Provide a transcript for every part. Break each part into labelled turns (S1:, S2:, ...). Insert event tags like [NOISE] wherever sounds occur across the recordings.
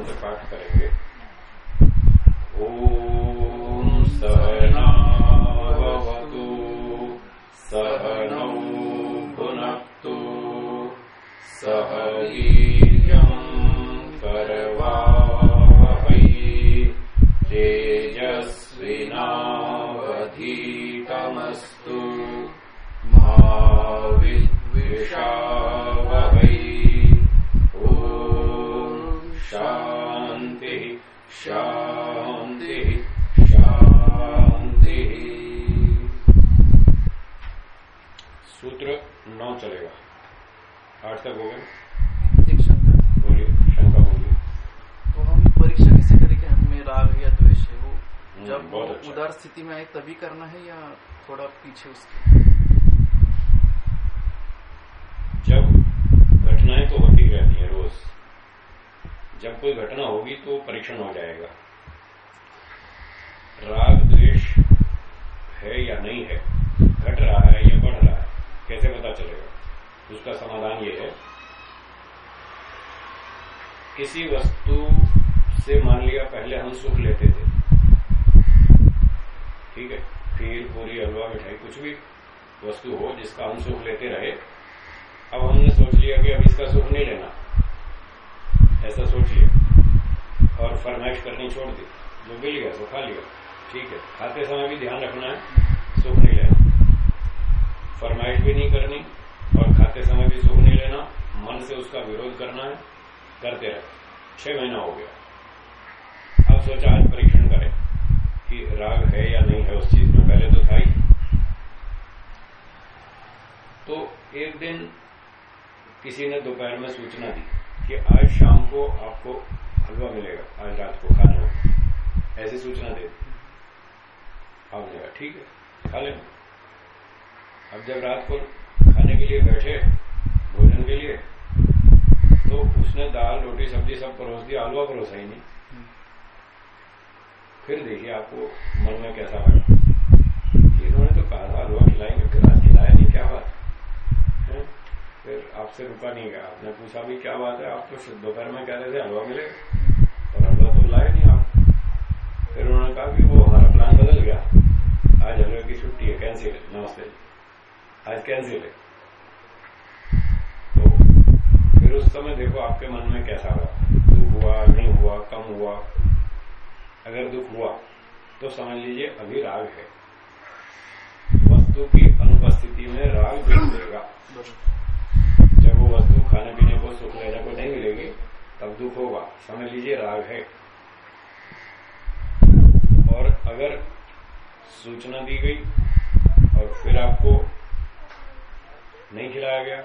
S1: मंत्र पाठ करेंगे। ओम सहना सहनौ तक हो गए
S2: एक शंका
S1: बोलिए शंका बोलिए।
S2: तो हम परीक्षा कैसे करें कि हमें राग या द्वेष है? वो
S1: हम्म,
S2: जब वो
S1: बहुत अच्छा।
S2: उदार स्थिति में आए तभी करना है या थोड़ा पीछे उसके?
S1: जब घटनाएँ तो होती रहती है रोज। जब कोई घटना होगी तो परीक्षण हो जाएगा। राग द्वेष है या नहीं है? घट रहा है या बढ़ रहा है? कैसे पता चलेगा? उसका समाधान ये है। किसी वस्तु से मान लिया, पहले हम सुख लेते थे। ठीक है? खीर, पूरी, हलवा, मिठाई, कुछ भी वस्तु हो जिसका हम सुख लेते रहे। अब हमने सोच लिया कि अब इसका सुख नहीं लेना। ऐसा सोच लिया। और फरमाइश करनी छोड़ दी। जो मिल गया, सो खा लिया। ठीक है? खाते समय भी ध्यान रखना है, सुख नहीं लेना। फरमाइश भी नहीं करनी। और समय भी सुख नहीं लेना, मन से उसका विरोध करना है, करते रहे। छह महीना हो गया। अब सोचा आज परीक्षण करें कि राग है या नहीं है उस चीज़ में। पहले तो था ही। तो एक दिन किसी ने दोपहर में सूचना दी कि आज शाम को आपको हलवा मिलेगा, आज रात को खाने में ऐसी सूचना दे आपने ठीक है, खा लेंगे। अब जब रात को खाने के लिए बैठे, भोजन के लिए। तो उसने दाल, रोटी, सब्ज़ी सब परोस दिया हलवा परोसा ही नहीं। फिर देखिए आपको मन में कैसा लगा इन्होंने तो कहा था हलवा खिलाएँगे, फिर आज खिलाया नहीं, क्या बात? है? फिर आपसे रुका नहीं गया। आपने पूछा भी क्या बात है, आप तो दोपहर में कह रहे थे हलवा मिलेगा और हलवा तो लाए नहीं आप। फिर उन्होंने कहा कि वो हमारा प्लान बदल गया। आज हलवे की छुट्टी है कैंसिल नमस्ते। आज कैंसिल है? तो फिर उस समय देखो आपके मन में कैसा हुआ? दुख हुआ, नहीं हुआ, कम हुआ, अगर दुख हुआ तो समझ लीजिए अभी राग है। वस्तु की अनुपस्थिति में राग दुख देगा जब वो वस्तु खाने पीने को, सुख लेने को नहीं मिलेगी, तब दुख होगा। समझ लीजिए राग है। और अगर सूचना दी गई, और फिर आपको नहीं खिलाया गया।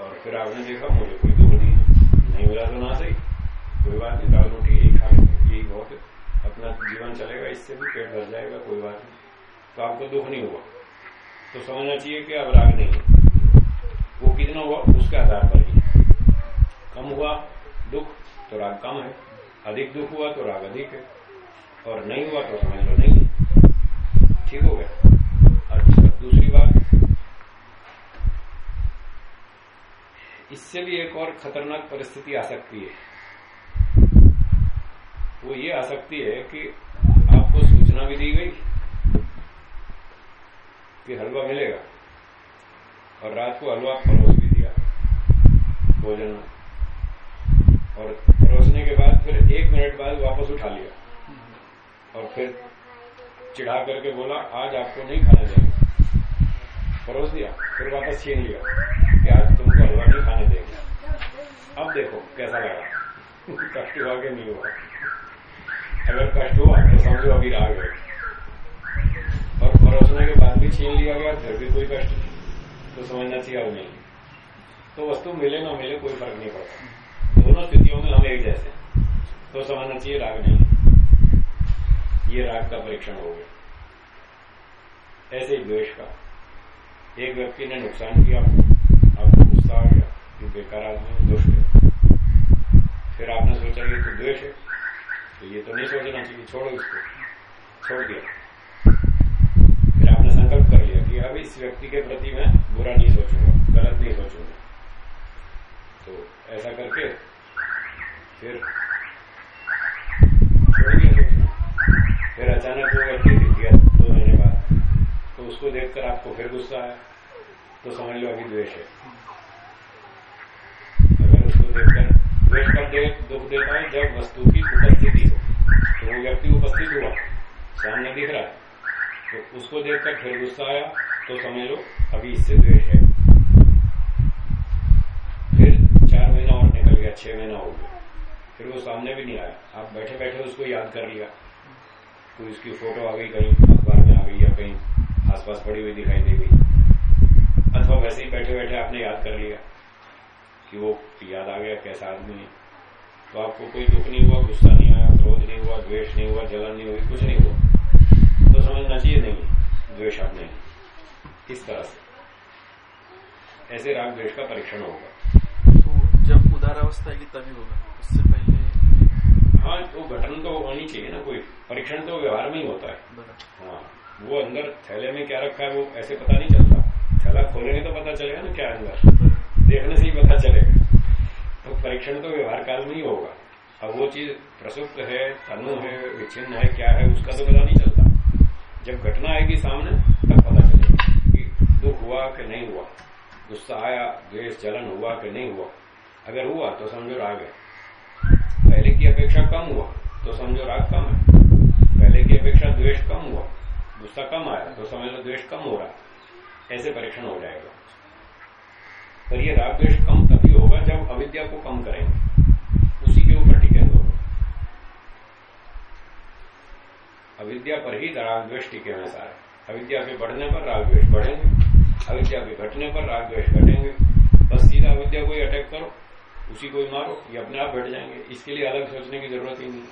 S1: और फिर आपने देखा, मुझे कोई दुख नहीं नहीं मिला तो ना सही। कोई बात नहीं, दाल रोटी यही खा यही बहुत अपना जीवन चलेगा, इससे भी पेट भर जाएगा, कोई बात नहीं। तो आपको दुख नहीं हुआ? तो समझना चाहिए कि अब राग नहीं है। वो कितना हुआ, उसके आधार पर ही। कम हुआ, दुख तो राग कम है। अधिक दुख हुआ तो राग अधिक है। और नहीं हुआ तो समझ लो नहीं। ठीक हो गया अच्छा दूसरी बात इससे भी एक और खतरनाक परिस्थिति आ सकती है। वो ये आ सकती है कि आपको सूचना भी दी गई कि हलवा मिलेगा और रात को हलवा परोस भी दिया भोजन और परोसने के बाद फिर एक मिनट बाद वापस उठा लिया और फिर चिढ़ा करके बोला, आज आपको नहीं खाना चाहिए। परोस दिया, फिर वापस छीन लिया कि आज नहीं खाने देंगे अब देखो कैसा लगा। कष्ट हुआ कि नहीं हुआ? अगर कष्ट हुआ तो समझो अभी राग है। और परोसने के बाद भी छीन लिया गया, फिर भी कोई कष्ट तो समझना चाहिए अब नहीं। तो वस्तु मिले ना मिले, कोई फ़र्क नहीं पड़ता। दोनों स्थितियों में हम एक जैसे तो समझना चाहिए राग नहीं ये राग का परीक्षण हो गया। ऐसे द्वेष का। एक व्यक्ति ने नुकसान किया। गुस्सा आ गया कि बेकार आदमी है दुष्ट है। फिर आपने सोचा ये तो द्वेष है? तो ये तो नहीं सोचना चाहिए छोड़ो इसको। छोड़ दिया। फिर आपने संकल्प कर लिया कि अब इस व्यक्ति के प्रति मैं बुरा नहीं सोचूँगा, गलत नहीं सोचूँगा। तो ऐसा करके फिर फिर अचानक वो व्यक्ति दिख गया दो महीने बाद। तो उसको देखकर आपको फिर गुस्सा आया। तो समझ लो अभी द्वेष है। दुख देता है जब वस्तु की उपस्थिति हो। तो वो व्यक्ति उपस्थित हुआ, सामने दिख रहा तो उसको देखकर फिर गुस्सा आया तो समझ लो, अभी इससे द्वेष है। फिर चार महीना और निकल गया, छह महीना हो गया। फिर वो सामने भी नहीं आया। आप बैठे बैठे उसको याद कर लिया। कोई उसकी फ़ोटो आ गई कहीं, अखबार में आ गई या कहीं, आसपास पड़ी हुई दिखाई दे गई। अथवा वैसे ही बैठे बैठे आपने याद कर लिया। कि वो याद आ गया कैसा आदमी है। तो आपको कोई दुख नहीं हुआ गुस्सा नहीं आया क्रोध नहीं हुआ द्वेष नहीं हुआ जलन नहीं हुई कुछ नहीं हुआ। तो समझना चाहिए नहीं द्वेष आप नहीं। इस तरह से। ऐसे राग द्वेष का परीक्षण होगा।
S2: तो जब उदारावस्था आएगी तभी होगा उससे पहले
S1: हाँ तो घटन तो होनी चाहिए ना कोई। परीक्षण तो व्यवहार में ही होता है। हाँ वो अंदर थैले में क्या रखा है वो ऐसे पता नहीं चलता। थैला खोलेंगे तो पता चलेगा ना क्या अंदर। देखने से ही पता चलेगा। तो परीक्षण तो व्यवहार काल में ही होगा। अब वो चीज़ प्रसुप्त है, तनु है, विच्छिन्न है, क्या है, उसका तो पता नहीं चलता। जब घटना आएगी सामने, तब पता चलेगा कि दुख हुआ कि नहीं हुआ, गुस्सा आया, द्वेष, जलन हुआ कि नहीं हुआ। अगर हुआ तो समझो राग है। पहले की अपेक्षा कम हुआ तो समझो राग कम है। पहले की अपेक्षा द्वेष कम हुआ, गुस्सा कम आया तो समझ लो द्वेष कम हो रहा ऐसे परीक्षण हो जाएगा। पर ये राग द्वेष कम तभी होगा जब अविद्या को कम करेंगे। उसी के ऊपर टिकेंगे अविद्या पर ही राग द्वेष टिके हुए सारे। अविद्या के बढ़ने पर राग द्वेष बढ़ेंगे। अविद्या के घटने पर राग द्वेष घटेंगे। बस सीधा अविद्या को अटैक करो, उसी को ही मारो, ये अपने आप घट जाएँगे। इसके लिए अलग सोचने की ज़रूरत ही नहीं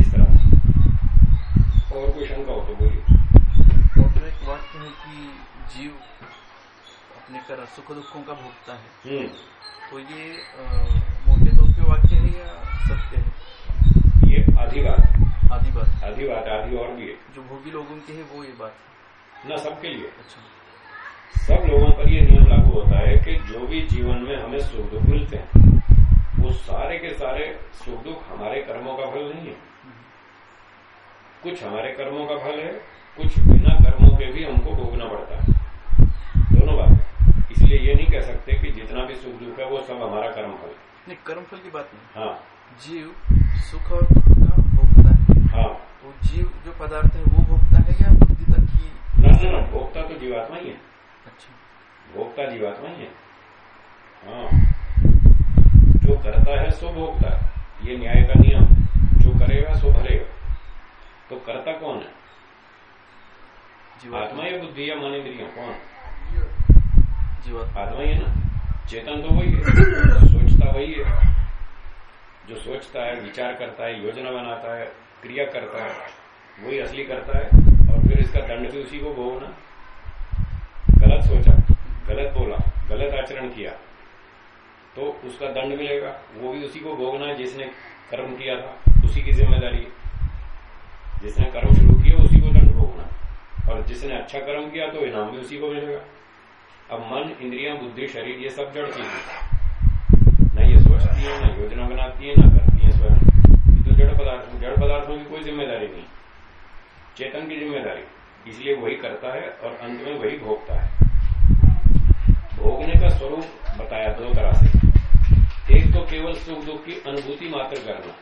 S1: इस तरह और कोई शंका हो तो बोलिए।
S2: डॉक्टर, एक वाक्य है कि जीव अपने कर सुख दुखों का भोगता है।
S1: हम्म।
S2: तो ये मोटे तौर पे वाक्य है या सत्य है?
S1: ये आधी बात
S2: आदि बात
S1: आधी बात आधी और भी है।
S2: जो भोगी लोगों की है वो ये बात है।
S1: न सबके लिए।
S2: अच्छा।
S1: सब लोगों पर ये नियम लागू होता है कि जो भी जीवन में हमें सुख दुख मिलते हैं वो सारे के सारे सुख दुख हमारे कर्मों का फल नहीं है। कुछ हमारे कर्मों का फल है कुछ बिना कर्मों के भी हमको भोगना पड़ता है। दोनों बात इसलिए ये नहीं कह सकते कि जितना भी सुख दुख है वो सब हमारा कर्म फल है।
S2: नहीं कर्म फल की बात नहीं।
S1: हाँ।
S2: जीव सुख और दुख का भोगता है।
S1: हाँ।
S2: तो जीव जो पदार्थ है वो भोगता है या बुद्धि तक
S1: ना ना ना तो जीवात्मा ही है।
S2: अच्छा।
S1: भोक्ता जीवात्मा ही है। हाँ। जो करता है सो भोगता है। ये न्याय का नियम। जो करेगा सो भरेगा। तो करता कौन है?
S2: जीवात्मा।
S1: या बुद्धि या मन इंद्रिया? कौन?
S2: जीवात्मा
S1: आत्मा ही है ना। चेतन तो वही है सोचता वही है। जो सोचता है, विचार करता है, योजना बनाता है, क्रिया करता है, वही असली करता है। और फिर इसका दंड भी उसी को भोगना। गलत सोचा, गलत बोला, गलत आचरण किया तो उसका दंड मिलेगा। वो भी उसी को भोगना है जिसने कर्म किया था, उसी की ज़िम्मेदारी है। जिसने कर्म शुरू किया उसी को दंड भोगना। और जिसने अच्छा कर्म किया तो इनाम भी उसी को मिलेगा। अब मन, इंद्रिया, बुद्धि, शरीर, ये सब जड़ चीज़ है। न ये सोचती है, न योजना बनाती है, न करती है स्वयं। तो जड़ पदार्थ जड़ पदार्थों की कोई ज़िम्मेदारी नहीं। चेतन की ज़िम्मेदारी। इसलिए वही करता है और अंत में वही भोगता है। भोगने का स्वरूप बताया दो तरह से। एक तो केवल सुख दुख की अनुभूति मात्र करना।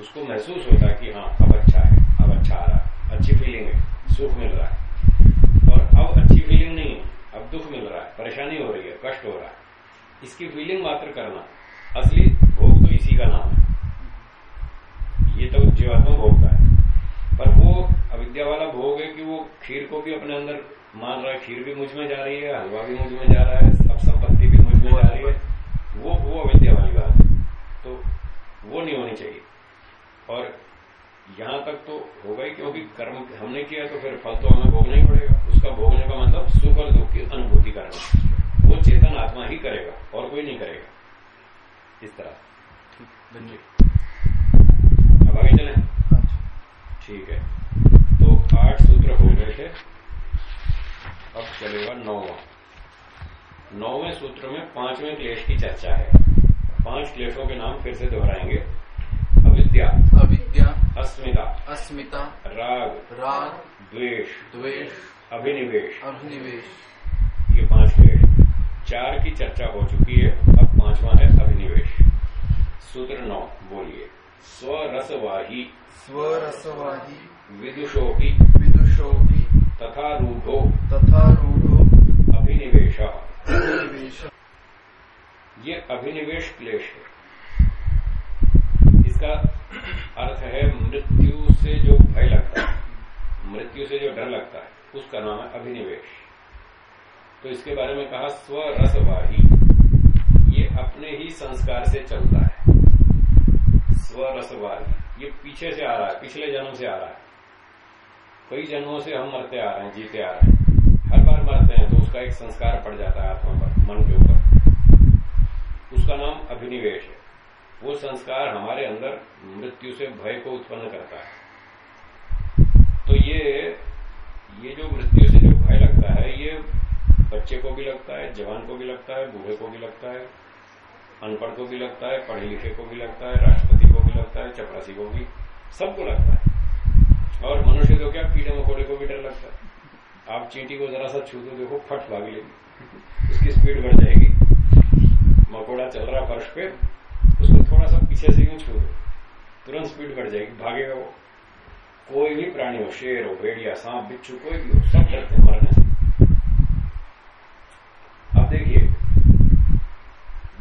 S1: उसको महसूस होता है कि हाँ अब अच्छा है, अब अच्छा आ रहा है। अच्छी फीलिंग है, सुख मिल रहा है। फीलिंग नहीं? है अब दुख मिल रहा है, परेशानी हो रही है, कष्ट हो रहा है। इसकी फीलिंग मात्र करना। असली भोग तो इसी का नाम है। ये तो जीवात्मा भोगता है। पर वो अविद्या वाला भोग है कि वो खीर को भी अपने अंदर मान रहा है खीर भी मुझमें जा रही है, हलवा भी मुझमें जा रहा है, सब संपत्ति भी मुझमें जा रही है। वो वो अविद्या वाली बात है। तो वो नहीं होनी चाहिए। और यहाँ तक तो ही क्योंकि कर्म हमने किया तो फिर फल तो हमें भोगना ही पड़ेगा। उसका भोगने का मतलब सुख और दुख की अनुभूति करना। वो चेतन आत्मा ही करेगा और कोई नहीं करेगा। इस तरह।
S2: ठीक
S1: अब आगे चले। ठीक है। तो आठ सूत्र हो गए थे। अब चलेगा नौवा। नौवें सूत्र में पाँचवें क्लेश की चर्चा है। पाँच क्लेशों के नाम फिर से दोहराएँगे। अविद्या।
S2: अविद्या।
S1: अस्मिता।
S2: अस्मिता।
S1: राग।
S2: राग।
S1: द्वेष।
S2: द्वेष।
S1: अभिनिवेश।
S2: अभिनिवेश।
S1: ये पाँच क्लेश चार की चर्चा हो चुकी है अब पांचवा है अभिनिवेश। सूत्र नौ बोलिए। स्वरसवाही।
S2: स्वरसवाही।
S1: विदुषोपि
S2: विदुषोपि
S1: तथा रूढ़ो।
S2: तथा रूढ़ो।
S1: अभिनिवेश।
S2: अभिनिवेश।
S1: ये अभिनिवेश क्लेश है। इसका अर्थ है मृत्यु से जो भय लगता है। मृत्यु से जो डर लगता है, उसका नाम है अभिनिवेश। तो इसके बारे में कहा, स्वरसवाही, ये अपने ही संस्कार से चलता है। स्वरसवाही, ये पीछे से आ रहा है, पिछले जन्म से आ रहा है। कई जन्मों से हम मरते आ रहे हैं, जीते आ रहे हैं। हर बार मरते हैं तो उसका एक संस्कार पड़ जाता है आत्मा पर, मन के ऊपर। उसका नाम अभिनिवेश है। वो संस्कार हमारे अंदर मृत्यु से भय को उत्पन्न करता है। तो ये ये जो मृत्यु से जो भय लगता है, ये बच्चे को भी लगता है, जवान को भी लगता है, बूढ़े को भी लगता है, अनपढ़ को भी लगता है पढ़े लिखे को भी लगता है, राष्ट्रपति को भी लगता है, चपरासी को भी, सबको लगता है। और मनुष्य तो क्या कीड़े मकोड़े को भी डर लगता है। आप चींटी को जरा सा छू दो, देखो, फट भाग लेगी उसकी स्पीड बढ़ जाएगी। मकोड़ा चल रहा फर्श पे थोड़ा सा पीछे से यूँ छू तुरंत स्पीड बढ़ जाएगी, भागेगा वो। कोई भी प्राणी हो, शेर हो, भेड़िया, सांप, बिच्छू, कोई भी हो, सब डरते हैं, मरने से। अब देखिए,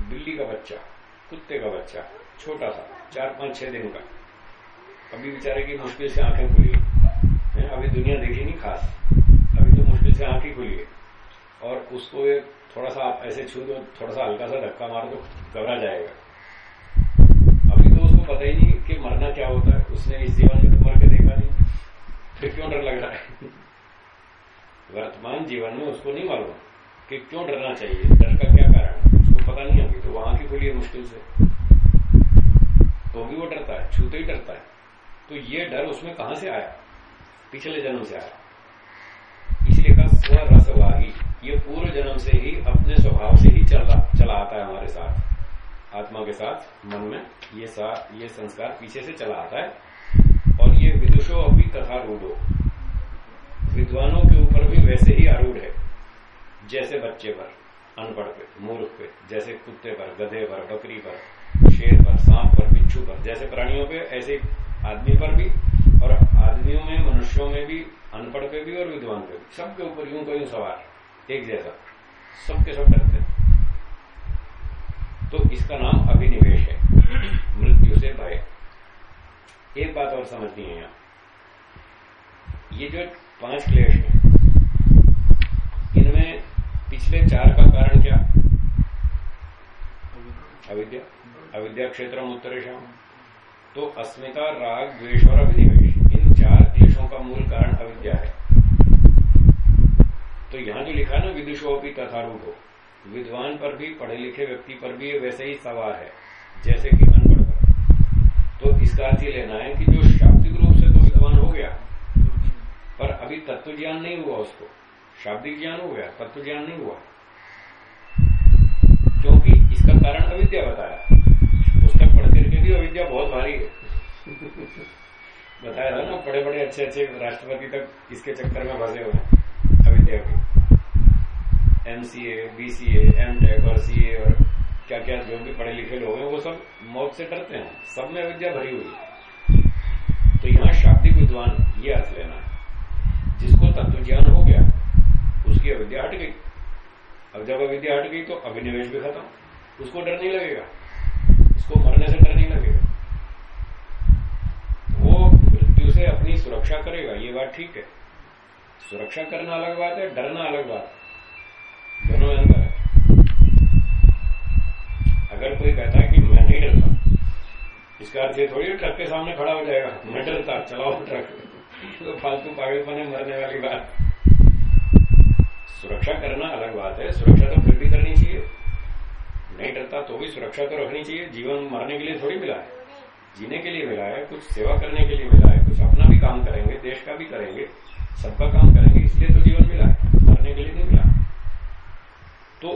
S1: बिल्ली का बच्चा, कुत्ते का बच्चा छोटा सा चार, पाँच, छह दिन का। अभी बेचारे की मुश्किल से आँखें खुली है। अभी दुनिया देखी नहीं खास। अभी तो मुश्किल से आँखें खुली है। और उसको थोड़ा सा आप ऐसे छू दो थोड़ा सा हल्का सा धक्का मार दो, घबरा जाएगा। पता ही नहीं कि मरना क्या होता है। उसने इस जीवन में मर के देखा नहीं। फिर क्यों डर लग रहा है? वर्तमान जीवन में उसको नहीं मालूम कि क्यों डरना चाहिए। डर का क्या कारण है? उसको पता नहीं अभी तो वहाँ की खुली मुश्किल से। तो भी वो डरता है, छूते ही डरता है। तो ये डर उसमें कहाँ से आया? पिछले जन्म से आया। इसलिए कहा, स्व रसवाही। ये पूर्व जन्म से ही, अपने स्वभाव से ही चला चला आता है हमारे साथ। आत्मा के साथ, मन में, ये सा, ये संस्कार पीछे से चला आता है। और ये विदुषो अभी तथा रूढ़ो। विद्वानों के ऊपर भी वैसे ही आरूढ़ है। जैसे बच्चे पर, अनपढ़ पे, मूर्ख पे, जैसे कुत्ते पर, गधे पर, बकरी पर, शेर पर, सांप पर, बिच्छू पर, जैसे प्राणियों पे, ऐसे आदमी पर भी, और आदमियों में, मनुष्यों में भी, अनपढ़ पे भी और विद्वान पे भी। सबके ऊपर यूँ का यूँ सवार एक जैसा। सबके सब डरते हैं। तो इसका नाम अभिनिवेश है। मृत्यु से भय। एक बात और समझनी है यहाँ। ये जो पाँच क्लेश हैं, इनमें पिछले चार का कारण क्या? अविद्या। अविद्या क्षेत्र उत्तरेशम तो अस्मिता, राग, द्वेष और अभिनिवेश, इन चार क्लेशों का मूल कारण अविद्या है। तो यहाँ जो लिखा ना विदुषोपी तथारूढ़ो विद्वान पर भी पढ़े लिखे व्यक्ति पर भी वैसे ही सवार है, जैसे कि अनपढ़ तो इसका अर्थ लेना है कि जो शाब्दिक रूप से तो विद्वान हो गया, पर अभी तत्व ज्ञान नहीं हुआ उसको। शाब्दिक ज्ञान हो गया, तत्व ज्ञान नहीं हुआ। क्योंकि इसका कारण अविद्या बताया। पुस्तक पढ़ करके भी अविद्या बहुत भारी है। बताया था ना बड़े बड़े अच्छे अच्छे राष्ट्रपति तक इसके चक्कर में फंसे हुए अविद्या के। एमसीए बीसीए एम टेक और सीए और क्या क्या जो भी पढ़े लिखे लोग हैं, वो सब मौत से डरते हैं। सब में अविद्या भरी हुई है। तो यहाँ शाब्दिक विद्वान ये अर्थ लेना है। जिसको तत्व ज्ञान हो गया, उसकी अविद्या हट गई। अब जब अविद्या हट गई तो अभिनिवेश भी खत्म। उसको डर नहीं लगेगा। उसको मरने से डर नहीं लगेगा। वो मृत्यु से अपनी सुरक्षा करेगा, ये बात ठीक है। सुरक्षा करना अलग बात है, डरना अलग बात दोनों में है। अगर कोई कहता है कि मैं नहीं डरता, इसका अर्थ ये थोड़ी ट्रक के सामने खड़ा हो जाएगा। मैं डरता, चलाओ ट्रक। तो फालतू पागलपन है मरने वाली बात। सुरक्षा करना अलग बात है। सुरक्षा तो फिर भी करनी चाहिए। नहीं डरता तो भी सुरक्षा तो रखनी चाहिए। जीवन मरने के लिए थोड़ी मिला है। जीने के लिए मिला है, कुछ सेवा करने के लिए मिला है, कुछ अपना भी काम करेंगे, देश का भी करेंगे, सबका काम करेंगे, इसलिए तो जीवन मिला है। मरने के लिए नहीं मिला। तो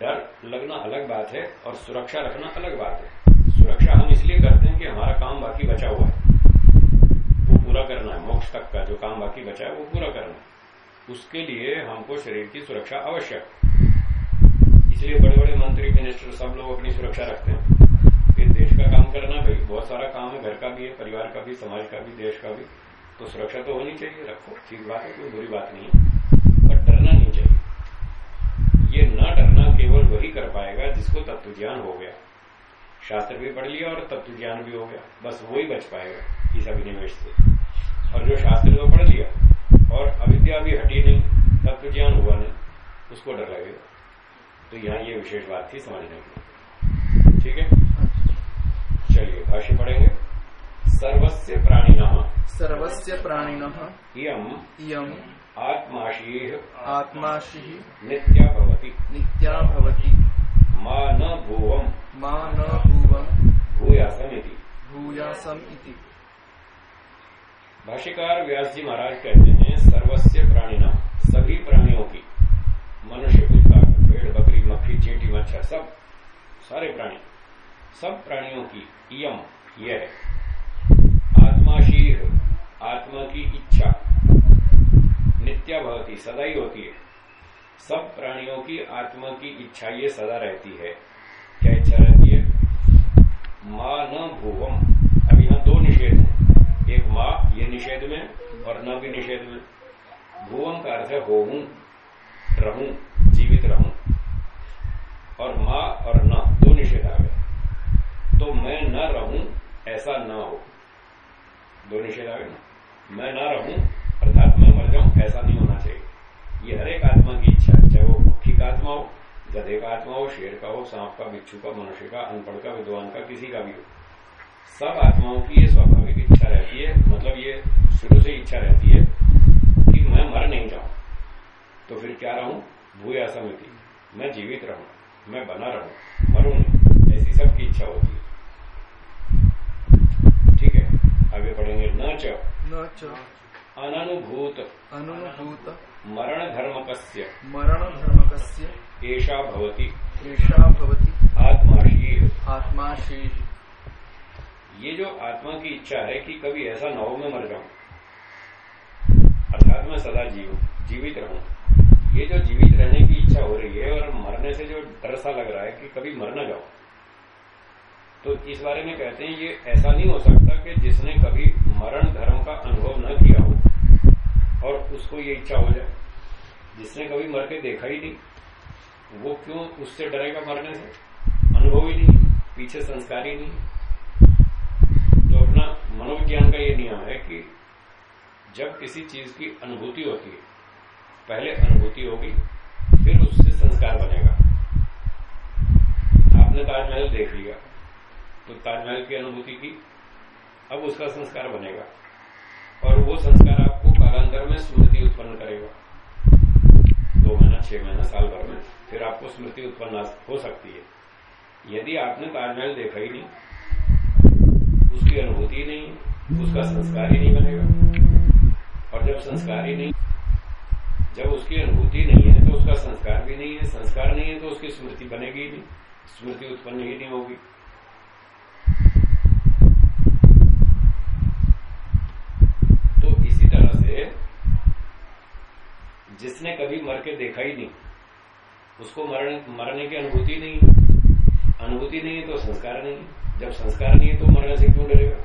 S1: डर लगना अलग बात है और सुरक्षा रखना अलग बात है। सुरक्षा हम इसलिए करते हैं कि हमारा काम बाकी बचा हुआ है। वो पूरा करना है। मोक्ष तक का जो काम बाकी बचा है, वो पूरा करना है। उसके लिए हमको शरीर की सुरक्षा आवश्यक इसलिए बड़े बड़े मंत्री मिनिस्टर सब लोग अपनी सुरक्षा रखते हैं। फिर देश का काम करना भाई बहुत सारा काम है। घर का भी है, परिवार का भी, समाज का भी, देश का भी। तो सुरक्षा तो होनी चाहिए। रखो, ठीक बात है, कोई बुरी बात नहीं है पर डरना नहीं चाहिए ये न डरना केवल वही कर पाएगा जिसको तत्व ज्ञान हो गया। शास्त्र भी पढ़ लिया और तत्व ज्ञान भी हो गया। बस वही बच पाएगा इस अभिनिवेश से। और जो शास्त्र को पढ़ लिया और अविद्या भी हटी नहीं तत्व ज्ञान हुआ नहीं उसको डर लगेगा। तो यहाँ ये विशेष बात थी समझने की ठीक है? चलिए भाष्य पढ़ेंगे। सर्वस्य प्राणिना।
S2: सर्वस्य प्राणिन।
S1: इयम।
S2: इयम।
S1: आत्माशी
S2: आत्माशि
S1: नित्या भवति।
S2: नित्या भवति।
S1: मा न भुवम।
S2: मा न
S1: भूयासमिति।
S2: भूयासम इति।
S1: भाष्यकार व्यास जी महाराज कहते हैं सर्वस्य प्राणिना सभी प्राणियों की मनुष्य कुत्ता पेड़ बकरी मक्खी चींटी मच्छर सब सारे प्राणी सब प्राणियों की यम यह आत्माशीर आत्मा की इच्छा। नित्या भवती सदा ही होती है। सब प्राणियों की आत्मा की इच्छा ये सदा रहती है। क्या इच्छा रहती है? माँ न भूवम अब यहाँ दो निषेध हैं। एक माँ, ये निषेध में, और न भी निषेध में। भुवम का अर्थ है होऊं, रहूँ, जीवित रहूँ। और माँ और न, दो निषेध आ गए। तो मैं न रहूँ, ऐसा न हो। दो निषेध आ गए ना? मैं न रहूँ अर्थात मैं मर जाऊँ ऐसा नहीं होना चाहिए। ये हर एक आत्मा की इच्छा है चाहे वो मुखी का आत्मा हो, गधे का आत्मा हो, शेर का हो, सांप का, बिच्छू का, मनुष्य का, अनपढ़ का, विद्वान का, किसी का भी हो। सब आत्माओं की ये स्वाभाविक इच्छा रहती है मतलब ये शुरू से इच्छा रहती है कि मैं मर नहीं जाऊँ। तो फिर क्या रहूँ? भूया समिति। मैं जीवित रहूँ, मैं बना रहूँ, मरू नहीं। ऐसी सबकी इच्छा होती है। ठीक है, आगे पढ़ेंगे। न च। अननुभूत।
S2: अनुभूत।
S1: मरण धर्मकस्य
S2: मरण धर्मकस्य
S1: एषा भवति।
S2: एषा भवति।
S1: आत्माशी।
S2: आत्माशि।
S1: ये जो आत्मा की इच्छा है कि कभी ऐसा न हो मैं मर जाऊँ। अर्थात मैं सदा जीव जीवित रहूँ। ये जो जीवित रहने की इच्छा हो रही है और मरने से जो डर सा लग रहा है कि कभी मर न जाओ तो इस बारे में कहते हैं ये ऐसा नहीं हो सकता कि जिसने कभी मरण धर्म का अनुभव न किया हो। और उसको ये इच्छा हो जाए। जिसने कभी मर के देखा ही नहीं, वो क्यों उससे डरेगा मरने से? अनुभव ही नहीं, पीछे संस्कार ही नहीं। तो अपना मनोविज्ञान का ये नियम है कि जब किसी चीज़ की अनुभूति होती है, पहले अनुभूति होगी, फिर उससे संस्कार बनेगा। आपने ताजमहल देख लिया तो ताजमहल की अनुभूति की, अब उसका संस्कार बनेगा। और वो संस्कार आपको कालांतर में स्मृति उत्पन्न करेगा। दो महीना, छह महीना, साल भर में, फिर आपको स्मृति उत्पन्न हो सकती है। यदि आपने ताजमहल देखा ही नहीं, उसकी अनुभूति नहीं, उसका संस्कार ही नहीं बनेगा। और जब संस्कार ही नहीं, जब उसकी अनुभूति नहीं है तो उसका संस्कार भी नहीं है, संस्कार नहीं है तो उसकी स्मृति बनेगी ही नहीं। स्मृति उत्पन्न ही नहीं होगी तो इसी तरह से जिसने कभी मर के देखा ही नहीं, उसको मरण, मरने की अनुभूति नहीं अनुभूति नहीं है तो संस्कार नहीं जब संस्कार नहीं है तो मरने से क्यों डरेगा?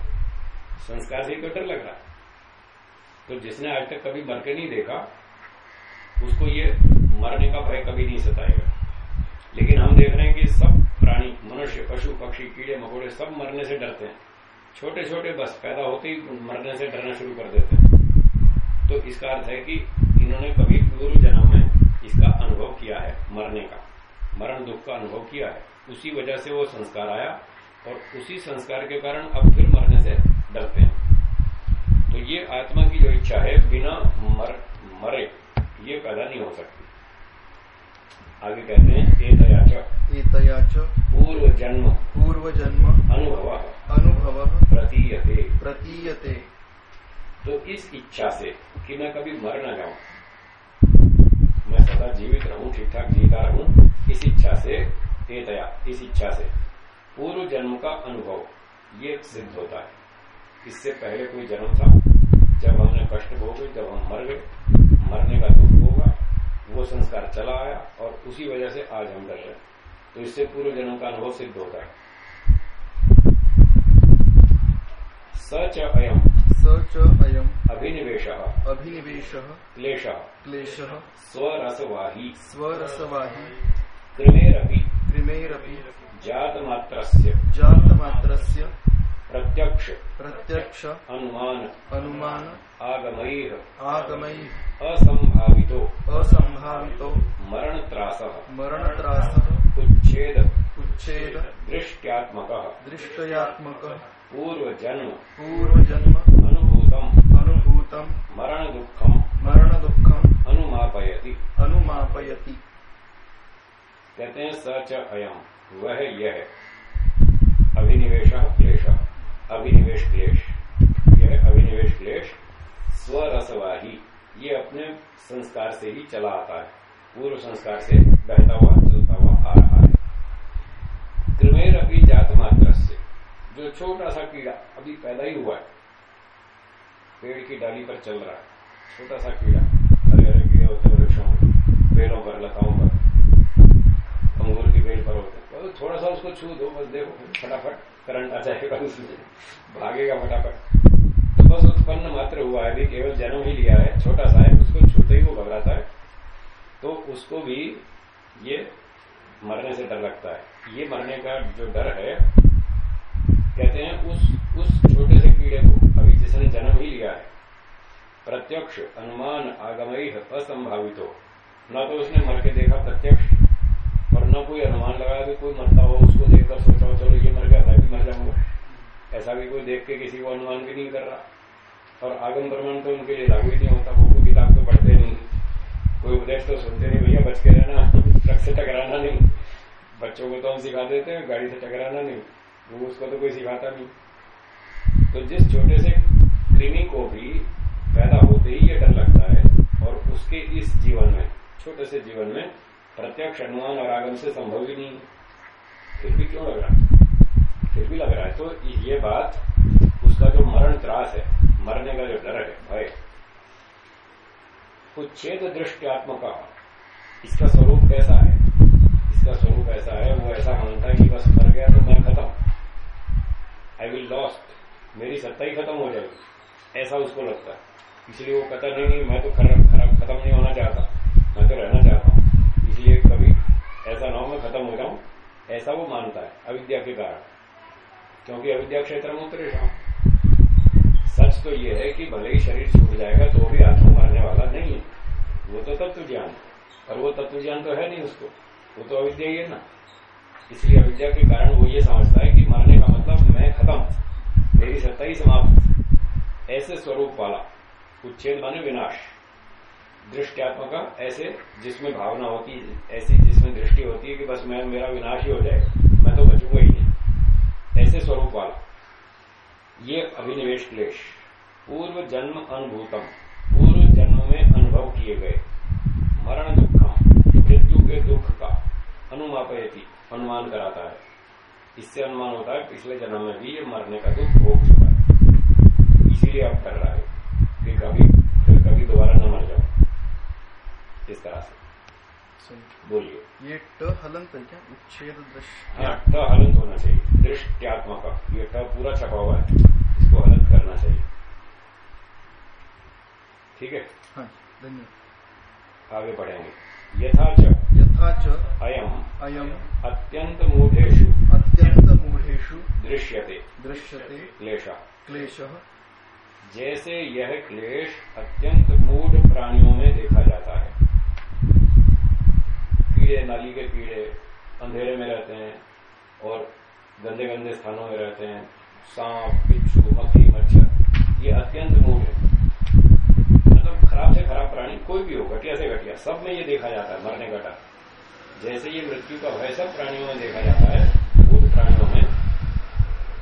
S1: संस्कार से तो डर लग रहा तो जिसने आज तक कभी मर के नहीं देखा, उसको ये मरने का भय कभी नहीं सताएगा। लेकिन हम देख रहे हैं कि सब प्राणी, मनुष्य, पशु, पक्षी, कीड़े, मकोड़े सब मरने से डरते हैं। छोटे छोटे बस पैदा होते ही मरने से डरना शुरू कर देते हैं। तो इसका अर्थ है कि इन्होंने कभी पूर्व जन्म में इसका अनुभव किया है मरने का। मरण दुख का अनुभव किया है। उसी वजह से वो संस्कार आया और उसी संस्कार के कारण अब फिर मरने से डरते हैं। तो ये आत्मा की जो इच्छा है बिना मर मरे ये पैदा नहीं हो सकती। आगे कहते हैं एतयाच।
S2: एतयाच।
S1: पूर्व जन्म। अनुभव।
S2: अनुभव।
S1: प्रतीयते।
S2: प्रतीयते।
S1: तो इस इच्छा से कि मैं कभी मर ना जाऊँ। मैं सदा जीवित रहूँ ठीक ठाक जीता रहूँ, इस इच्छा से तेतया इस इच्छा से। पूर्व जन्म का अनुभव, ये सिद्ध होता है। इससे पहले कोई जन्म था, जब हमने कष्ट भोगे जब हम मर गए, मरने का दुख होगा वो संस्कार चला आया और उसी वजह से आज हम डर रहे तो इससे पूर्व जन्म का अनुभव सिद्ध होता है। सच अयम
S2: स च अयम
S1: अभिनिवेश।
S2: अभिनिवेश।
S1: क्लेश।
S2: क्लेश।
S1: स्वरसवाही।
S2: स्वरसवाही।
S1: कृमेरपि
S2: कृमेरपि
S1: जातमात्र
S2: जातमात्रस्य।
S1: प्रत्यक्ष।
S2: प्रत्यक्ष।
S1: अनुमान।
S2: अनुमान।
S1: आगमैः।
S2: आगमैः।
S1: असंभावितो।
S2: असंभावितो।
S1: मरण त्रास
S2: मरणत्रासः।
S1: उच्छेद।
S2: उच्छेद
S1: दृष्ट्यात्मक।
S2: दृष्टयात्मक।
S1: पूर्व जन्म
S2: पूर्वजन्म।
S1: अनुभूतम।
S2: अनुभूतम।
S1: मरण दुखम
S2: मरणदुःखम्।
S1: अनुमापयति।
S2: अनुमापयति।
S1: कहते हैं सच अयम। वह यह अभिनिवेश क्लेश। अभिनिवेश क्लेश यह अभिनिवेश क्लेश स्वरसवाही। ये अपने संस्कार से ही चला आता है। पूर्व संस्कार से बहता हुआ चलता हुआ आ रहा है अभी जात मात्र से। जो छोटा सा कीड़ा अभी पैदा ही हुआ है, पेड़ की डाली पर चल रहा है। छोटा सा कीड़ा, हरे हरे कीड़े होते हैं, वृक्षों पर पेड़ों पर, लताओं पर, अंगूर की बेल पर होते हैं। तो थोड़ा सा उसको छू दो, बस देखो, फटाफट, करंट आ जाएगा उसमें, भागेगा फटाफट। तो बस उत्पन्न मात्र हुआ है, अभी केवल जन्म ही लिया है, छोटा सा है, उसको छूते ही वो घबराता है। तो उसको भी ये मरने से डर लगता है। ये मरने का जो डर है, कहते हैं उस उस छोटे से कीड़े को, अभी जिसने जन्म ही लिया है। प्रत्यक्ष अनुमान आगमय असंभावित। हो न तो उसने मर के देखा प्रत्यक्ष, और न कोई अनुमान लगाया कि कोई मरता हो, उसको देखकर सोचा हो चलो ये मर गया, मैं भी मर जाऊँगा। ऐसा भी कोई देख के किसी को अनुमान भी नहीं कर रहा। और आगम प्रमाण तो उनके लिए लागू ही नहीं होता, वो कोई किताब तो पढ़ते नहीं। कोई उपदेश तो सुनते नहीं, भैया बच के रहना। ट्रक से टकराना नहीं। बच्चों को तो हम सिखा देते हैं, गाड़ी से टकराना नहीं। वो उसको तो कोई सिखाता नहीं। तो जिस छोटे से कृमि को भी पैदा होते ही ये डर लगता है और उसके इस जीवन में, छोटे से जीवन में प्रत्यक्ष अनुमान और आगम से संभव ही नहीं फिर भी क्यों लग रहा है? फिर भी लग रहा है। तो ये बात, उसका जो मरण त्रास है, मरने का जो डर है, भय उच्छेद दृष्टियात्मक इसका स्वरूप कैसा है? इसका स्वरूप ऐसा है, वो ऐसा मानता है कि बस मर गया तो मैं खत्म। आई विल लॉस्ट मेरी सत्ता ही खत्म हो जाएगी। ऐसा उसको लगता है। इसलिए वो कहता नहीं नहीं, मैं तो खराब खराब खत्म नहीं होना चाहता। मैं तो रहना चाहता हूँ। इसलिए कभी ऐसा ना हो, मैं खत्म हो जाऊँ। ऐसा वो मानता है, अविद्या के कारण। क्योंकि अविद्या क्षेत्र में उतरे सच तो ये है कि भले ही शरीर छूट जाएगा तो भी आत्मा मरने वाला नहीं है। वो तो तत्व ज्ञान और वो तत्व ज्ञान तो है नहीं उसको। वो तो अविद्या ही है ना। इसलिए अविद्या के कारण वो ये समझता है कि मरने का मतलब मैं खत्म, मेरी सत्ता ही समाप्त। ऐसे स्वरूप वाला, उच्छेद माने विनाश। दृष्टियात्मक ऐसे जिसमें भावना होती है ऐसी जिसमें दृष्टि होती है कि बस मैं, मेरा विनाश ही हो जाएगा मैं तो बचूँगा ही नहीं। ऐसे स्वरूप वाला। ये अभिनिवेश क्लेश। पूर्व जन्म अनुभूतम। पूर्व जन्म में अनुभव किए गए मरण दुखम मृत्यु के दुख का अनुमापयती अनुमान कराता है। इससे अनुमान होता है पिछले जन्म में भी ये मरने का दुख भोग चुका है। इसीलिए अब कर रहा है। कि कभी फिर कभी दोबारा न मर जाओ। इस तरह से। बोलिए।
S2: ये ट हलंत है क्या? उच्छेद
S1: हाँ ट हलंत होना चाहिए। दृष्टियात्मक। ये ट पूरा छपा हुआ है। इसको हलंत करना चाहिए। ठीक है?
S2: हाँ धन्यवाद।
S1: आगे बढ़ेंगे। यथाच
S2: यथा च
S1: अयम।
S2: अयम।
S1: अत्यंत मूढ़ेशु
S2: अत्यंत मूढ़ेषु
S1: दृश्यते।
S2: दृश्यते।
S1: क्लेश।
S2: क्लेशः।
S1: जैसे यह क्लेश अत्यंत मूढ़ प्राणियों में देखा जाता है। कीड़े नाली के कीड़े अंधेरे में रहते हैं और गंदे गंदे स्थानों में रहते हैं। सांप बिच्छू मक्खी मच्छर ये अत्यंत मूढ़ है। मतलब खराब से खराब प्राणी कोई भी हो घटिया से घटिया सब में ये देखा जाता है मरने डर। जैसे ये मृत्यु का भय सब प्राणियों में देखा जाता है मूढ़ प्राणियों में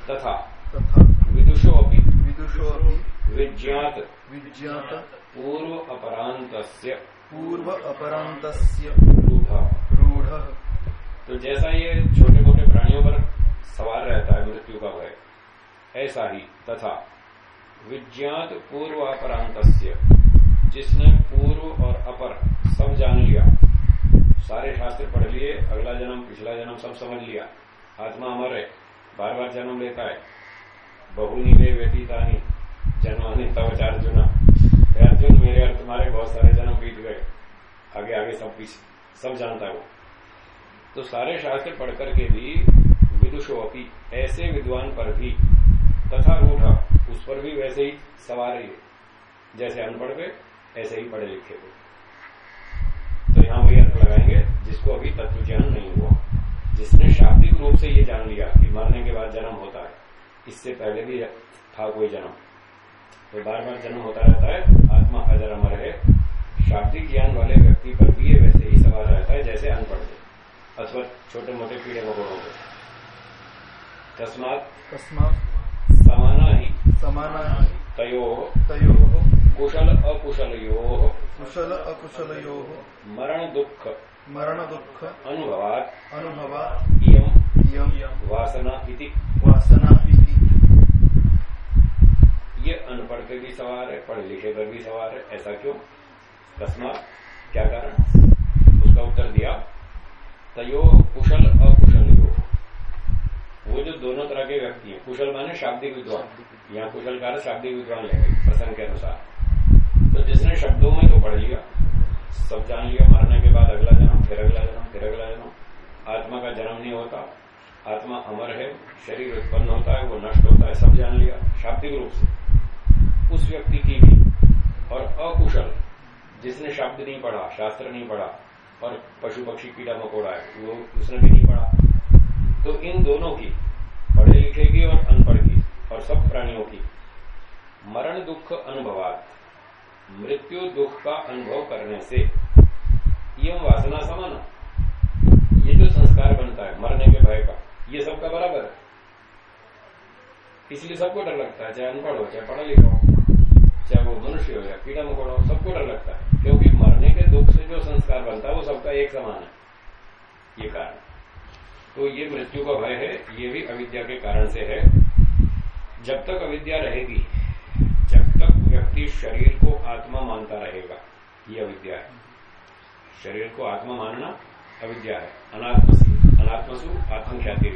S1: तथा
S2: तथा
S1: विदुषो अपनी
S2: विदुषो
S1: विज्ञात।
S2: विज्ञात।
S1: पूर्व अपरांत
S2: पूर्व अपरांत
S1: रूढ़।
S2: रूढः।
S1: तो जैसा ये छोटे मोटे प्राणियों पर सवार रहता है मृत्यु का भय ऐसा ही तथा विज्ञात पूर्व अपरांत जिसने पूर्व और अपर सब जान लिया। सारे शास्त्र पढ़ लिए, अगला जन्म, पिछला जन्म सब समझ लिया। आत्मा अमर है बार बार जन्म लेता है। बहुनी में व्यतीतानी जन्मानी तव अर्जुन। अर्जुन, मेरे और तुम्हारे बहुत सारे जन्म बीत गए। आगे आगे सब पीछे, सब जानता है। वो तो सारे शास्त्र पढ़ करके भी विदुषोपी ऐसे विद्वान पर भी, तथा रूढ़ा, उस पर भी वैसे ही सवार ही जैसे अनपढ़ पे ऐसे ही पढ़े लिखे हुए तो यहाँ लगाएँगे जिसको अभी तत्व ज्ञान नहीं हुआ। जिसने शाब्दिक रूप से ये जान लिया कि मरने के बाद जन्म होता है इससे पहले भी था कोई जन्म। तो बार बार जन्म होता रहता है आत्मा अजर अमर है शाब्दिक ज्ञान वाले व्यक्ति पर भी ये वैसे ही सवाल रहता है जैसे अनपढ़ अथवा छोटे मोटे कीड़े मकोड़ों के। तस्मात समाना ही।
S2: समाना
S1: तयो।
S2: तयो।
S1: कुशल अकुशलयो
S2: कुशल अकुशलयो
S1: मरण दुख
S2: मरण दुख
S1: अनुभवात
S2: अनुभवा
S1: इयम
S2: यम
S1: वासना इति।
S2: वासना इति।
S1: ये अनपढ़ पे भी सवार है पढ़े लिखे पर भी सवार है ऐसा क्यों? तस्मात क्या कारण? उसका उत्तर दिया। तयो कुशल अकुशल योग वो जो दोनों तरह के व्यक्ति हैं कुशल माने शाब्दिक विद्वान। यहाँ कुशल का शाब्दिक विद्वान लेंगे प्रसंग के अनुसार। तो जिसने शब्दों में तो पढ़ लिया, सब जान लिया, मरने के बाद अगला जन्म, फिर अगला जन्म, फिर अगला जन्म। आत्मा का जन्म नहीं होता। आत्मा अमर है, शरीर उत्पन्न होता है, वो नष्ट होता है, सब जान लिया, शाब्दिक रूप से। उस व्यक्ति की भी, और अकुशल, जिसने शब्द नहीं पढ़ा, शास्त्र नहीं पढ़ा, और पशु पक्षी कीड़ा मकोड़ा है, वो उसने भी नहीं पढ़ा। तो इन दोनों की, पढ़े लिखे की और अनपढ़ की, और सब प्राणियों की, मरण दुख अनुभवात। मृत्यु दुख का अनुभव करने से। यम वासना समाना ये जो संस्कार बनता है, मरने के भय का, ये सबका बराबर है। इसलिए सबको डर लगता है, चाहे अनपढ़ हो, चाहे पढ़ा लिखा हो, चाहे वो मनुष्य हो या कीड़ा मकोड़ा हो, सबको डर लगता है। क्योंकि मरने के दुख से जो संस्कार बनता है, वो सबका एक समान है। ये कारण। तो ये मृत्यु का भय है, ये भी अविद्या के कारण से है। जब तक अविद्या रहेगी, जब तक व्यक्ति शरीर को आत्मा मानता रहेगा, ये अविद्या है। शरीर को आत्मा मानना अविद्या है। अनात्मसी, अनात्मसु आत्मख्याति।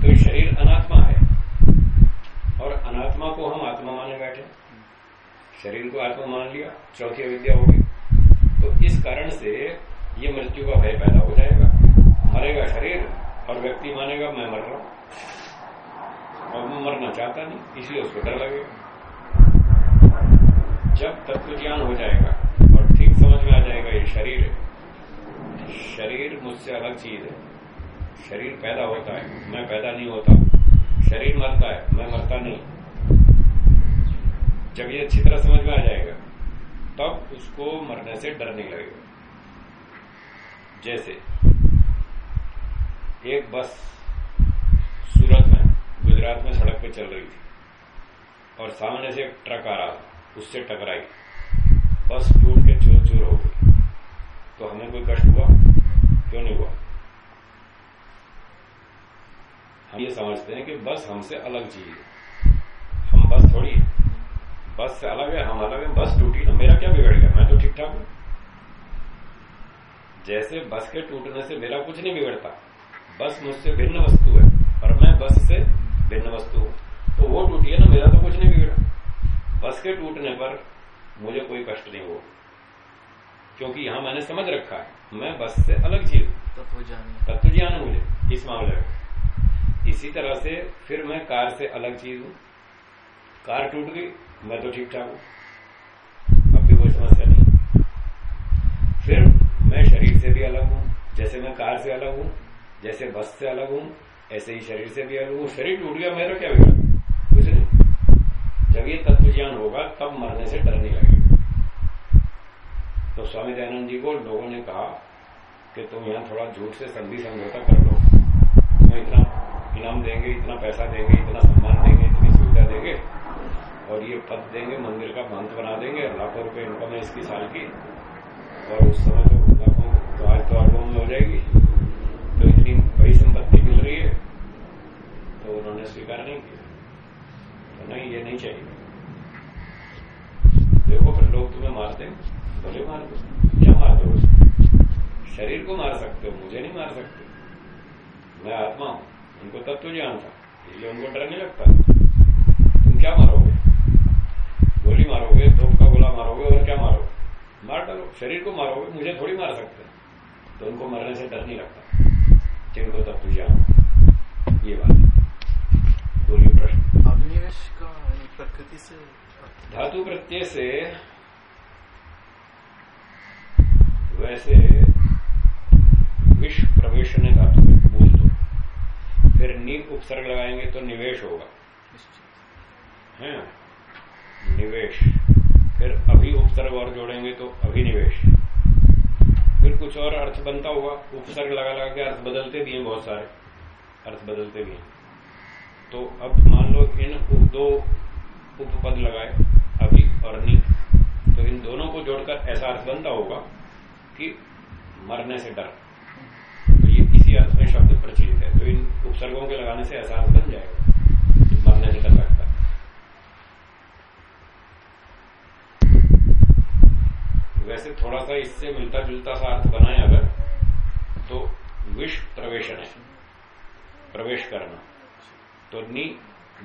S1: तो शरीर अनात्मा है, और अनात्मा को हम आत्मा माने बैठे शरीर को आत्मा मान लिया, चौथी अविद्या होगी। तो इस कारण से ये मृत्यु का भय पैदा हो जाएगा। मरेगा शरीर, और व्यक्ति मानेगा, मैं मर रहा हूँ। और मैं मरना चाहता नहीं, इसलिए उसको डर लगेगा। जब तत्व ज्ञान हो जाएगा, और ठीक समझ में आ जाएगा ये शरीर। शरीर मुझसे अलग चीज़ है। शरीर पैदा होता है, मैं पैदा नहीं होता। शरीर मरता है, मैं मरता नहीं। जब ये अच्छी तरह समझ में आ जाएगा, तब उसको मरने से डर नहीं लगेगा। जैसे, एक बस सूरत में, गुजरात में सड़क पे चल रही थी, और सामने से एक ट्रक आ रहा था। उससे टकराई। बस टूट के चूर चूर हो गई। तो हमें कोई कष्ट हुआ? क्यों नहीं हुआ? हम ये समझते हैं कि बस हमसे अलग चीज़ है। हम बस थोड़ी है। बस से अलग है, हम अलग है, बस टूटी ना। मेरा क्या बिगड़ गया? मैं तो ठीक ठाक हूँ। जैसे बस के टूटने से मेरा कुछ नहीं बिगड़ता। बस मुझसे भिन्न वस्तु है, और मैं बस से भिन्न वस्तु हूँ। तो वो टूटी है ना, मेरा तो कुछ नहीं बिगड़ा। बस के टूटने पर मुझे कोई कष्ट नहीं हुआ। क्योंकि यहाँ मैंने समझ रखा है मैं बस से अलग चीज़
S2: तत्व ज्ञान
S1: है मुझे इस मामले में। इसी तरह से फिर मैं कार से अलग चीज़ हूँ। कार टूट गई मैं तो ठीक ठाक हूँ। अब भी कोई समस्या नहीं। फिर मैं शरीर से भी अलग हूँ जैसे मैं कार से अलग हूँ जैसे बस से अलग हूँ ऐसे ही शरीर से भी अलग हूँ। शरीर टूट गया मेरा क्या बिगड़ा? जब ये तत्व ज्ञान होगा, तब मरने से डरने लगेगा। तो स्वामी दयानंद जी को लोगों ने कहा कि तुम यहाँ थोड़ा झूठ से संधि समझौता कर लो। तुम्हें इतना इनाम देंगे, इतना पैसा देंगे, इतना सम्मान देंगे, इतनी सुविधा देंगे और ये पद देंगे, मंदिर का मंत्र बना देंगे लाखों रुपए इनकम है इसकी साल की। और उस समय तो लाखों तो आज तो आठ में हो जाएगी। तो इतनी बड़ी संपत्ति मिल रही है तो उन्होंने स्वीकार नहीं किया। नहीं, ये नहीं चाहिए। देखो फिर लोग तुम्हें मारते भले मार दो। क्या मार दो? शरीर को मार सकते हो, मुझे नहीं मार सकते। मैं आत्मा हूँ, उनको तत्व ज्ञान था, इसलिए उनको डर नहीं लगता। तुम क्या मारोगे? गोली मारोगे, तोप का गोला मारोगे, और क्या मारोगे? मार डालो। शरीर को मारोगे, मुझे थोड़ी मार सकते तो उनको मरने से डर नहीं लगता। जिनको तत्व ज्ञान ये बात। बोलिए प्रश्न।
S2: अभिनिवेश का प्रकृति से
S1: धातु प्रत्यय से वैसे विश्व प्रवेश ने धातु में बोल दो। फिर नी उपसर्ग लगाएँगे तो निवेश होगा। है? निवेश। फिर अभी उपसर्ग और जोड़ेंगे तो अभिनिवेश। फिर कुछ और अर्थ बनता होगा। उपसर्ग लगा लगा के अर्थ बदलते भी हैं बहुत सारे। अर्थ बदलते भी हैं। तो अब मान लो इन उप दो उपपद लगाए, अभी और नी। तो इन दोनों को जोड़कर ऐसा अर्थ बनता होगा कि मरने से डर। तो ये इसी अर्थ में शब्द प्रचलित है। तो इन उपसर्गों के लगाने से ऐसा अर्थ बन जाएगा कि मरने से डर लगता वैसे थोड़ा सा इससे मिलता जुलता सा अर्थ बनाए अगर तो विष प्रवेशन है। प्रवेश करना। तो नि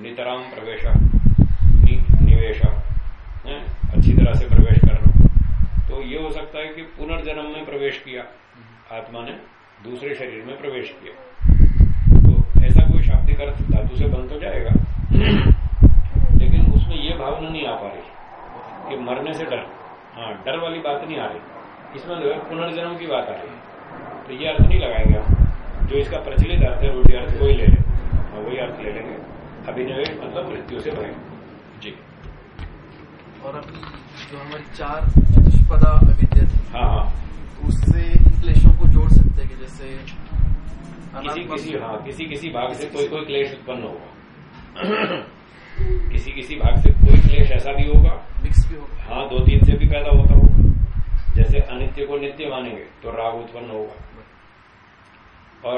S1: नितराम प्रवेश, नि, निवेश अच्छी तरह से प्रवेश करना तो ये हो सकता है कि पुनर्जन्म में प्रवेश किया, आत्मा ने दूसरे शरीर में प्रवेश किया। तो ऐसा कोई शाब्दिक अर्थ धातु से बन तो जाएगा। लेकिन उसमें ये भावना नहीं आ पा रही कि मरने से डर। हाँ डर वाली बात नहीं आ रही। इसमें जो है पुनर्जन्म की बात आ रही है। तो ये अर्थ नहीं लगाएगा जो इसका प्रचलित अर्थ है वही अर्थ वही ले लें। वही अर्थ ले लेंगे। अभिनिवेश मतलब मृत्यु से भय। जी।
S2: और अभी जो हमारी चार चतुष्पदा अविद्या थी
S1: हाँ हाँ।
S2: उससे इन क्लेशों को जोड़ सकते हैं कि जैसे
S1: किसी किसी हाँ किसी किसी भाग से कोई कोई क्लेश उत्पन्न होगा। किसी किसी भाग से कोई क्लेश ऐसा भी होगा।
S2: मिक्स भी होगा।
S1: हाँ दो तीन से भी पैदा होता होगा। जैसे अनित्य को नित्य मानेंगे तो राग उत्पन्न होगा। और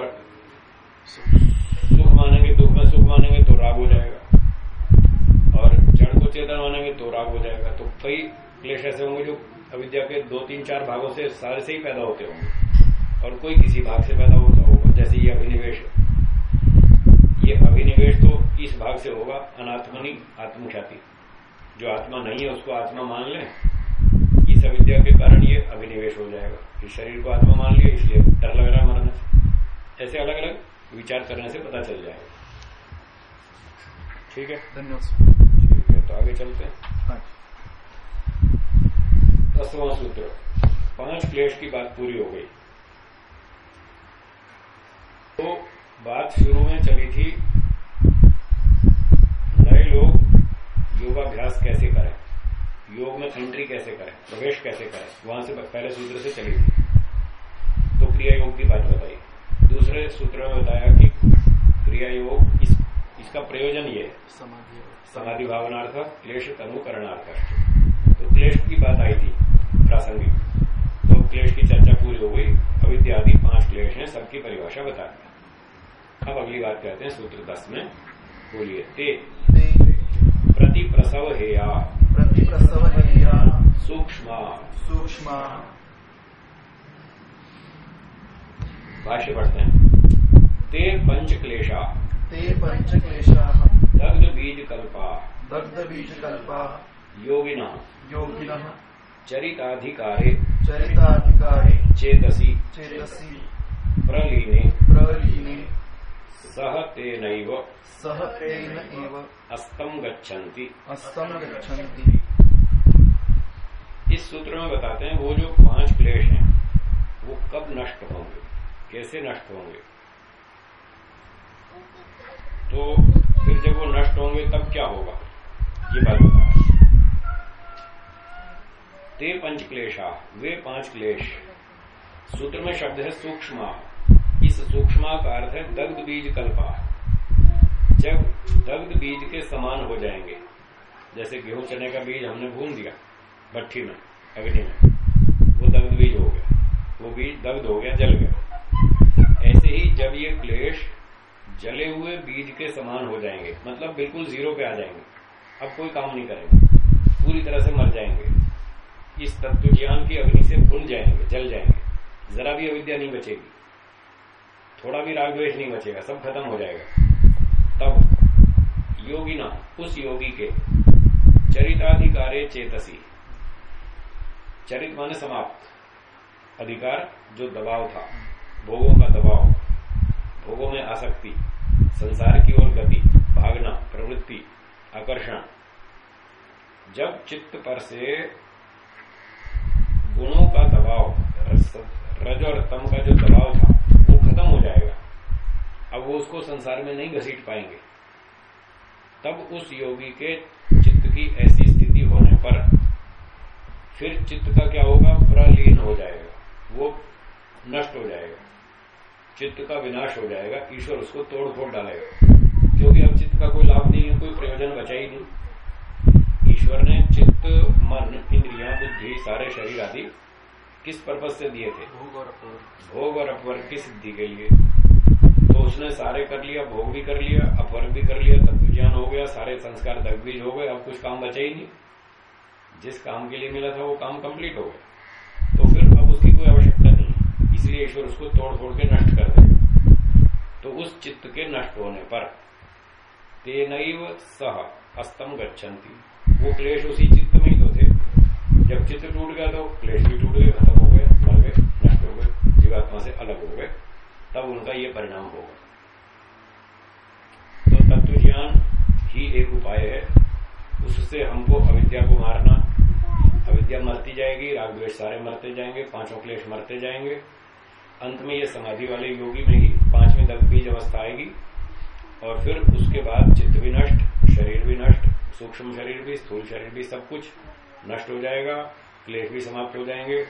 S1: सुख मानेंगे दुख में सुख मानेंगे तो राग हो जाएगा। और जड़ को चेतन मानेंगे तो राग हो जाएगा। तो कई क्लेश ऐसे होंगे जो अविद्या के दो, तीन, चार भागों से सारे से ही पैदा होते होंगे। और कोई किसी भाग से पैदा होता होगा, जैसे ये अभिनिवेश ये अभिनिवेश तो इस भाग से होगा, अनात्मनी आत्मख्याति। जो आत्मा नहीं है, उसको आत्मा मान ले, इस अविद्या के कारण ये अभिनिवेश हो जाएगा। इस शरीर को आत्मा मान लिया, इसलिए डर लग रहा है मरने से। ऐसे अलग अलग विचार करने से पता चल जाएगा। ठीक है?
S2: धन्यवाद
S1: ठीक है तो आगे चलते हैं।
S2: हाँ
S1: सूत्र पाँच क्लेश की बात पूरी हो गई। तो बात शुरू में चली थी नए लोग योगाभ्यास कैसे करें? योग में एंट्री कैसे करें? प्रवेश कैसे करें? वहाँ से पहले सूत्र से चली थी। तो क्रिया योग की बात बताई। दूसरे सूत्र में बताया कि क्रिया योग इसका प्रयोजन ये
S2: समाधि
S1: समाधि भावनार्थ क्लेश तनु करणार्थ तो क्लेश की बात आई थी प्रासंगिक। तो क्लेश की चर्चा पूरी हो गई। अविद्या आदि पाँच क्लेश हैं सबकी परिभाषा बता दी अब अगली बात कहते हैं सूत्र दस में। बोलिए ते।
S2: ते
S1: प्रति प्रसव हेया।
S2: प्रतिप्रसव हेया।
S1: सूक्ष्म।
S2: सूक्ष्म।
S1: भाष्य पढ़ते हैं। ते पंच क्लेशा
S2: ते पंचक्लेशा।
S1: दग्ध बीज कल्पा
S2: दग्ध बीज कल्पा
S1: योगिना।
S2: योगिन।
S1: चरिताधिकारे।
S2: चरिताधिकारे।
S1: चेतसी।
S2: चेतसी।
S1: प्रलीने।
S2: प्रलीने।
S1: सह तेनैव।
S2: सह तेन एव।
S1: अस्तम गच्छन्ति।
S2: अस्तम गच्छन्ति।
S1: इस सूत्र में बताते हैं वो जो पाँच क्लेश हैं वो कब नष्ट होंगे? कैसे नष्ट होंगे? तो फिर जब वो नष्ट होंगे, तब क्या होगा? ये बात बता ते पंच क्लेशा, वे पाँच क्लेश। सूत्र में शब्द है सूक्ष्म। इस सूक्ष्म का अर्थ है दग्ध बीज कल्पा। जब दग्ध बीज के समान हो जाएँगे, जैसे गेहूँ चने का बीज हमने भून दिया भट्टी में, अग्नि में, वो दग्ध बीज हो गया। वो बीज दग्ध हो गया, जल गया। ऐसे ही जब ये क्लेश जले हुए बीज के समान हो जाएँगे। मतलब बिल्कुल ज़ीरो पे आ जाएँगे। अब कोई काम नहीं करेंगे। पूरी तरह से मर जाएँगे। इस तत्व ज्ञान की अग्नि से भूल जाएँगे, जल जाएँगे। जरा भी अविद्या नहीं बचेगी। थोड़ा भी राग नहीं बचेगा। सब खत्म हो जाएगा। तब योगी ना उस योगी के चरिताधिकारे चेतसी। चरित माने समाप्त। अधिकार, जो दबाव था। भोगों का दबाव। भोगों में आसक्ति, संसार की ओर गति भागना प्रवृत्ति, आकर्षण। जब चित्त पर से गुणों का दबाव रज और तम का जो दबाव था, वो खत्म हो जाएगा। अब वो उसको संसार में नहीं घसीट पाएँगे। तब उस योगी के चित्त की ऐसी स्थिति होने पर फिर चित्त का क्या होगा? प्रलीन हो जाएगा। वो नष्ट हो जाएगा। चित्त का विनाश हो जाएगा ईश्वर उसको तोड़ फोड़ डालेगा। क्योंकि अब चित्त का कोई लाभ नहीं है कोई प्रयोजन बचा ही नहीं। ईश्वर ने चित्त मन इंद्रिया बुद्धि सारे शरीर आदि किस पर्पज से दिए थे?
S2: भोग और अपवर्ग
S1: भोग और अपवर्ग की सिद्धि के लिए? तो उसने सारे कर लिया भोग भी कर लिया अपवर्ग भी कर लिया तत्व ज्ञान हो गया सारे संस्कार दगबीज हो गए अब कुछ काम बचा ही नहीं। जिस काम के लिए मिला था वो काम कंप्लीट हो गया तो फिर अब उसकी कोई आवश्यकता नहीं इसलिए ईश्वर उसको तोड़ फोड़ के नष्ट कर देगा तो उस चित्त के नष्ट होने पर तेनैव सह अस्तम गच्छन्ति। वो क्लेश उसी चित्त में ही तो थे। जब चित्त टूट गया तो क्लेश भी टूट गए खत्म हो गए मर गए, नष्ट हो गए, जीवात्मा से अलग हो गए। तब उनका ये परिणाम होगा। तो तत्व ज्ञान ही एक उपाय है। उससे हमको अविद्या को मारना। अविद्या मरती जाएगी राग द्वेष सारे मरते जाएँगे, पाँचों क्लेश मरते जाएँगे। अंत में ये समाधि वाले योगी में ही पांचवी तक बीज अवस्था आएगी और फिर उसके बाद चित्त भी नष्ट, शरीर भी नष्ट, सूक्ष्म शरीर भी, स्थूल शरीर भी सब कुछ नष्ट हो जाएगा, क्लेश भी समाप्त हो जाएँगे।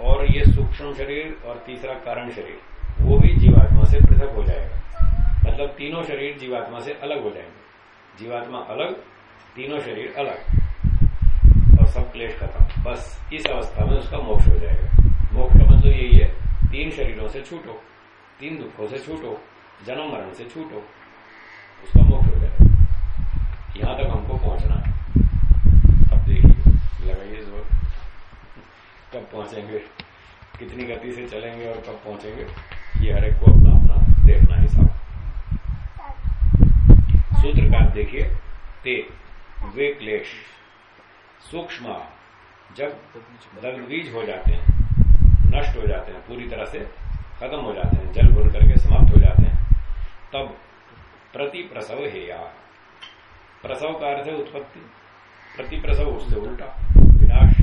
S1: और ये सूक्ष्म शरीर और तीसरा कारण शरीर, वो भी जीवात्मा से पृथक हो जाएगा। मतलब तीनों शरीर जीवात्मा से अलग हो जाएँगे। जीवात्मा अलग, तीनों शरीर अलग। और सब क्लेश खत्म। बस इस अवस्था में उसका मोक्ष हो जाएगा। मोक्ष का मतलब यही है तीन शरीरों से छूटो, तीन दुखों से छूटो, जन्म मरण से छूटो, उसका मुख्य हो जाएगा यहाँ तक हमको पहुँचना है। अब देखिए, लगाइए ज़ोर। कब पहुँचेंगे? कितनी गति से चलेंगे और कब पहुँचेंगे? ये हर एक को अपना अपना देखना है सब। सूत्र का देखिए। ते वे क्लेश, सूक्ष्म, जब दग्धबीज हो जाते हैं नष्ट हो जाते हैं, पूरी तरह से खत्म हो जाते हैं, जल भूल करके समाप्त हो जाते हैं। तब प्रति प्रसव है या प्रसव का अर्थ है उत्पत्ति। प्रति प्रसव उससे उल्टा, विनाश।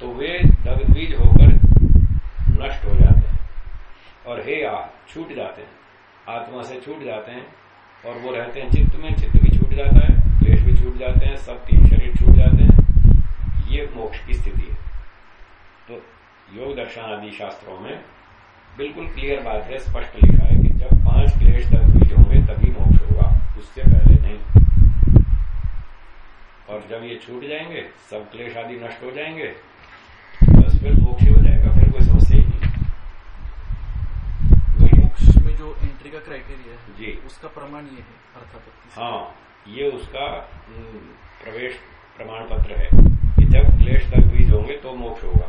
S1: तो वे दग्धबीज होकर नष्ट हो जाते हैं और हे या छूट जाते हैं। आत्मा से छूट जाते हैं और वो रहते हैं चित्त में। चित्त भी छूट जाता है, क्लेश भी छूट जाते हैं, सब तीन शरीर छूट जाते हैं। ये मोक्ष की स्थिति है। तो योग दर्शन आदि शास्त्रों में बिल्कुल क्लियर बात है स्पष्ट लिखा है कि जब पाँच क्लेश दग्धबीज होंगे तभी मोक्ष होगा उससे पहले नहीं। और जब ये छूट जाएँगे सब क्लेश आदि नष्ट हो जाएँगे बस फिर मोक्ष हो जाएगा फिर कोई समस्या ही नहीं।
S2: मोक्ष में जो एंट्री का क्राइटेरिया है
S1: जी।
S2: उसका प्रमाण ये है अर्थापत्ति
S1: हाँ ये उसका प्रवेश प्रमाण पत्र है कि जब क्लेश तक बीज होंगे तो मोक्ष होगा।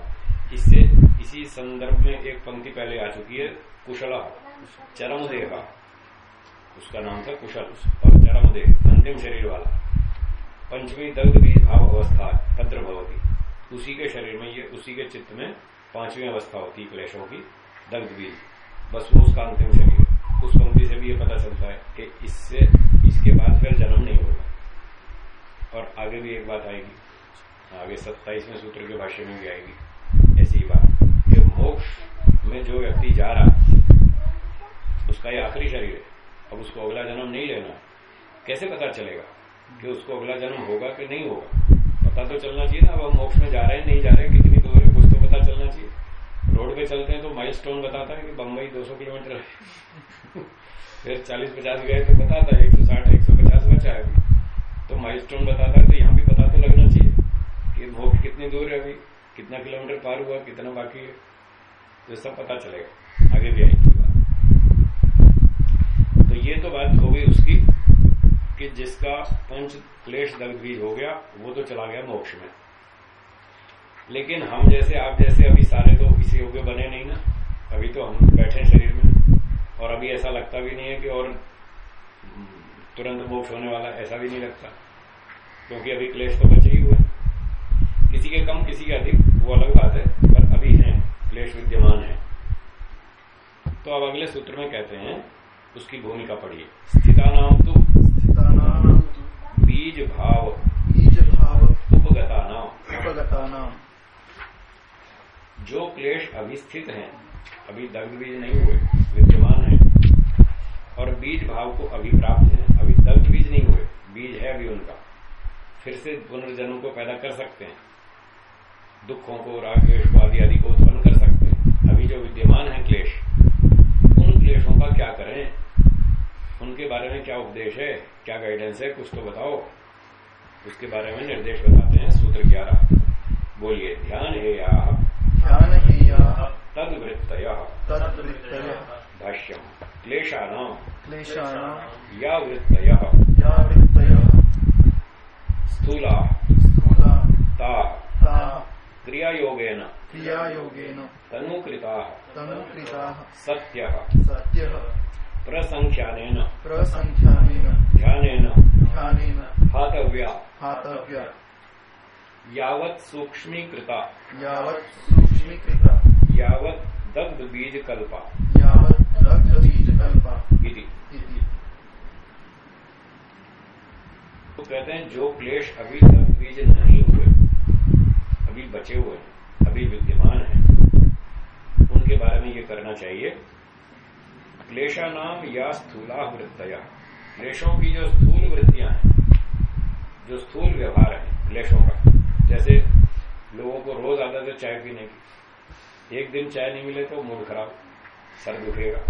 S1: इससे इसी संदर्भ में एक पंक्ति पहले आ चुकी है, कुशल चरम देह उसका नाम था कुशल, और चरम देह अंतिम शरीर वाला। पंचमी दग्ध बीज भाव अवस्था, तद्र भवती। उसी के शरीर में ये, उसी के चित्त में पांचवी अवस्था होती क्लेशों की, दग्ध बीज बस वो उसका अंतिम शरीर उस पंक्ति से भी ये पता चलता है कि इससे, इसके बाद फिर जन्म नहीं होगा। और आगे भी एक बात आएगी। आगे सत्ताईसवें सूत्र के भाष्य में भी आएगी। ऐसी ही बात कि मोक्ष में जो व्यक्ति जा रहा उसका ये आखिरी शरीर है। अब उसको अगला जन्म नहीं लेना कैसे पता चलेगा कि उसको अगला जन्म होगा कि नहीं होगा? पता तो चलना चाहिए ना, अब हम मोक्ष में जा रहे हैं, नहीं जा रहे हैं, कितनी दूर है, कुछ तो पता चलना चाहिए। रोड पे चलते हैं तो माइलस्टोन बताता है कि बम्बई 200 किलोमीटर है। [LAUGHS] फिर 40-50 गए तो बताता है 160 150 बचा है तो माइलस्टोन बताता है तो यहाँ भी पता तो लगना चाहिए कि मोक्ष कितनी दूर है अभी। कितना किलोमीटर पार हुआ, कितना बाकी है सब पता चलेगा। आगे भी आएगी बात। तो ये तो बात हो गई उसकी कि जिसका पंच क्लेश दग्ध बीज हो गया, वो तो चला गया मोक्ष में। लेकिन हम जैसे, आप जैसे अभी सारे तो इसी योग्य बने नहीं ना। अभी तो हम बैठे शरीर में। और अभी ऐसा लगता भी नहीं है कि और, तुरंत मोक्ष होने वाला ऐसा भी नहीं लगता। क्योंकि अभी क्लेश तो बचे किसी के कम किसी के अधिक वो अलग बात है पर अभी है क्लेश विद्यमान है। तो अब अगले सूत्र में कहते हैं उसकी भूमिका पढ़िए। स्थिता नाम तो। बीज भाव
S2: बीज भाव
S1: उपगता नाम
S2: उपगता नाम
S1: जो क्लेश अभी स्थित है अभी दग्ध बीज नहीं हुए विद्यमान है और बीज भाव को अभी प्राप्त है अभी दग्ध बीज नहीं हुए बीज है अभी उनका। फिर से पुनर्जन्म को पैदा कर सकते हैं। दुखों को राग को आदि आदि को उत्पन्न कर सकते हैं। अभी जो विद्यमान है क्लेश उन क्लेशों का क्या करें? उनके बारे में क्या उपदेश है? क्या गाइडेंस है? कुछ तो बताओ। उसके बारे में निर्देश बताते हैं सूत्र ग्यारह। बोलिए ध्यान है या।
S2: ध्यान हेया
S1: तद वृत्तय
S2: तद्वृत्तय।
S1: भाष्यम। क्लेशानाम
S2: क्लेशानां।
S1: या वृत्तय
S2: या वृत्तय
S1: स्थूला ता
S2: ताः
S1: क्रियायोगेन
S2: क्रियायोगेन।
S1: तनुकृता।
S2: तनुकृताः।
S1: सत्य।
S2: सत्यः।
S1: प्रसंख्यानेन।
S2: प्रसङ्ख्यानेन
S1: ध्यानेन।
S2: ध्यानेन।
S1: हातव्या
S2: हातव्या
S1: यावत् सूक्ष्मीकृता।
S2: यावत् सूक्ष्मीकृता।
S1: यावत् दग्ध बीज कल्पा
S2: यावत् दग्धबीजकल्पा।
S1: इति।
S2: इति।
S1: तो कहते हैं जो क्लेश अभी दग्ध बीज नहीं हुए अभी बचे हुए हैं। अभी विद्यमान है। उनके बारे में ये करना चाहिए। क्लेशा नाम या स्थूला वृत्तया क्लेशों की जो स्थूल वृत्तियाँ हैं, जो स्थूल व्यवहार है, क्लेशों का। जैसे लोगों को रोज आदत है चाय पीने की। एक दिन चाय नहीं मिले तो मूड खराब, सर दुखेगा।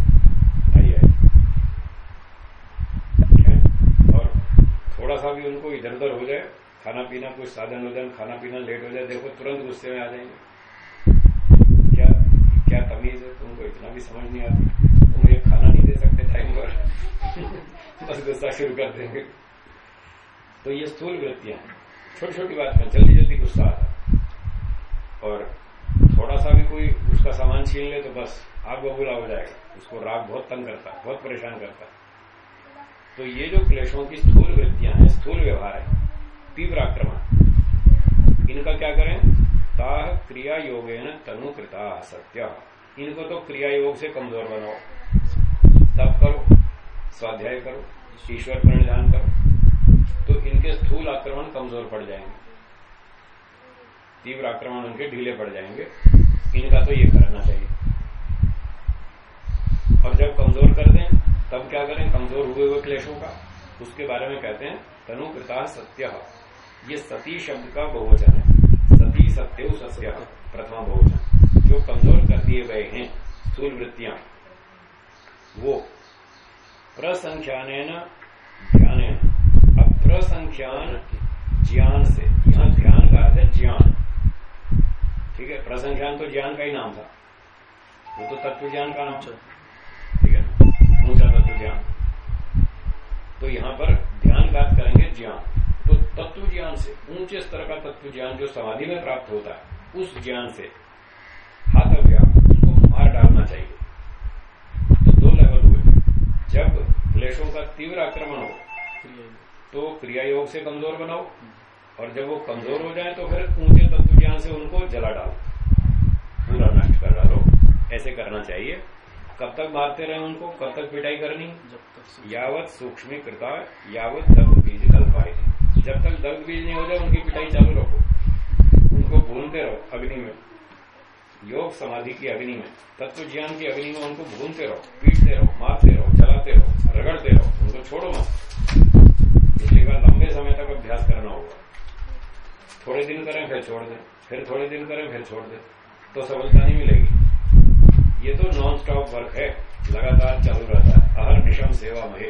S1: और थोड़ा सा भी उनको इधर उधर हो जाए, खाना पीना कुछ साधन वज़न खाना पीना लेट हो जाए, देखो तुरंत गुस्से में आ जाएँगे। क्या तमीज है? तुमको इतना भी समझ नहीं आती। तुम एक खाना नहीं दे सकते टाइम पर। [LAUGHS] बस गुस्सा शुरू कर देंगे। तो ये स्थूल वृत्तियाँ छोटी छोटी बात में जल्दी जल्दी गुस्सा आता और थोड़ा सा भी कोई उसका सामान छीन ले तो बस आग बबूला हो जाएगा। उसको राग बहुत तंग करता है, बहुत परेशान करता है। तो ये जो क्लेशों की स्थूल वृत्तियाँ हैं, स्थूल व्यवहार है, तीव्र आक्रमण। इनका क्या करें? ताह क्रिया योगेन तनु कृता सत्य इनको तो क्रिया योग से कमज़ोर बनाओ। तब करो, स्वाध्याय करो, ईश्वर प्रणिधान करो तो इनके स्थूल आक्रमण कमज़ोर पड़ जाएँगे। तीव्र आक्रमण उनके ढीले पड़ जाएँगे। इनका तो ये करना चाहिए। और जब कमज़ोर कर दें, तब क्या करें? कमज़ोर हुए हुए क्लेशों का। उसके बारे में कहते हैं तनु कृता सत्य। ये सती शब्द का बहुवचन है। सत्य सत्य प्रथमा बहुवचन जो कमज़ोर कर दिए गए हैं स्थूल वृत्तियाँ वो प्रसंख्यान ध्यान अब प्रसंख्यान ज्ञान से यहाँ ध्यान का अर्थ है ज्ञान। ठीक है प्रसंख्यान तो ज्ञान का ही नाम था। वो तो तत्व ज्ञान का नाम था। ठीक है ऊँचा तत्व ज्ञान? तो यहाँ पर ध्यान का अर्थ करेंगे ज्ञान। तो तत्व ज्ञान से ऊँचे स्तर का तत्व ज्ञान जो समाधि में प्राप्त होता है उस ज्ञान से हाथव्या उनको मार डालना चाहिए। तो दो लेवल हुए। जब क्लेशों का तीव्र आक्रमण हो तो क्रिया योग से कमज़ोर बनाओ और जब वो कमज़ोर हो जाए तो फिर ऊँचे तत्व ज्ञान से उनको जला डालो। पूरा नष्ट कर डालो। ऐसे करना चाहिए। कब तक मारते रहे उनको? कब तक पिटाई करनी?
S2: जब तक
S1: यावत सूक्ष्मी कृता यावत दग्ध बीज कल्पाए जब तक दग्ध बीज नहीं हो जाए, उनकी पिटाई चालू रखो। उनको भूनते रहो अग्नि में। योग समाधि की अग्नि में तत्व ज्ञान की अग्नि में उनको भूनते रहो, पीटते रहो, मारते रहो, चलाते रहो, रगड़ते रहो। उनको छोड़ो मत। इसलिए का लंबे समय तक अभ्यास करना होगा। थोड़े दिन करें, फिर छोड़ दें। फिर थोड़े दिन करें, फिर छोड़ दें। तो सफलता नहीं मिलेगी। ये तो नॉन स्टॉप वर्क है। लगातार चालू रहता है। अहर निशम सेवा महे।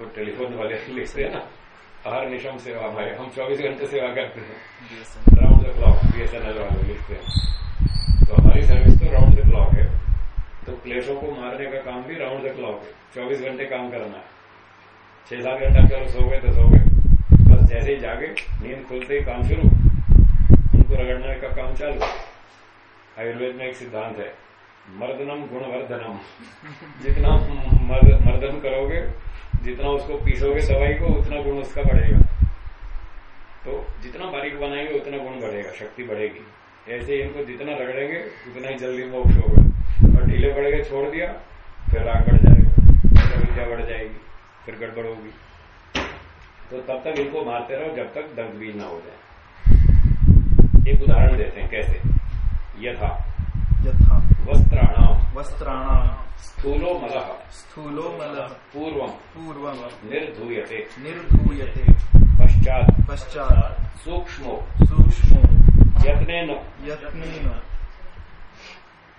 S1: वो टेलीफोन वाले [LAUGHS] लिखते हैं ना। अहर निशम सेवा महे हम 24 घंटे सेवा करते हैं राउंड द क्लॉक बीएसएनएल वाले लिखते हैं तो हमारी सर्विस तो राउंड द क्लॉक है तो क्लेशों को मारने का काम भी राउंड द क्लॉक है चौबीस घंटे काम करना है छह सात घंटा चलो सो गए तो सो गए बस जैसे ही जागे नींद खुलते ही काम शुरू उनको रगड़ने का काम चालू आयुर्वेद में एक सिद्धांत है मर्दनम गुणवर्धनम जितना मर्द, मर्दन करोगे जितना उसको पीसोगे दवाई को, उतना गुण उसका बढ़ेगा। तो जितना बारीक बनाएँगे, उतना गुण बढ़ेगा, शक्ति बढ़ेगी। ऐसे इनको जितना रगड़ेंगे, उतना ही जल्दी मोक्ष होगा। और ढीले पड़ गए, छोड़ दिया, फिर राग बढ़ जाएगा विद्या बढ़ जाएगी, फिर गड़बड़ होगी। तो तब तक इनको मारते रहो, जब तक दर्द भी ना हो जाए। एक उदाहरण देते हैं, कैसे? यथा।
S2: यथा।
S1: वस्त्राणाम
S2: वस्त्राणाम
S1: स्थूलो मल
S2: स्थूलो मल
S1: पूर्व।
S2: पूर्व।
S1: निर्धूयते।
S2: निर्धूयते।
S1: पश्चात।
S2: पश्चात।
S1: सूक्ष्मो।
S2: सूक्ष्मो।
S1: यत्नेन।
S2: यत्नेन।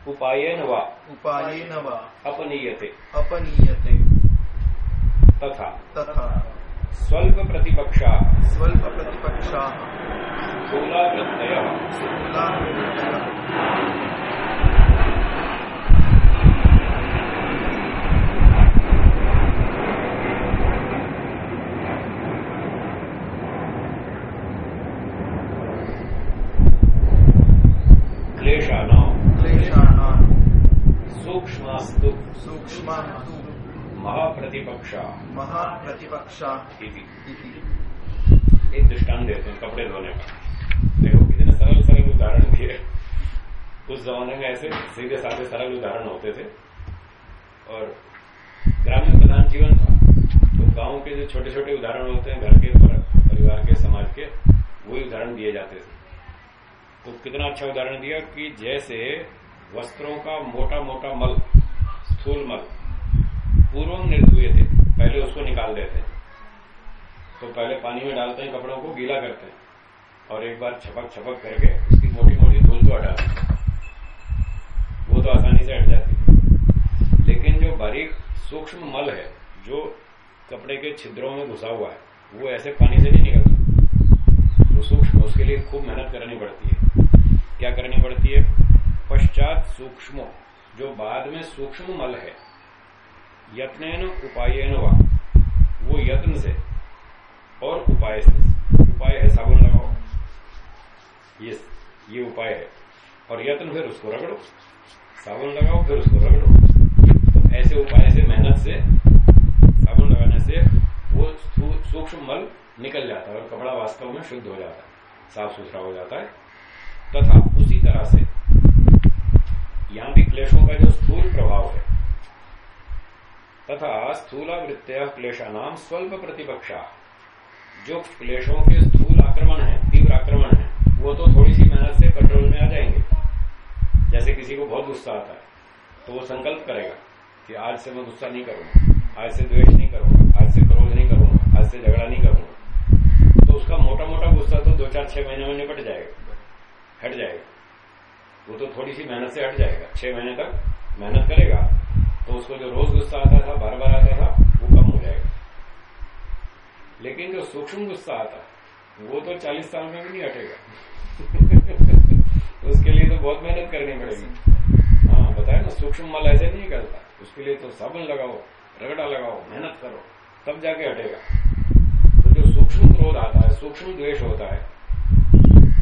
S1: उपायेन वा।
S2: उपायेन वा।
S1: अपनीयते।
S2: अपनीयते।
S1: तथा।
S2: तथा।
S1: स्वल्प प्रतिपक्षा
S2: स्वल्प प्रतिपक्षाः
S1: स्थूलावृत्तय
S2: स्थूलावृत्तयः
S1: क्लेशानां
S2: क्लेशानाम्
S1: सूक्ष्मास्तु
S2: सूक्ष्मः तु
S1: महाप्रतिपक्षा।
S2: महाप्रतिपक्षाः।
S1: एक दृष्टांत देते हैं कपड़े धोने का। देखो कितने सरल सरल उदाहरण दिए। उस जमाने में ऐसे सीधे साधे सरल उदाहरण होते थे। और ग्रामीण प्रधान जीवन था। तो गाँव के जो छोटे छोटे उदाहरण होते हैं घर के परिवार के समाज के वही उदाहरण दिए जाते थे। तो कितना अच्छा उदाहरण दिया कि जैसे वस्त्रों का मोटा मोटा मल स्थूल मल पूर्व निर्धुए थे, पहले उसको निकाल देते हैं। तो पहले पानी में डालते हैं कपड़ों को, गीला करते हैं। और एक बार छपक छपक करके उसकी मोटी मोटी धूल को हटाते हैं। वो तो आसानी से हट जाती है। लेकिन जो बारीक, सूक्ष्म मल है, जो कपड़े के छिद्रों में घुसा हुआ है, वो ऐसे पानी से नहीं निकलता। वो सूक्ष्म, उसके लिए खूब मेहनत करनी पड़ती है। क्या करनी पड़ती है? पश्चात सूक्ष्म, जो बाद में सूक्ष्म मल है यत्न उपायन वा। वो यत्न से और उपाय से। उपाय है साबुन लगाओ। ये ये उपाय है। और यत्न फिर उसको रगड़ो। साबुन लगाओ, फिर उसको रगड़ो। तो ऐसे उपाय से, मेहनत से, साबुन लगाने से वो सूक्ष्म मल निकल जाता है और कपड़ा वास्तव में शुद्ध हो जाता है, साफ़ सुथरा हो जाता है। तथा उसी तरह से यहाँ भी क्लेशों का जो स्थूल प्रभाव है तथा स्थूलावृत्तिया क्लेशा नाम स्वल्प प्रतिपक्षा जो क्लेशों के स्थूल आक्रमण है, तीव्र आक्रमण है, वो तो थोड़ी सी मेहनत से कंट्रोल में आ जाएँगे। जैसे किसी को बहुत गुस्सा आता है तो वो संकल्प करेगा कि आज से मैं गुस्सा नहीं करूँगा, आज से द्वेष नहीं करूँगा, आज से क्रोध नहीं करूँगा, आज से झगड़ा नहीं करूँगा। तो उसका मोटा मोटा गुस्सा तो दो चार छह महीने में निपट जाएगा, हट जाएगा। वो तो थोड़ी सी मेहनत से हट जाएगा, छह महीने तक मेहनत करेगा। तो उसको जो रोज गुस्सा आता था बार बार आता था, वो कम हो जाएगा। लेकिन जो सूक्ष्म गुस्सा आता, वो तो चालीस साल में भी नहीं हटेगा। [LAUGHS] तो उसके लिए तो बहुत मेहनत करनी पड़ेगी। हाँ बताए ना, सूक्ष्म मल ऐसे नहीं करता। उसके लिए तो साबुन लगाओ, रगड़ा लगाओ, मेहनत करो, तब जाके हटेगा। तो जो सूक्ष्म क्रोध आता है, सूक्ष्म द्वेष होता है,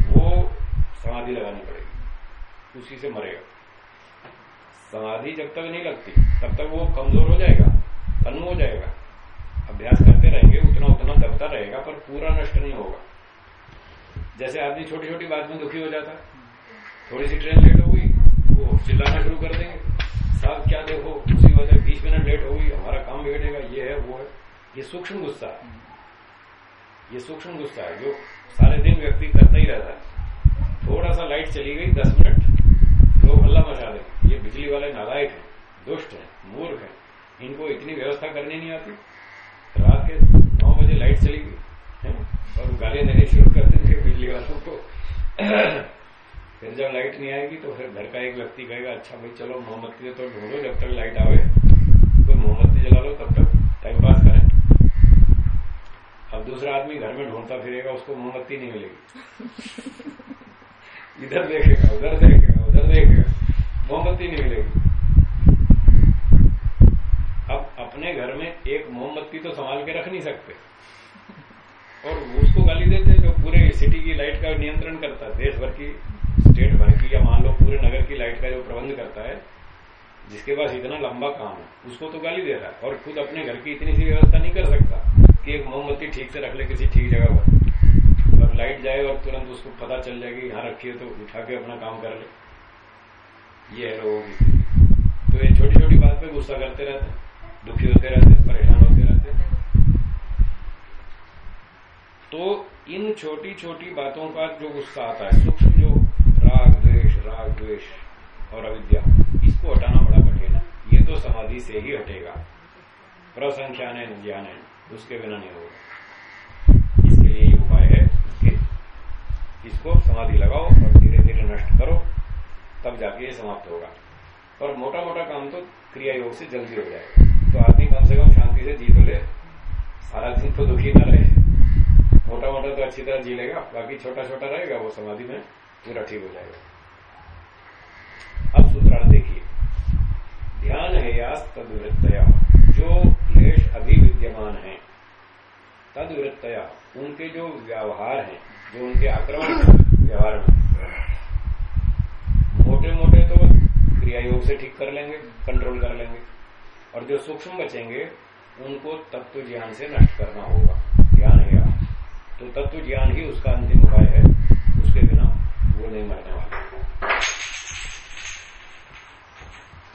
S1: वो समाधि लगानी पड़ेगी। उसी से मरेगा। समाधि जब तक नहीं लगती, तब तक वो कमज़ोर हो जाएगा तनु हो जाएगा। अभ्यास करते रहेंगे, उतना उतना दबता रहेगा, पर पूरा नष्ट नहीं होगा। जैसे आदमी छोटी छोटी बात में दुखी हो जाता है थोड़ी सी ट्रेन लेट हो गई, वो चिल्लाना शुरू कर देंगे। साहब, क्या देखो, उसी वजह बीस मिनट लेट हो गई, हमारा काम बिगड़ेगा, ये है, वो है। ये सूक्ष्म गुस्सा है। ये सूक्ष्म गुस्सा है, जो सारे दिन व्यक्ति करता ही रहता है। थोड़ा सा लाइट चली गई, दस मिनट हल्ला मचा देंगे ये बिजली वाले नालायक है, दुष्ट है, मूर्ख है। इनको इतनी व्यवस्था करनी नहीं आती। रात के नौ बजे लाइट चली गई, है और गाली देने शुरू कर देंगे बिजली वालों को। फिर जब लाइट नहीं आएगी तो फिर घर का एक व्यक्ति कहेगा अच्छा भाई, चलो, मोमबत्ती तो ढूंढो जब तक लाइट आवे। कोई मोमबत्ती जला लो, तब तक टाइम पास करें। अब दूसरा आदमी घर में ढूंढता फिरेगा, उसको मोमबत्ती नहीं मिलेगी। [LAUGHS] इधर देखेगा, उधर देखेगा। मोमबत्ती नहीं मिलेगी। अब अपने घर में एक मोमबत्ती तो संभाल के रख नहीं सकते। और उसको गाली देते जो पूरे सिटी की लाइट का नियंत्रण करता है। देश भर की स्टेट भर की, या मान लो पूरे नगर की लाइट का जो प्रबंध करता है, जिसके पास इतना लंबा काम है, उसको तो गाली दे रहा है। और खुद अपने घर की इतनी सी व्यवस्था नहीं कर सकता कि एक मोमबत्ती ठीक से रख ले किसी ठीक जगह पर। और लाइट जाए और तुरंत उसको पता चल जाएगी यहाँ रखिए तो उठा के अपना काम कर ले। ये है लोगों की तो ये छोटी छोटी बात पे गुस्सा करते रहते दुखी होते रहते परेशान होते रहते तो इन छोटी छोटी बातों का जो गुस्सा आता है, सूक्ष्म जो राग, द्वेष राग, द्वेष और अविद्या, इसको हटाना बड़ा कठिन है। ये तो समाधि से ही हटेगा। प्रसंख्यान ज्ञान उसके बिना नहीं होगा। इसके लिए उपाय है इसको समाधि लगाओ और धीरे धीरे नष्ट करो। तब जाके ये समाप्त होगा। और मोटा मोटा काम तो क्रिया योग से जल्दी हो जाएगा। तो आदमी कम से कम शांति से जी तो ले। सारा दिन तो दुखी न रहे। मोटा मोटा तो अच्छी तरह जी लेगा। बाकी छोटा छोटा रहेगा, वो समाधि में पूरा ठीक हो जाएगा। अब सूत्रार्थ देखिए। ध्यान है या तदवृत्तया जो क्लेश अभी विद्यमान है, तदवृत्तया उनके जो व्यवहार हैं, जो उनके आक्रमण व्यवहार में। मोटे मोटे तो क्रिया योग से ठीक कर लेंगे कंट्रोल कर लेंगे। और जो सूक्ष्म बचेंगे, उनको तत्व ज्ञान से नष्ट करना होगा। ध्यान है तो तत्व ज्ञान ही उसका अंतिम उपाय है। उसके बिना वो नहीं मरने वाला।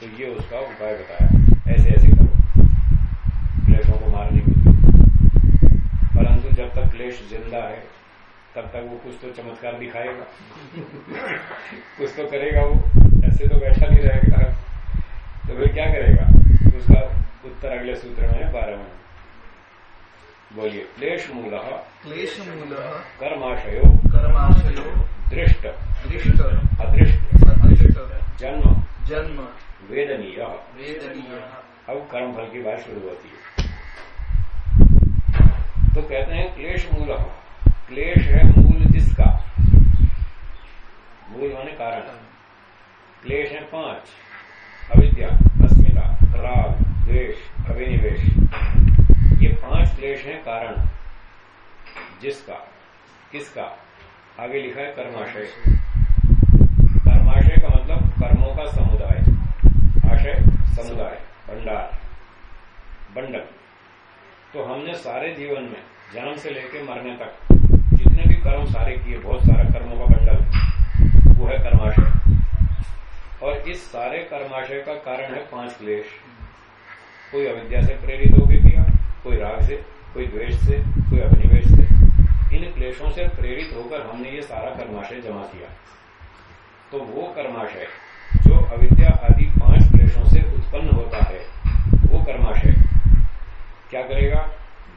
S1: तो ये उसका उपाय बताया। ऐसे ऐसे करो। क्लेशों को मारने के लिए। परंतु जब तक क्लेश ज़िंदा है तब तक वो कुछ तो चमत्कार दिखाएगा। [COUGHS] कुछ तो करेगा वो ऐसे तो बैठा नहीं रहेगा। तो फिर क्या करेगा? उसका उत्तर अगले सूत्र में है बारह में बोलिए क्लेश मूल
S2: क्लेश मूल
S1: कर्माशयो
S2: कर्माशयो
S1: दृष्ट।
S2: दृष्ट।
S1: अदृष्ट।
S2: अदृष्ट।
S1: जन्म।
S2: जन्म।
S1: वेदनीय।
S2: वेदनीय।
S1: अब कर्म फल की बात शुरू होती है। तो कहते हैं क्लेश मूल क्लेश है मूल जिसका? मूल माने कारण। क्लेश है पाँच। अविद्या, अस्मिता, राग, द्वेष अभिनिवेश ये पाँच क्लेश हैं कारण। जिसका? किसका? आगे लिखा है कर्माशय। कर्माशय का मतलब कर्मों का समुदाय। आशय, समुदाय, भंडार बंडल तो हमने सारे जीवन में जन्म से लेकर मरने तक जितने भी कर्म सारे किए, बहुत सारा कर्मों का बंडल, वो है कर्माशय। और इस सारे कर्माशय का कारण है पाँच क्लेश। कोई अविद्या से प्रेरित होकर किया, कोई राग से, कोई द्वेष से, कोई अभिनिवेश से। इन क्लेशों से प्रेरित होकर हमने ये सारा कर्माशय जमा किया। तो वो कर्माशय, जो अविद्या आदि पाँच क्लेशों से उत्पन्न होता है, वो कर्माशय। क्या करेगा?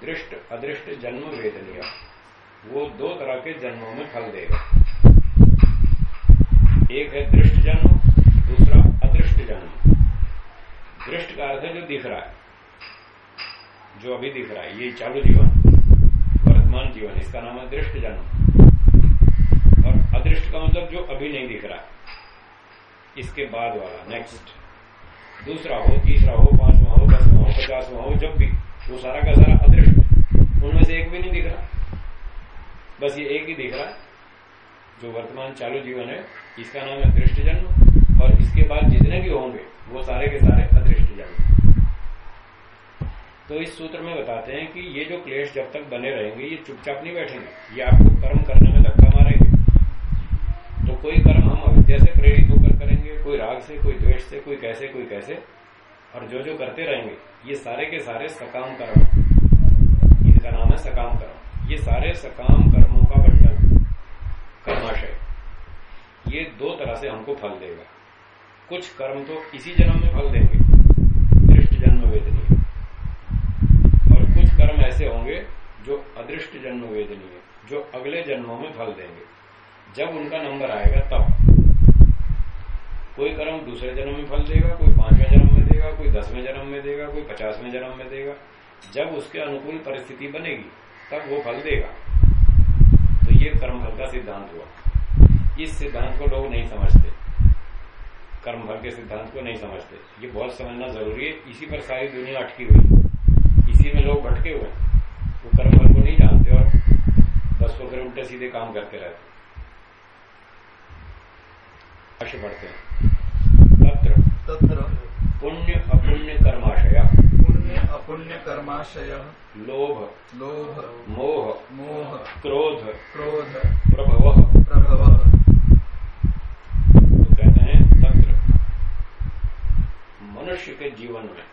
S1: दृष्ट, अदृष्ट जन्म वेदनीय। वो दो तरह के जन्मों में फल देगा एक है दृष्ट जन्म, दूसरा अदृष्ट जन्म। दृष्ट का अर्थ है जो दिख रहा है, जो अभी दिख रहा है, ये चालू जीवन, वर्तमान जीवन इसका नाम है दृष्ट जन्म। और अदृष्ट का मतलब जो अभी नहीं दिख रहा है, इसके बाद वाला नेक्स्ट दूसरा हो, तीसरा हो, पांचवा हो, दसवा हो, पचासवा हो, जब भी, वो सारा का सारा अदृष्ट, उनमें से एक भी नहीं दिख रहा। बस ये एक ही दिख रहा जो वर्तमान चालू जीवन है, इसका नाम है दृष्ट जन्म और इसके बाद जितने भी होंगे, वो सारे के सारे अदृष्ट जन्म तो इस सूत्र में बताते हैं कि ये जो क्लेश जब तक बने रहेंगे, ये चुपचाप नहीं बैठेंगे, ये आपको कर्म करने में धक्का मारेंगे। तो कोई कर्म हम अविद्या से प्रेरित होकर करेंगे, कोई राग से, कोई द्वेष से, कोई कैसे कोई कैसे, और जो जो करते रहेंगे, ये सारे के सारे सकाम कर्म। इनका नाम है सकाम कर्म। ये सारे सकाम कर्मों कर्माशय ये दो तरह से हमको फल देगा। कुछ कर्म तो इसी जन्म में फल देंगे। दृष्ट जन्म वेदनी कर्म ऐसे होंगे जो अदृष्ट जन्म वेदनीय, जो अगले जन्मों में फल देंगे। जब उनका नंबर आएगा तब। कोई कर्म दूसरे जन्म में फल देगा, कोई पाँचवें जन्म में देगा, कोई दसवें जन्म में देगा, कोई पचासवें जन्म में देगा। जब उसके अनुकूल परिस्थिति बनेगी, तब वो फल देगा। तो ये कर्म फल का सिद्धांत हुआ। इस सिद्धांत को लोग नहीं समझते। कर्म फल के सिद्धांत को नहीं समझते। ये बहुत समझना ज़रूरी है। इसी पर सारी दुनिया अटकी हुई इसी में लोग भटके हुए वो कर्म फल को नहीं जानते और बस वो फिर उल्टे सीधे काम करते रहते पढ़ते हैं। तत्र।
S2: तत्र।
S1: पुण्य अपुण्य कर्माशया।
S2: पुण्य अपुण्य कर्माशय
S1: लोभ।
S2: लोभ।
S1: मोह।
S2: मोह।
S1: क्रोध।
S2: क्रोध।
S1: प्रभव।
S2: प्रभव।
S1: तो कहते हैं तत्र। मनुष्य के जीवन में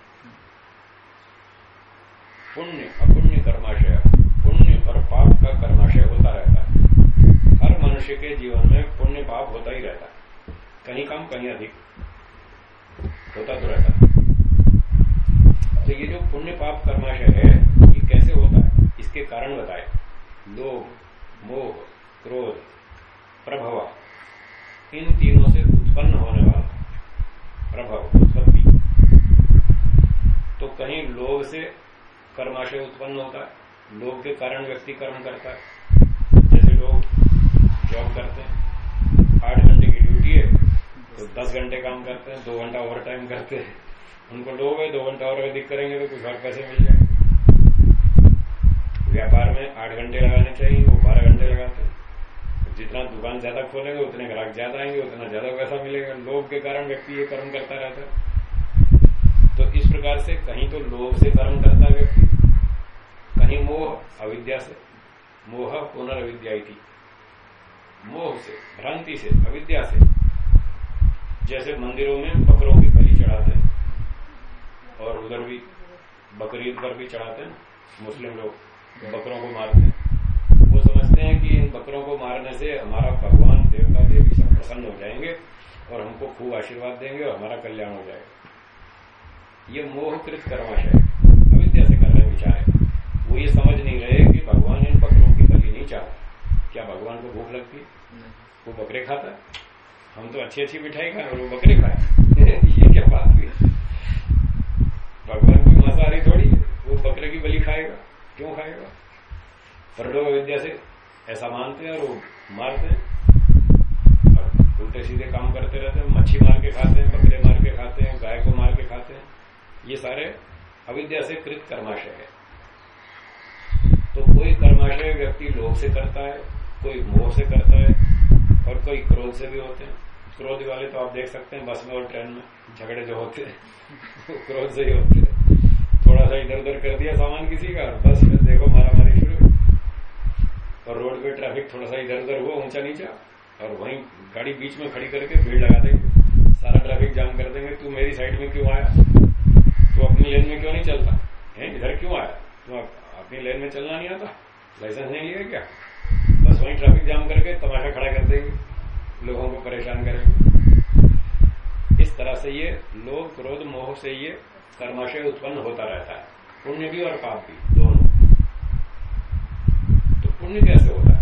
S1: पुण्य अपुण्य कर्माशय पुण्य और पाप का कर्माशय होता रहता है। हर मनुष्य के जीवन में पुण्य पाप होता ही रहता है। कहीं कम कहीं अधिक होता तो रहता। है तो ये जो पुण्य पाप कर्माशय है, ये कैसे होता है? इसके कारण बताए। लोभ, मोह, क्रोध, प्रभव, इन तीनों से उत्पन्न होने वाला प्रभाव, उत्पत्ति। तो कहीं लोभ से कर्माशय उत्पन्न होता है, लोभ के कारण व्यक्ति कर्म करता है। जैसे लोग जॉब करते हैं, आठ घंटे की ड्यूटी है तो दस घंटे काम करते हैं, दो घंटा ओवर टाइम करते हैं। उनको लोग है दो घंटा और अधिक करेंगे तो कुछ और पैसे मिल जाएँगे। व्यापार में आठ घंटे लगाने चाहिए, वो बारह घंटे लगाते जितना दुकान ज़्यादा खोलेंगे, उतने ग्राहक ज़्यादा आएँगे, उतना ज़्यादा पैसा मिलेगा। लोभ के कारण व्यक्ति ये कर्म करता रहता है। तो इस प्रकार से कहीं तो लोभ से कर्म करता व्यक्ति, कहीं मोह, अविद्या से। मोह पुनर्विद्या मोह से, भ्रांति से, अविद्या से। जैसे मंदिरों में बकरों की बलि चढ़ाते हैं। और उधर भी बकरीद पर भी चढ़ाते हैं मुस्लिम लोग बकरों को मारते हैं। वो समझते हैं कि इन बकरों को मारने से हमारा भगवान देवता देवी सब प्रसन्न हो जाएँगे और हमको खूब आशीर्वाद देंगे और हमारा कल्याण हो जाएगा। ये मोहकृत कर्माशय अविद्या से कर रहे विचार है। वो ये समझ नहीं रहे कि भगवान इन बकरों की बलि नहीं चाहता। क्या भगवान को भूख लगती है? वो बकरे खाता है? हम तो अच्छी अच्छी मिठाई खाए और वो बकरे खाए। [LAUGHS] ये क्या बात हुई? भगवान कोई मांसाहारी थोड़ी, वो बकरे की बलि खाएगा। क्यों खाएगा? पर लोग से ऐसा मानते हैं और वो मारते हैं। और उल्टे सीधे काम करते रहते हैं, मच्छी मार के खाते हैं, बकरे मार के खाते हैं, गाय को मार के खाते हैं। ये सारे अविद्या से कृत कर्माशय है। तो कोई कर्माशय व्यक्ति लोभ से करता है, कोई मोह से करता है और कोई क्रोध से भी होते हैं। क्रोध वाले तो आप देख सकते हैं, बस में और ट्रेन में झगड़े जो होते हैं क्रोध से ही होते हैं। थोड़ा सा इधर उधर कर दिया सामान किसी का, बस फिर देखो मारा मारी शुरू। और रोड पे ट्रैफ़िक थोड़ा सा इधर उधर हुआ, ऊँचा नीचा, और वहीं गाड़ी बीच में खड़ी करके भीड़ लगा देंगे। सारा ट्रैफ़िक जाम कर देंगे, तू मेरी साइड में क्यों आया? तू अपनी लेन में क्यों नहीं चलता? है, इधर क्यों आया? तू अपनी लेन में चलना नहीं आता? लाइसेंस नहीं लिया क्या? बस वहीं ट्रैफ़िक जाम करके तमाशा खड़ा कर देंगे। लोगों को परेशान करेंगे। इस तरह से ये लोग क्रोध मोह से ये कर्माशय उत्पन्न होता रहता है। पुण्य भी और पाप भी, दोनों। तो पुण्य कैसे होता है?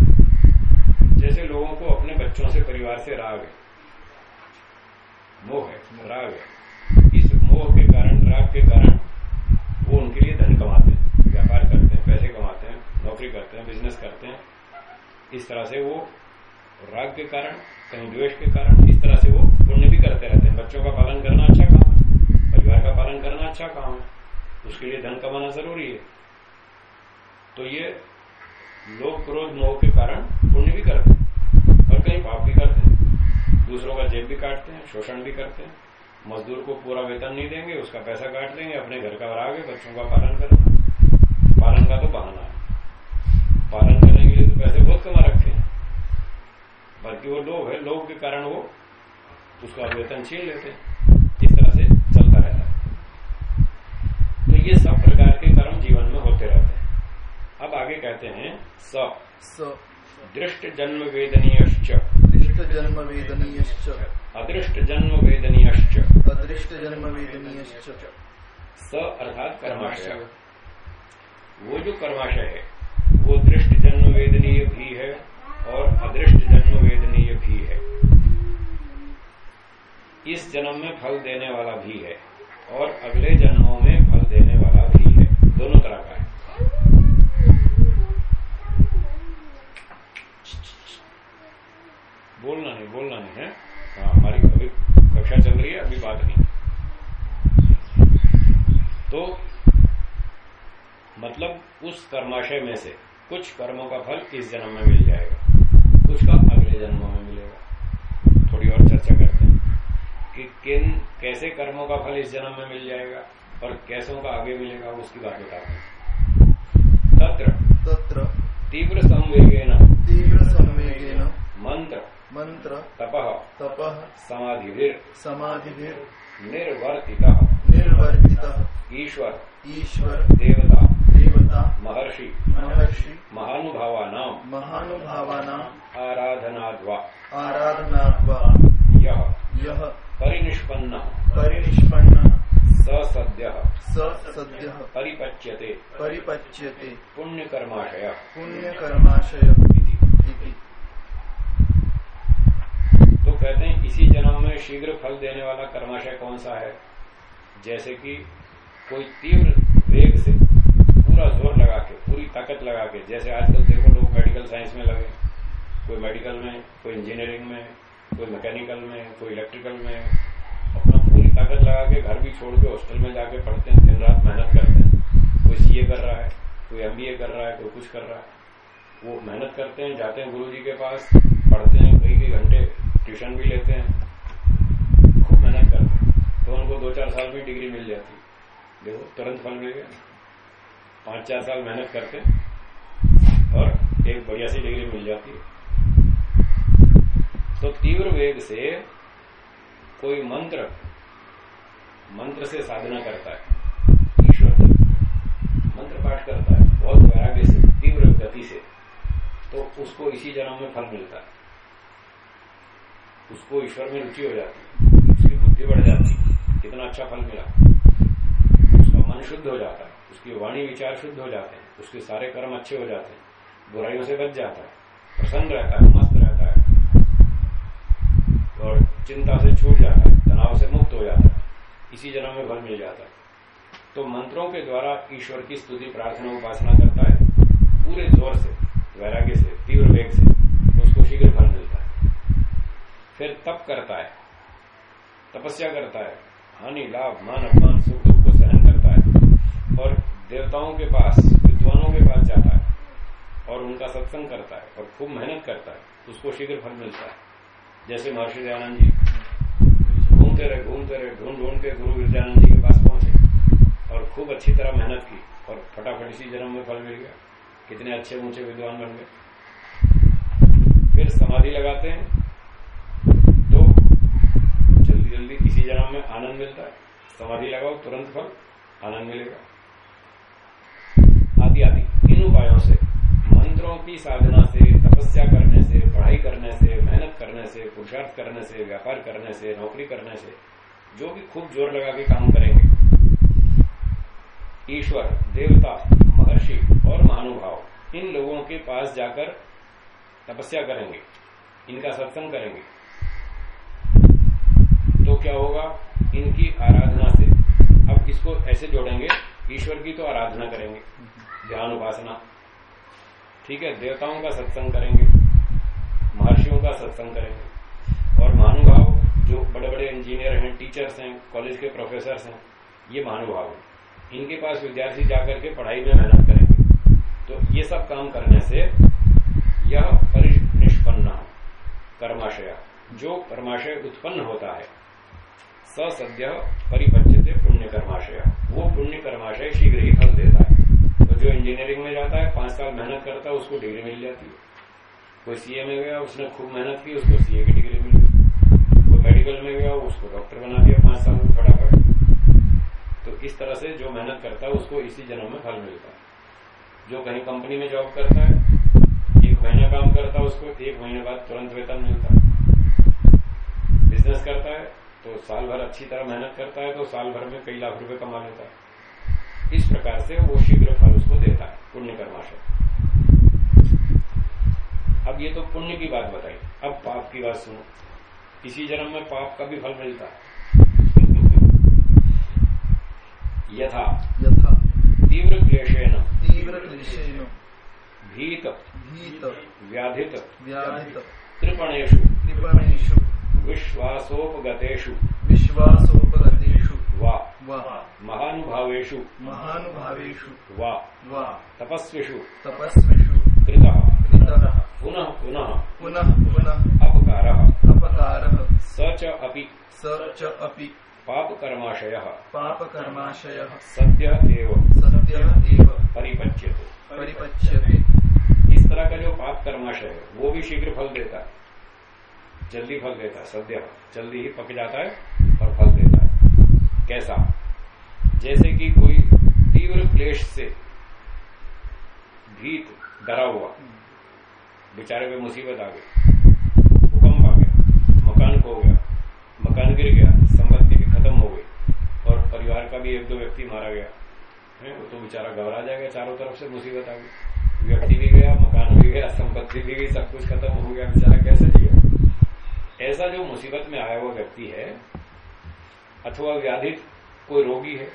S1: जैसे लोगों को अपने बच्चों से परिवार से राग है। मोह है, राग है। इस मोह के कारण, राग के कारण वो उनके लिए धन कमाते हैं, व्यापार करते हैं, पैसे कमाते हैं, नौकरी करते हैं बिज़नेस करते हैं। इस तरह से वो राग के कारण, कहीं द्वेष के कारण, इस तरह से वो पुण्य भी करते रहते हैं। बच्चों का पालन करना अच्छा काम है, परिवार का पालन करना अच्छा काम है। उसके लिए धन कमाना ज़रूरी है। तो ये लोग क्रोध मोह के कारण पुण्य भी करते हैं और कहीं पाप भी करते हैं। दूसरों का जेब भी काटते हैं, शोषण भी करते हैं। मजदूर को पूरा वेतन नहीं देंगे, उसका पैसा काट लेंगे, अपने घर का है, बच्चों का पालन करना। पालन का तो बहाना है। पालन करने के लिए तो पैसे बहुत कमा रखे हैं। बल्कि वो लोग है लोग के कारण वो उसका वेतन छीन लेते हैं। इस तरह से चलता रहता है। तो ये सब प्रकार के कर्म जीवन में होते रहते हैं। अब आगे कहते हैं स। दृष्ट जन्म वेदनीय
S2: दृष्ट जन्म वेदनीय
S1: अदृष्ट जन्म वेदनीय
S2: अदृष्ट जन्म वेदनीय
S1: स अर्थात कर्माशय। वो जो कर्माशय है वो दृष्ट जन्म वेदनीय भी है और अदृष्ट जन्म भी है। इस जन्म में फल देने वाला भी है और अगले जन्मों में फल देने वाला भी है। दोनों तरह का है। बोलना नहीं, बोलना है। हाँ हमारी अभी कक्षा चल रही है, अभी बात नहीं। तो मतलब उस कर्माशय में से कुछ कर्मों का फल इस जन्म में मिल जाएगा। कुछ का अगले जन्मों में थोड़ी और चर्चा करते हैं कि किन कैसे कर्मों का फल इस जन्म में मिल जाएगा और कैसों का आगे मिलेगा उसकी बात बताते हैं। तत्र।
S3: तत्र।
S1: तीव्र संवेगेन।
S3: तीव्र संवेगेन।
S1: मंत्र।
S3: मंत्र।
S1: तपः।
S3: तपः।
S1: समाधिभिर।
S3: समाधिभिर।
S1: निर्वर्तितः।
S3: निर्वर्तितः।
S1: ईश्वर।
S3: ईश्वर।
S1: देवता। महर्षि।
S3: महर्षि।
S1: महानुभावानां
S3: महानुभावानां
S1: आराधनाद्वा।
S3: आराधनाद्वा।
S1: यह
S3: यः।
S1: परिनिष्पन्न।
S3: परिनिष्पन्नः।
S1: स सद्य
S3: स सद्यः
S1: परिपच्यते।
S3: परिपच्यते।
S1: पुण्यकर्माशय।
S3: पुण्यकर्माशय। इति।
S1: तो कहते हैं इसी जन्म में शीघ्र फल देने वाला कर्माशय कौन सा है? जैसे कि कोई तीव्र वेग से पूरा ज़ोर लगा के, पूरी ताकत लगा के, जैसे आजकल देखो लोग मेडिकल साइंस में लगे। कोई मेडिकल में, कोई इंजीनियरिंग में, कोई मैकेनिकल में, कोई इलेक्ट्रिकल में, अपना पूरी ताकत लगा के घर भी छोड़ के हॉस्टल में जाके पढ़ते हैं, दिन रात मेहनत करते हैं। कोई सीए कर रहा है, कोई एमबीए कर रहा है, कोई कुछ कर रहा है। वो मेहनत करते हैं, जाते हैं गुरु के पास, पढ़ते हैं, कई कई घंटे ट्यूशन भी लेते हैं। खूब मेहनत करते हैं। तो उनको दो चार साल में डिग्री मिल जाती। है देखो, तुरंत फल मिल गया। पाँच चार साल मेहनत करते और एक बढ़िया सी डिग्री मिल जाती है। तो तीव्र वेग से कोई मंत्र मंत्र से साधना करता है। ईश्वर मंत्र पाठ करता है, बहुत वैराग्य से, तीव्र गति से। तो उसको इसी जन्म में फल मिलता है। उसको ईश्वर में रुचि हो जाती है। उसकी बुद्धि बढ़ जाती है। कितना अच्छा फल मिला। उसका मन शुद्ध हो जाता है। उसकी वाणी विचार शुद्ध हो जाते हैं, उसके सारे कर्म अच्छे हो जाते हैं, बुराइयों से बच जाता है, प्रसन्न रहता है, मस्त रहता है, और चिंता से छूट जाता है, तनाव से मुक्त हो जाता है, इसी जन्म में फल मिल जाता है। तो मंत्रों के द्वारा ईश्वर की स्तुति, प्रार्थना, उपासना करता है, पूरे ज़ोर से, वैराग्य से, तीव्र वेग से तो उसको शीघ्र फल मिलता है। फिर तप करता है, तपस्या करता है, हानि, लाभ, मान, अपमान, सुख दुख को सहन करता है और देवताओं के पास, विद्वानों के पास जाता है और उनका सत्संग करता है और खूब मेहनत करता है, उसको शीघ्र फल मिलता है। जैसे महर्षि दयानंद जी घूमते रहे घूमते रहे, ढूंढ ढूंढ के गुरु विद्यानंद जी के पास पहुँचे और खूब अच्छी तरह मेहनत की और फटाफट इसी जन्म में फल मिल गया। कितने अच्छे ऊँचे विद्वान बन गए। फिर समाधि लगाते हैं तो जल्दी जल्दी इसी जन्म में आनंद मिलता है। समाधि लगाओ, तुरंत फल, आनंद मिलेगा। आदि इन उपायों से। मंत्रों की साधना से, तपस्या करने से, पढ़ाई करने से, मेहनत करने से, पुरुषार्थ करने से, व्यापार करने से, नौकरी करने से, जो भी खूब ज़ोर लगा के काम करेंगे। ईश्वर, देवता, महर्षि और महानुभाव, इन लोगों के पास जाकर तपस्या करेंगे, इनका सत्संग करेंगे। तो क्या होगा? इनकी आराधना से। अब इसको ऐसे जोड़ेंगे? ईश्वर की तो आराधना करेंगे। ध्यान उपासना। ठीक है, देवताओं का सत्संग करेंगे, महर्षियों का सत्संग करेंगे। और महानुभाव, जो बड़े बड़े इंजीनियर हैं टीचर्स हैं कॉलेज के प्रोफेसर हैं, ये महानुभाव हैं। इनके पास विद्यार्थी जाकर के पढ़ाई में मेहनत करेंगे। तो ये सब काम करने से यह परिनिष्पन्न कर्माशय, जो कर्माशय उत्पन्न होता है सद्य परिपच्यते पुण्य कर्माशय वो पुण्य कर्माशय शीघ्र ही फल देता है। जो इंजीनियरिंग में जाता है, पाँच साल मेहनत करता है, उसको डिग्री मिल जाती है। कोई सीए में गया, उसने खूब मेहनत की, उसको सीए की डिग्री मिली। कोई मेडिकल में गया, उसको डॉक्टर बना दिया, पाँच साल में फटाफट। तो इस तरह से जो मेहनत करता है, उसको इसी जन्म में फल मिलता है। जो कहीं कंपनी में जॉब करता है, एक महीना काम करता है, उसको एक महीने बाद तुरंत वेतन मिलता है। बिज़नेस करता है तो साल भर अच्छी तरह मेहनत करता है तो साल भर में कई लाख रुपए कमा लेता है। इस प्रकार से वो शीघ्र फल उसको देता है पुण्य कर्माशय। अब ये तो पुण्य की बात बताई। अब पाप की बात सुनो। इसी जन्म में पाप का भी फल मिलता है। यथा।
S3: यथा।
S1: तीव्र क्लेशेन।
S3: तीव्र क्लेशेन।
S1: भीत।
S3: भीत।
S1: व्याधित।
S3: व्याधित।
S1: कृपणेशु
S3: कृपणेषु
S1: विश्वासोपगतेषु।
S3: विश्वासोपगतेषु
S1: वा। महानुभावेषु।
S3: महानुभावेषु।
S1: वा।
S3: वा।
S1: तपस्विषु।
S3: तपस्विषु।
S1: कृतः।
S3: कृतः।
S1: पुनः पुनः।
S3: पुनः पुनः।
S1: अपकारः।
S3: अपकारः।
S1: स च अपि।
S3: स च अपि।
S1: पापकर्माशयः।
S3: पापकर्माशयः।
S1: सद्य एव।
S3: सत्यः एव।
S1: परिपच्यते।
S3: परिपच्यते।
S1: इस तरह का जो पाप कर्माशय है वो भी शीघ्र फल देता। है जल्दी फल देता। है सद्य। जल्दी ही पक जाता है। और है कैसा? जैसे कि कोई तीव्र क्लेश से भीत डरा हुआ। बेचारे पे मुसीबत आ गई। भूकंप आ गया। मकान खो गया। मकान गिर गया। संपत्ति भी खत्म हो गई। और परिवार का भी एक दो व्यक्ति मारा गया। है? वो तो बेचारा घबरा जाएगा चारों तरफ़ से मुसीबत आ गई। व्यक्ति भी गया, मकान भी गया, संपत्ति भी गई, सब कुछ खत्म हो गया। बेचारा कैसे जिया? ऐसा जो मुसीबत में आया हुआ व्यक्ति है अथवा व्याधित कोई रोगी है,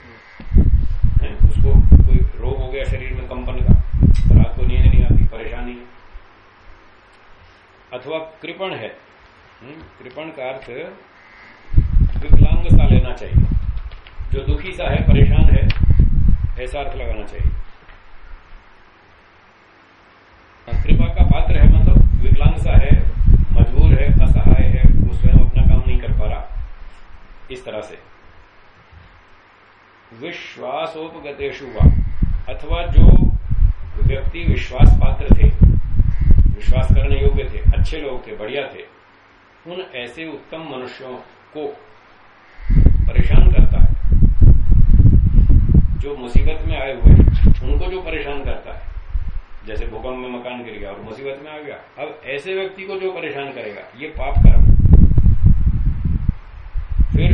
S1: है उसको कोई रोग हो गया शरीर में कंपन का रात को नींद नहीं आती परेशानी है। अथवा कृपण है हम्म, कृपण का अर्थ विकलांग सा लेना चाहिए। जो दुखी सा है परेशान है ऐसा अर्थ लगाना चाहिए। कृपा का पात्र है मतलब विकलांग सा है मजबूर है असहाय है वो स्वयं अपना काम नहीं कर पा रहा। इस तरह से। विश्वासोपगतेशु वा, अथवा जो व्यक्ति विश्वास पात्र थे विश्वास करने योग्य थे, अच्छे लोग थे, बढ़िया थे, उन ऐसे उत्तम मनुष्यों को परेशान करता है, जो मुसीबत में आए हुए हैं, उनको जो परेशान करता है, जैसे भूकंप में मकान गिर गया और मुसीबत में आ गया, अब ऐसे व्यक्ति को जो परेशान करेगा, ये पाप कर्म फिर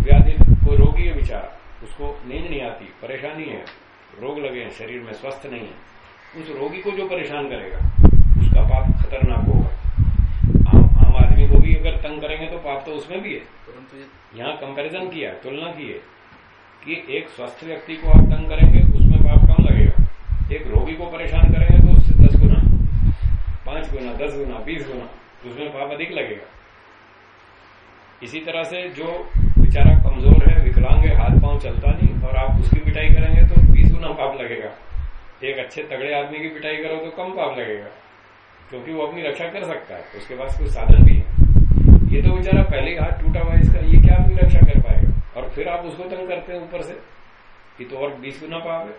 S1: व्याधि कोई रोगी है बेचारा उसको नींद नहीं आती परेशानी है। रोग लगे हैं शरीर में स्वस्थ नहीं है। उस रोगी को जो परेशान करेगा उसका पाप खतरनाक होगा। आम आदमी को भी अगर तंग करेंगे तो पाप तो उसमें भी है। यहाँ कंपैरिजन किया तुलना की है कि एक स्वस्थ व्यक्ति को आप तंग करेंगे उसमें पाप कम लगेगा। एक रोगी को परेशान करेंगे तो उससे दस गुना पाँच गुना दस गुना बीस गुना उसमें पाप अधिक लगेगा। इसी तरह से जो बेचारा कमज़ोर है, विकलांग है हाथ पाँव चलता नहीं, और आप उसकी पिटाई करेंगे तो बीस गुना पाप लगेगा। एक अच्छे तगड़े आदमी की पिटाई करो तो कम पाप लगेगा, क्योंकि वो अपनी रक्षा कर सकता है, उसके पास कुछ साधन भी है। ये तो बेचारा पहले हाथ टूटा हुआ इसका ये क्या अपनी रक्षा कर पाएगा? और फिर आप उसको तंग करते हैं ऊपर से, ये तो और बीस गुना पाप है,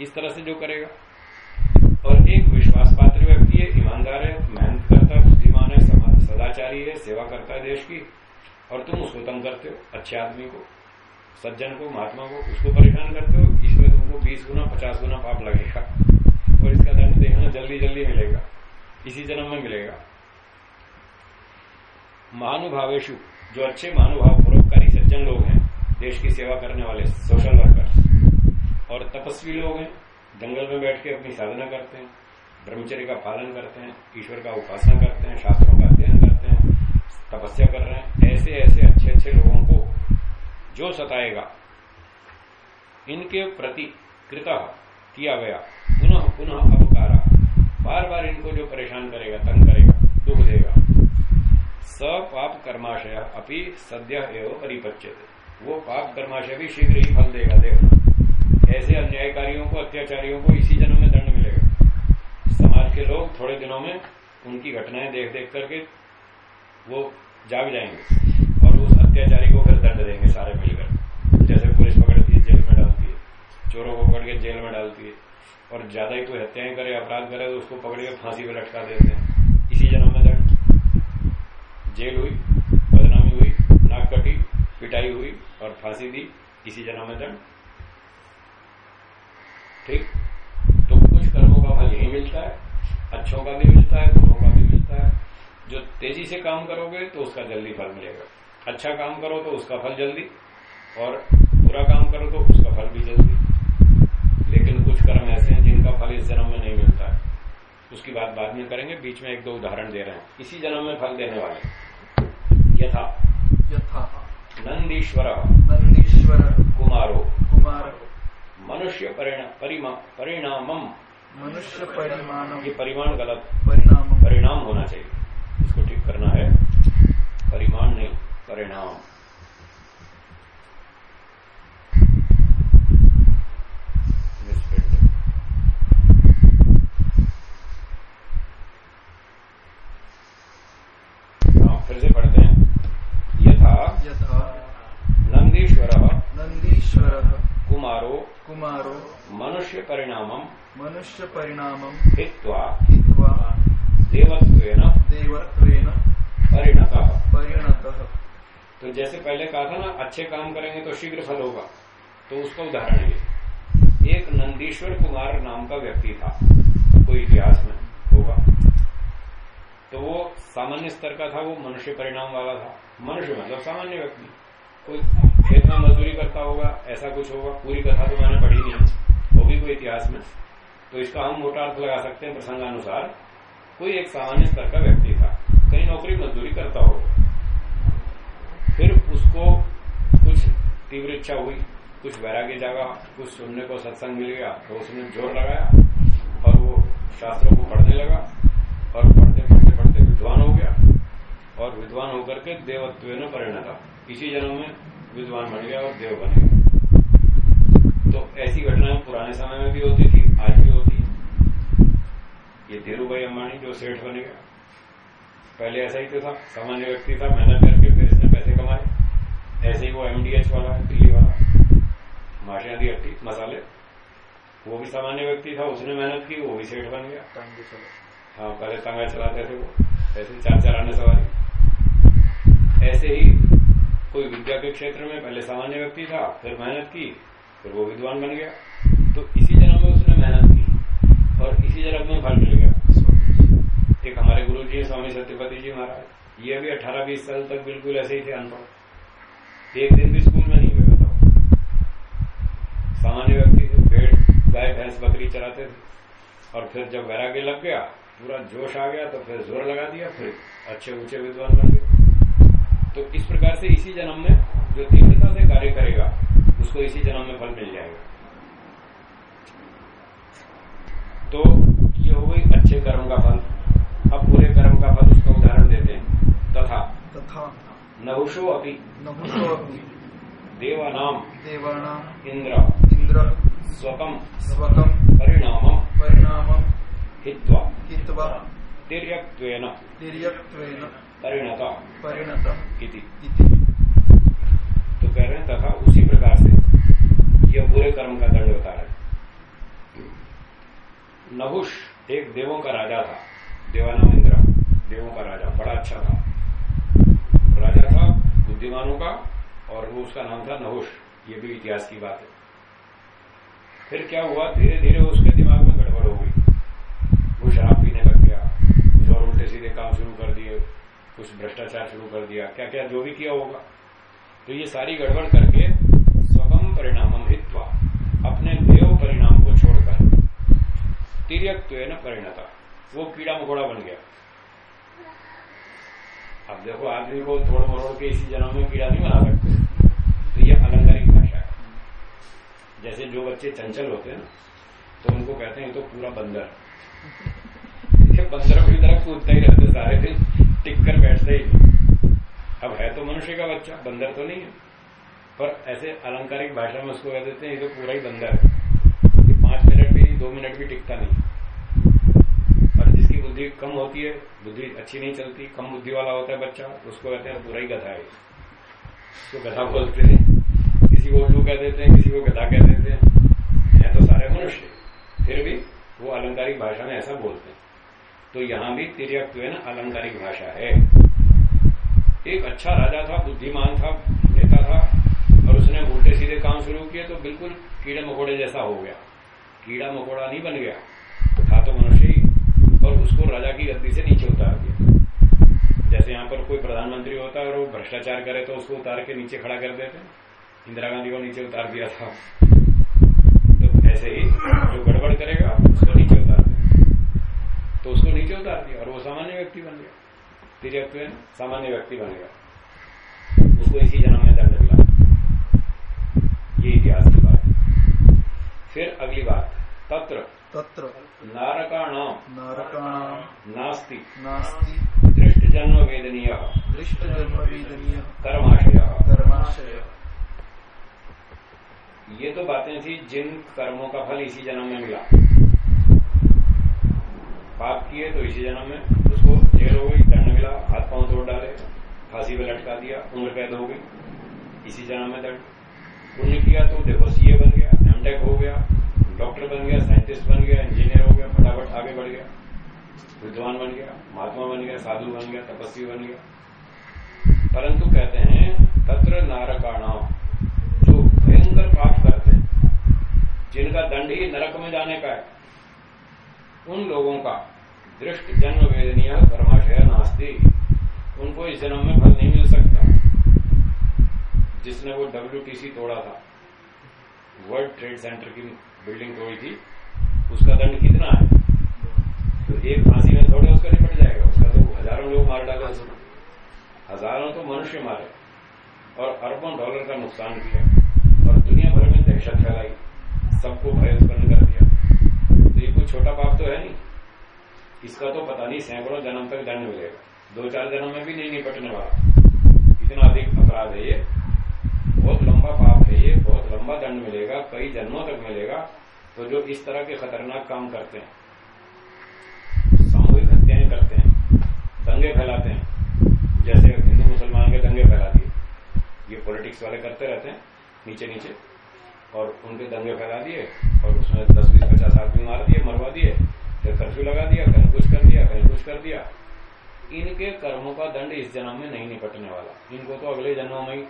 S1: इस तरह से जो करेगा। और एक विश्वास पात्र व्यक्ति है, ईमानदार है मेहनत करता है बुद्धिमान है सदाचारी है, सेवा करता है देश की। और तुम उसको तंग करते हो, अच्छे आदमी को, सज्जन को, महात्मा को, उसको परेशान करते हो, इसमें तुमको बीस गुना, पचास गुना पाप लगेगा। और इसका दंड देखना जल्दी जल्दी मिलेगा, इसी जन्म में मिलेगा। महानुभावेशु, जो अच्छे महानुभाव परोपकारी सज्जन लोग हैं, देश की सेवा करने वाले सोशल वर्कर्स और तपस्वी लोग हैं, जंगल में बैठ के अपनी साधना करते हैं, ब्रह्मचर्य का पालन करते हैं, ईश्वर का उपासना करते हैं, शास्त्रों का तपस्या कर रहे हैं। ऐसे ऐसे अच्छे अच्छे लोगों को जो सताएगा, इनके प्रति कृता किया गया, पुनः पुनः अपकारा बार बार इनको जो परेशान करेगा, तंग करेगा, दुख देगा स पाप कर्माशय अपनी सद्य एवं परिपच्यते। वो पाप कर्माशय भी शीघ्र ही फल देगा देखना ऐसे अन्यायकारियों को, अत्याचारियों को इसी जन्म में दंड मिलेगा। समाज के लोग थोड़े दिनों में उनकी घटनाएँ देख देख करके वो जाग जाएँगे। और उस अत्याचारी को फिर दंड देंगे सारे मिलकर। जैसे पुलिस पकड़ती है जेल में डालती है, चोरों को पकड़ के जेल में डालती है, और ज़्यादा ही कोई हत्याएँ करे, अपराध करे तो उसको पकड़ के फांसी पे लटका देते हैं। इसी जन्म में दंड। जेल हुई, बदनामी हुई, नाक कटी, पिटाई हुई और फांसी दी, इसी जन्म में दंड। ठीक? तो कुछ कर्मों का फल यही मिलता है, अच्छों का भी मिलता है, बुरों का भी मिलता है। जो तेज़ी से काम करोगे तो उसका जल्दी फल मिलेगा। अच्छा काम करो तो उसका फल जल्दी और बुरा काम करो तो उसका फल भी जल्दी। लेकिन कुछ कर्म ऐसे हैं जिनका फल इस जन्म में नहीं मिलता है। उसकी बात बाद में करेंगे बीच में एक दो उदाहरण दे रहे हैं। इसी जन्म में फल देने वाले। यथा।
S3: यथा।
S1: नंदीश्वर।
S3: नंदीश्वर।
S1: कुमारो।
S3: कुमार।
S1: मनुष्य परिणा, परिमा, परिणामम।
S3: मनुष्य परिमाणम
S1: ये परिमाण गलत।
S3: परिणाम
S1: परिणाम होना चाहिए। इसको ठीक करना है। परिमाण नहीं परिणाम। हाँ, फिर से पढ़ते हैं।
S3: यथा नंदीश्वर नंदीश्वर कुमारो कुमारो मनुष्य परिणाम
S1: मनुष्य परिणाम
S3: हित्वा।
S1: देवत्वेन
S3: देवत्वेन
S1: परिणतः।
S3: परिणतः।
S1: तो जैसे पहले कहा था ना अच्छे काम करेंगे तो शीघ्र फल होगा। तो उसका उदाहरण ये। एक नंदीश्वर कुमार नाम का व्यक्ति था कोई इतिहास में होगा। तो वो सामान्य स्तर का था वो मनुष्य परिणाम वाला था। मनुष्य मतलब सामान्य व्यक्ति। कोई खेत में मजदूरी करता होगा ऐसा कुछ होगा पूरी कथा तो मैंने पढ़ी नहीं। होगी कोई इतिहास में। तो इसका हम मोटा अर्थ लगा सकते हैं प्रसंगानुसार। कोई एक सामान्य स्तर का व्यक्ति था। कहीं नौकरी मजदूरी करता हो, फिर उसको कुछ तीव्र इच्छा हुई, कुछ वैराग्य जागा, कुछ सुनने को सत्संग मिल गया तो उसने ज़ोर लगाया और वो शास्त्रों को पढ़ने लगा और पढ़ते पढ़ते पढ़ते विद्वान हो गया और विद्वान होकर के देवत्व में परिणत इसी जन्म में विद्वान बन गया और देव बन तो ऐसी घटनाएँ पुराने समय में भी होती थी। ये धीरू भाई अंबानी जो सेठ बने गया पहले ऐसा ही तो था सामान्य व्यक्ति था मेहनत करके फिर इसने पैसे कमाए। ऐसे ही वो एमडीएच वाला है दिल्ली वाला। माशिया दी हट्टी मसाले। वो भी सामान्य व्यक्ति था उसने मेहनत की वो भी सेठ बन गया। हाँ पहले तांगा चलाते थे वो ऐसे चार चार आने सवारी। ऐसे ही कोई विद्या के क्षेत्र में पहले सामान्य व्यक्ति था फिर मेहनत की फिर वो विद्वान बन गया। तो इसी जन्म में उसने मेहनत की और इसी जन्म में फल मिल गया। एक हमारे गुरु जी स्वामी सत्यपति जी महाराज। ये भी अठारह बीस साल तक बिल्कुल ऐसे ही थे अनपढ़ एक दिन भी स्कूल में नहीं गए सामान्य व्यक्ति पेड़, गाय, भैंस, बकरी चराते थे। और फिर जब वैराग्य लग गया, पूरा जोश आ गया तो फिर ज़ोर लगा दिया, फिर अच्छे ऊँचे विद्वान बन गए। तो इस प्रकार से इसी जन्म में जो तीव्रता से कार्य करेगा, उसको इसी जन्म में फल मिल जाएगा। तो ये हो गई अच्छे कर्म का फल। अब बुरे कर्म का फल उसका उदाहरण देते हैं। तथा।
S3: तथा।
S1: नहुषो अपि।
S3: नहुषोऽपि
S1: देवानाम।
S3: देवानाम्।
S1: इंद्र।
S3: इन्द्रः
S1: स्वकम।
S3: स्वकं
S1: परिणामम।
S3: परिणामं
S1: हित्वा।
S3: हित्वा।
S1: तिर्यक्त्वेन।
S3: तिर्यक्त्वेन।
S1: परिणता। इति। तो कह रहे हैं तथा उसी प्रकार से यह बुरे कर्म का दंड बता रहे हैं। नहुष एक देवों का राजा था देवानाम इंद्र देवों का राजा, बड़ा अच्छा था। राजा था, बुद्धिमानों का, और वो उसका नाम था नहुष, ये भी इतिहास की बात है। फिर क्या हुआ? धीरे धीरे उसके दिमाग में गड़बड़ हो गई। वो शराब पीने लग गया कुछ और उल्टे सीधे काम शुरू कर दिए, कुछ भ्रष्टाचार शुरू कर दिया क्या क्या जो भी किया होगा। तो ये सारी गड़बड़ करके स्वगम परिणामम हित्वा, अपने देव परिणाम को छोड़कर तिरक्त्व न परिणता वो कीड़ा मकोड़ा बन गया। अब देखो, आदमी को तोड़ मरोड़ के इसी जन्म में कीड़ा नहीं बना सकते। तो ये अलंकारिक भाषा है। जैसे जो बच्चे चंचल होते हैं ना तो उनको कहते हैं तो पूरा बंदर ये बंदरों की तरह कूदते ही रहते सारे दिन टिक कर बैठते ही अब है तो मनुष्य का बच्चा, बंदर तो नहीं है। पर ऐसे अलंकारिक भाषा में उसको कह देते हैं, ये तो पूरा ही बंदर है। पाँच मिनट दो मिनट भी टिकता नहीं। और जिसकी बुद्धि कम होती है, बुद्धि अच्छी नहीं चलती, कम बुद्धि वाला होता है बच्चा, उसको कहते हैं पूरा ही गधा है। उसको गधा बोलते हैं। किसी को उल्लू कह देते हैं, किसी को गधा कह देते हैं। है तो सारे मनुष्य फिर भी वो अलंकारिक भाषा में ऐसा बोलते हैं। तो यहाँ भी तिरक्त्व ना अलंकारिक भाषा है। एक अच्छा राजा था, बुद्धिमान था, नेता था, और उसने उल्टे सीधे काम शुरू किए तो बिल्कुल कीड़े मकोड़े जैसा हो गया। कीड़ा मकोड़ा नहीं बन गया, था तो मनुष्य ही, और उसको राजा की गद्दी से नीचे उतार दिया। जैसे यहाँ पर कोई प्रधानमंत्री होता है और वो भ्रष्टाचार करे तो उसको उतार के नीचे खड़ा कर देते। इंदिरा गांधी को नीचे उतार दिया था। तो ऐसे ही जो गड़बड़ करेगा, उसको नीचे उतार दे तो उसको नीचे उतार दिया और वो सामान्य व्यक्ति बन गया। तिरक्त्व सामान्य व्यक्ति बन गया। उसको इसी जन्म में दंड मिला। ये इतिहास की बात फिर अगली बात। तत्र।
S3: तत्र।
S1: नारकाणाम
S3: नरकाणां।
S1: नास्ति।
S3: नास्ति।
S1: दृष्ट जन्म वेदनीय
S3: दृष्टजन्मवेदनीयः।
S1: कर्माशय।
S3: कर्माशयः।
S1: ये तो बातें थी जिन कर्मों का फल इसी जन्म में मिला। पाप किए तो इसी जन्म में। उसको जेल हो गई दंड मिला हाथ पाँव तोड़ डाले फांसी पे लटका दिया उम्र कैद हो गई। इसी जन्म में दंड। पुण्य किया तो देखो सीए बन गया एमटेक हो गया। डॉक्टर बन गया, साइंटिस्ट बन गया, इंजीनियर हो गया, फटाफट आगे बढ़ गया। विद्वान बन गया, महात्मा बन गया, साधु बन गया, तपस्वी बन गया। परंतु कहते हैं, तत्र नारकाणाम जो भयंकर पाप करते हैं, जिनका दंड ही नरक में जाने का है, उन लोगों का दृष्ट जन्म वेदनीय परमाशय नास्ती। उनको इस जन्म में फल नहीं मिल सकता। जिसने वो डब्ल्यूटीसी तोड़ा था वर्ल्ड ट्रेड सेंटर की बिल्डिंग तोड़ी थी, उसका दंड कितना है? तो एक फांसी में थोड़े उसका निपट जाएगा, उसका तो हज़ारों लोग मार डाले हज़ारों तो मनुष्य मारे, और अरबों डॉलर का नुकसान किया, और दुनिया भर में दहशत फैलाई, सबको भय उत्पन्न कर दिया। तो ये कोई छोटा पाप तो है नहीं। इसका तो पता नहीं, सैकड़ों जन्म तक दंड मिलेगा। दो चार जन्म में भी नहीं निपटने वाला। इतना अधिक अपराध है ये। बहुत लंबा पाप है ये, बहुत लंबा दंड मिलेगा, कई जन्मों तक मिलेगा तो जो इस तरह के खतरनाक काम करते हैं, सामूहिक हत्याएँ करते हैं, दंगे फैलाते हैं, जैसे हिंदू मुसलमान के दंगे फैला दिए ये पॉलिटिक्स वाले करते रहते हैं नीचे नीचे और उनके दंगे फैला दिए, और उसमें दस बीस पचास आदमी मार दिए, मरवा दिए, फिर कर्फ्यू लगा दिया, कहीं कुछ कर दिया, कहीं कुछ कर दिया। इनके कर्मों का दंड इस जन्म में नहीं निपटने वाला। इनको तो अगले जन्मों में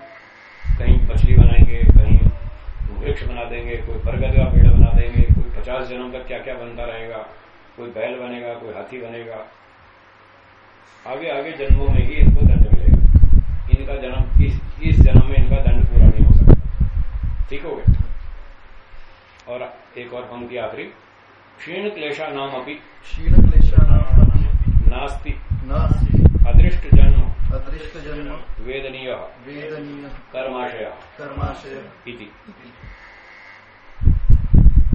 S1: कहीं मछली बनाएँगे कहीं वृक्ष बना देंगे कोई बरगद का पेड़ बना देंगे कोई पचास जन्म तक क्या क्या बनता रहेगा कोई बैल बनेगा कोई हाथी बनेगा। आगे आगे जन्मों में ही इनको दंड मिलेगा। इनका जन्म इस, इस जन्म में इनका दंड पूरा नहीं हो सकता। ठीक हो गया? और एक और पंक्ति आखिरी। क्षीण क्लेशा नाम अभी
S3: क्षीण क्लेशानाम
S1: नास्ति।
S3: नास्ति।
S1: अदृष्ट जन्म।
S3: अदृष्ट जन्म
S1: वेदनीय
S3: वेदनीय
S1: कर्माशय
S3: कर्माशय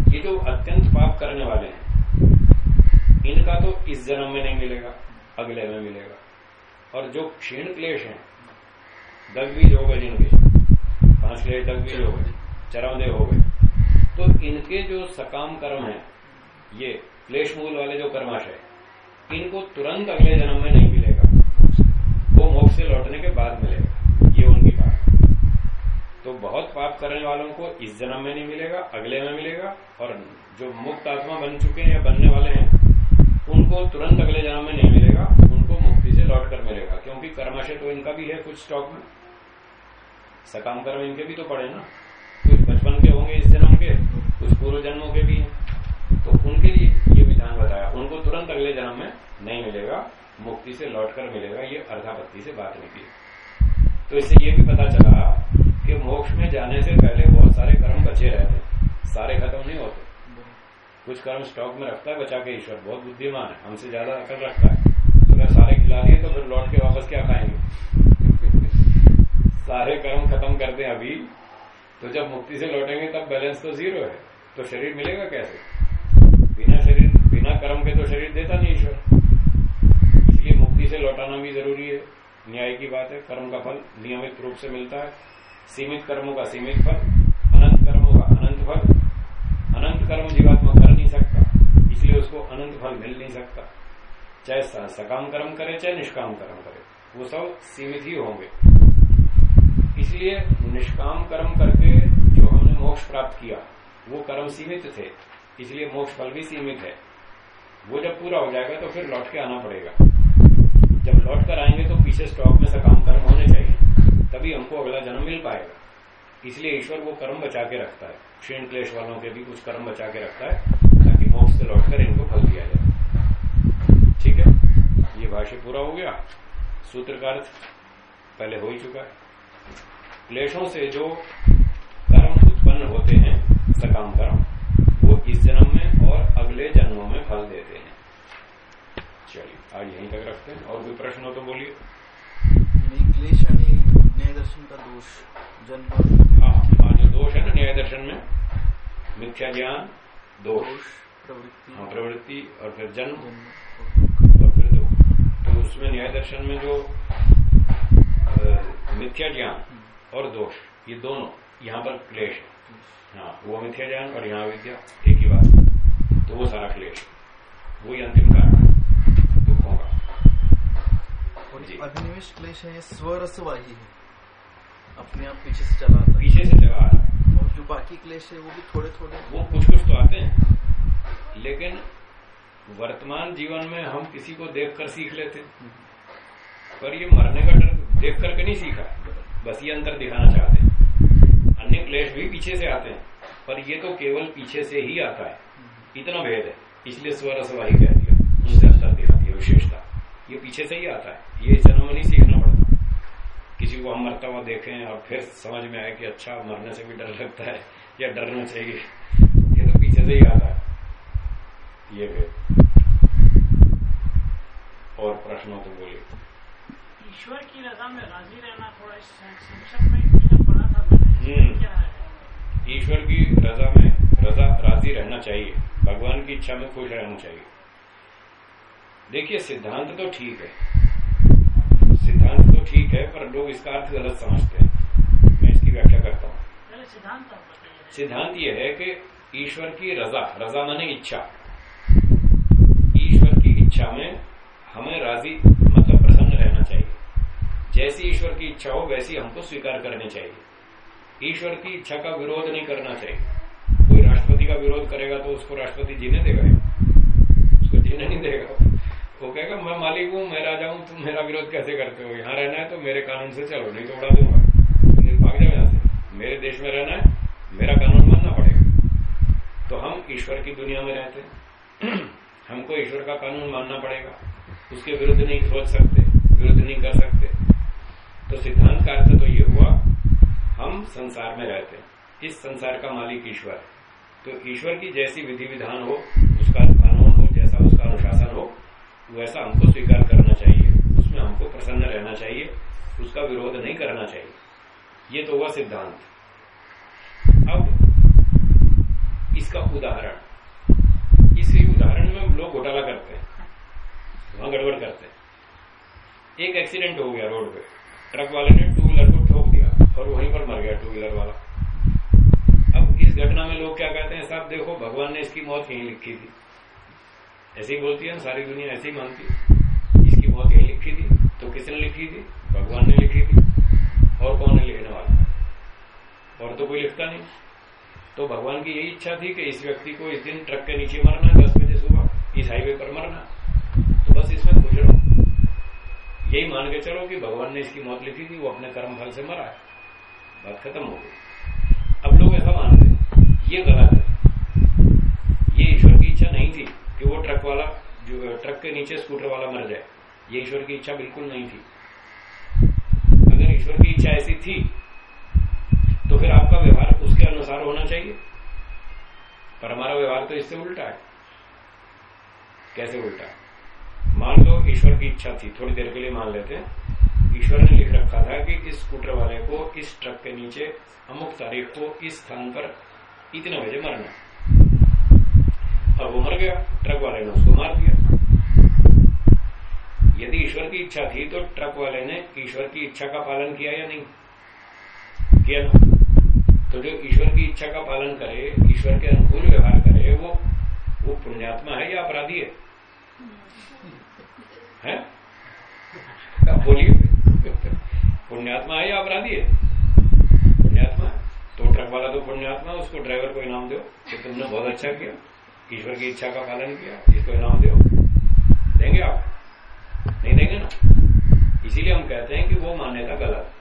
S1: ये जो अत्यंत पाप करने वाले हैं। इनका तो इस जन्म में नहीं मिलेगा अगले में मिलेगा। और जो क्षीण क्लेश हैं दग्वीज हो गए जिनके पाँच क्लेश दग्वीज हो गए चरमदे हो गए। तो इनके जो सकाम कर्म है ये क्लेश मूल वाले जो कर्माशय इनको तुरंत अगले जन्म में नहीं से लौटने के बाद मिलेगा ये उनकी बात तो बहुत पाप करने वालों को इस जन्म में नहीं मिलेगा, अगले में मिलेगा, और जो मुक्त आत्मा बन चुके हैं या बनने वाले हैं, उनको तुरंत अगले जन्म में नहीं मिलेगा, उनको मुक्ति से लौट कर मिलेगा। क्योंकि कर्माशय तो इनका भी है कुछ स्टॉक में। सकाम कर्म इनके भी तो पड़े ना। कुछ बचपन के होंगे इस जन्म के, कुछ पूर्व जन्मों के भी तो उनके लिए ये विधान बताया। उनको तुरंत अगले जन्म में नहीं मिलेगा। मुक्ति से लौटकर मिलेगा, ये अर्धापत्ति से बात निकली। तो इससे ये भी पता चला कि मोक्ष में जाने से पहले बहुत सारे कर्म बचे रहते सारे खत्म नहीं होते। कुछ कर्म स्टॉक में रखता है, बचा के ईश्वर बहुत बुद्धिमान है, हमसे ज़्यादा अकल रखता है। तो अगर सारे खिला दिए तो फिर लौट के वापस क्या खाएँगे? [LAUGHS] सारे कर्म खत्म कर दें अभी तो जब मुक्ति से लौटेंगे तब बैलेंस तो ज़ीरो है। तो शरीर मिलेगा कैसे? बिना शरीर, बिना कर्म के तो शरीर देता नहीं ईश्वर। इसलिए मुक्ति से लौटाना भी ज़रूरी है। न्याय की बात है, कर्म का फल नियमित रूप से मिलता है। सीमित कर्मों का सीमित फल, अनंत कर्मों का अनंत फल। अनंत कर्म जीवात्मा कर नहीं सकता, इसलिए उसको अनंत फल मिल नहीं सकता। चाहे सकाम कर्म करे, चाहे निष्काम कर्म करे, वो सब सीमित ही होंगे। इसलिए निष्काम कर्म करके जो हमने मोक्ष प्राप्त किया, वो कर्म सीमित थे, इसलिए मोक्ष फल भी सीमित है। वो जब पूरा हो जाएगा तो फिर लौट के आना पड़ेगा। जब लौट कर आएँगे तो पीछे स्टॉक में सकाम कर्म होने चाहिए। तभी हमको अगला जन्म मिल पाएगा। इसलिए ईश्वर वो कर्म बचा के रखता है। क्षीण क्लेश वालों के भी कुछ कर्म बचा के रखता है, ताकि मोक्ष से लौट कर इनको फल दिया जाए। ठीक है? ये भाष्य पूरा हो गया। सूत्र का अर्थ पहले हो ही चुका है। क्लेशों से जो कर्म उत्पन्न होते हैं, सकाम कर्म, वो इस जन्म में और अगले जन्मों में फल देते हैं। चलिए आज यहीं तक रखते हैं। और कोई प्रश्न हो तो बोलिए।
S2: क्लेश न्याय दर्शन का दोष जन्म
S1: हाँ जो दोष है ना न्याय दर्शन में मिथ्या ज्ञान दोष।
S2: प्रवृत्ति।
S1: हाँ, प्रवृत्ति और फिर जन्म।
S2: जन्म
S1: और फिर दो तो उसमें न्याय दर्शन में जो मिथ्या ज्ञान और दोष ये दोनों यहाँ पर क्लेश है। हाँ वो मिथ्या ज्ञान और यहाँ विद्या एक ही बात। तो वो सारा क्लेश वही अंतिम कारण है दुखों का
S2: और
S1: जी।
S2: अधिनिवेश क्लेश है स्वरसवाही है। अपने आप पीछे से चला आता
S1: पीछे से चला आ रहा है।
S2: और जो बाकी क्लेश है वो भी थोड़े थोड़े।
S1: वो कुछ कुछ तो आते हैं। लेकिन वर्तमान जीवन में हम किसी को देखकर सीख लेते पर ये मरने का डर देख करके नहीं सीखा। बस ये अंतर दिखाना चाहते हैं। अन्य क्लेश भी पीछे से आते हैं। पर ये तो केवल पीछे से ही आता है। इतना भेद है। इसलिए स्वर सवाही कह दिया। उनसे अंतर दिखा दिया विशेषता। ये पीछे से ही आता है। ये जन्म नहीं सीखना पड़ता। किसी को हम मरता हुआ देखें और फिर समझ में आए कि अच्छा मरने से भी डर लगता है या डरना चाहिए ये तो पीछे से ही आता है। ये भेद और प्रश्नों तो बोलिए।
S4: ईश्वर की रजा में राज़ी रहना थोड़ा संक्षेप में पढ़ा था मैंने
S1: हम्म।
S4: क्या है?
S1: ईश्वर की रजा में रजा राज़ी रहना चाहिए। भगवान की इच्छा में खुश रहना चाहिए। देखिए सिद्धांत तो ठीक है। सिद्धांत तो ठीक है पर लोग इसका अर्थ गलत समझते हैं। मैं इसकी व्याख्या करता हूँ।
S4: सिद्धांत
S1: यह है। कि ईश्वर की रजा रजा माने इच्छा। ईश्वर की इच्छा में हमें राज़ी मतलब प्रसन्न रहना चाहिए। जैसी ईश्वर की इच्छा हो वैसी हमको स्वीकार करनी चाहिए। ईश्वर की इच्छा का विरोध नहीं करना चाहिए। कोई राष्ट्रपति का विरोध करेगा तो उसको राष्ट्रपति जीने देगा उसको जीने नहीं देगा। वो कहेगा, मैं मालिक हूँ, मैं राजा हूँ, तुम मेरा विरोध कैसे करते हो? यहाँ रहना है तो मेरे कानून से चलो, नहीं तो उड़ा दूँगा। भाग जाओ यहाँ से। मेरे देश में रहना है, मेरा कानून मानना पड़ेगा। तो हम ईश्वर की दुनिया में रहते हैं। [CLEARS THROAT] हमको ईश्वर का कानून मानना पड़ेगा। उसके विरुद्ध नहीं सोच सकते, विरुद्ध नहीं कर सकते। तो सिद्धांत का अर्थ तो ये हुआ, हम संसार में रहते हैं। इस संसार का मालिक ईश्वर है। तो ईश्वर की जैसी विधि विधान हो, उसका कानून हो, जैसा उसका अनुशासन हो वैसा हमको स्वीकार करना चाहिए, उसमें हमको प्रसन्न रहना चाहिए, उसका विरोध नहीं करना चाहिए। ये तो हुआ सिद्धांत। अब इसका उदाहरण। इस उदाहरण में लोग घोटाला करते हैं, वहाँ गड़बड़ करते हैं। एक एक्सीडेंट हो गया रोड पे। ट्रक वाले ने टू व्हीलर को ठोक दिया और वहीं पर मर गया टू व्हीलर वाला। अब इस घटना में लोग क्या कहते हैं, साहब देखो, भगवान ने इसकी मौत यहीं लिखी थी। ऐसी बोलती है सारी दुनिया ऐसी ही मानती है। इसकी मौत यही लिखी थी तो किसने लिखी थी? भगवान ने लिखी थी। और कौन है लिखने वाला? और तो कोई लिखता नहीं। तो भगवान की यही इच्छा थी कि इस व्यक्ति को इस दिन ट्रक के नीचे मरना, दस बजे सुबह इस हाईवे पर मरना। तो बस इसमें रहो। यही मान के चलो कि भगवान ने इसकी मौत लिखी थी, वो अपने कर्म फल से मरा है। बात खत्म हो गई। अब लोग ऐसा मानते हैं। ये गलत है। ये ईश्वर की इच्छा नहीं थी। कि वो ट्रक वाला जो ट्रक के नीचे स्कूटर वाला मर जाए। ये ईश्वर की इच्छा बिल्कुल नहीं थी। अगर ईश्वर की इच्छा ऐसी थी तो फिर आपका व्यवहार उसके अनुसार होना चाहिए। पर हमारा व्यवहार तो इससे उल्टा है। कैसे उल्टा? है मान लो ईश्वर की इच्छा थी, थोड़ी देर के लिए मान लेते हैं। ईश्वर ने लिख रखा था कि इस स्कूटर वाले को इस ट्रक के नीचे अमुक तारीख को इस स्थान पर इतने बजे मरना और वो मर गया, ट्रक वाले ने उसको मार दिया। यदि ईश्वर की इच्छा थी तो ट्रक वाले ने ईश्वर की इच्छा का पालन किया या नहीं? किया ना। तो जो ईश्वर की इच्छा का पालन करे, ईश्वर के अनुकूल व्यवहार करे, वो वो पुण्यात्मा है या अपराधी है? हैं? बोलिए। पुण्यात्मा है या अपराधी है? पुण्यात्मा है। तो ट्रक वाला तो पुण्यात्मा उसको ड्राइवर को इनाम दो कि तुमने बहुत अच्छा किया। ईश्वर की इच्छा का पालन किया इसको इनाम दो देंगे आप? नहीं देंगे ना? इसीलिए हम कहते हैं कि वो मान्यता गलत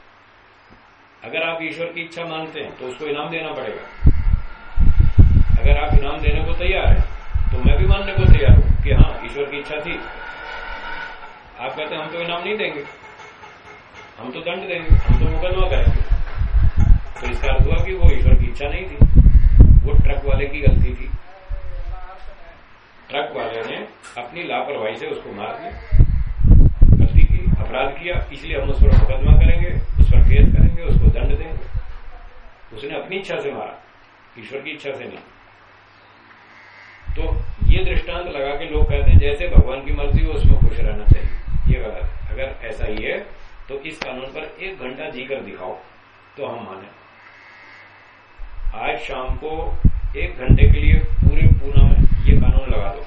S1: अगर आप ईश्वर की इच्छा मानते हैं तो उसको इनाम देना पड़ेगा। अगर आप इनाम देने को तैयार हैं तो मैं भी मानने को तैयार हूँ कि हाँ ईश्वर की इच्छा थी। आप कहते हम तो इनाम नहीं देंगे। हम तो दंड देंगे, हम तो मुकदमा करेंगे। तो इसका अर्थ हुआ कि वो ईश्वर की इच्छा नहीं थी। वो ट्रक वाले की गलती थी। ट्रक वाले ने अपनी लापरवाही से उसको मार दिया। गलती की अपराध किया, इसलिए हम उस पर मुकदमा करेंगे, उस पर केस करेंगे, उसको दंड देंगे। उसने अपनी इच्छा से मारा, ईश्वर की इच्छा से नहीं। तो ये दृष्टांत लगा के लोग कहते हैं, जैसे भगवान की मर्ज़ी हो उसमें खुश रहना चाहिए। ये गलत अगर ऐसा ही है तो इस कानून पर एक घंटा जीकर दिखाओ तो हम माने। आज शाम को एक घंटे के लिए पूरे पूना कानून लगा दो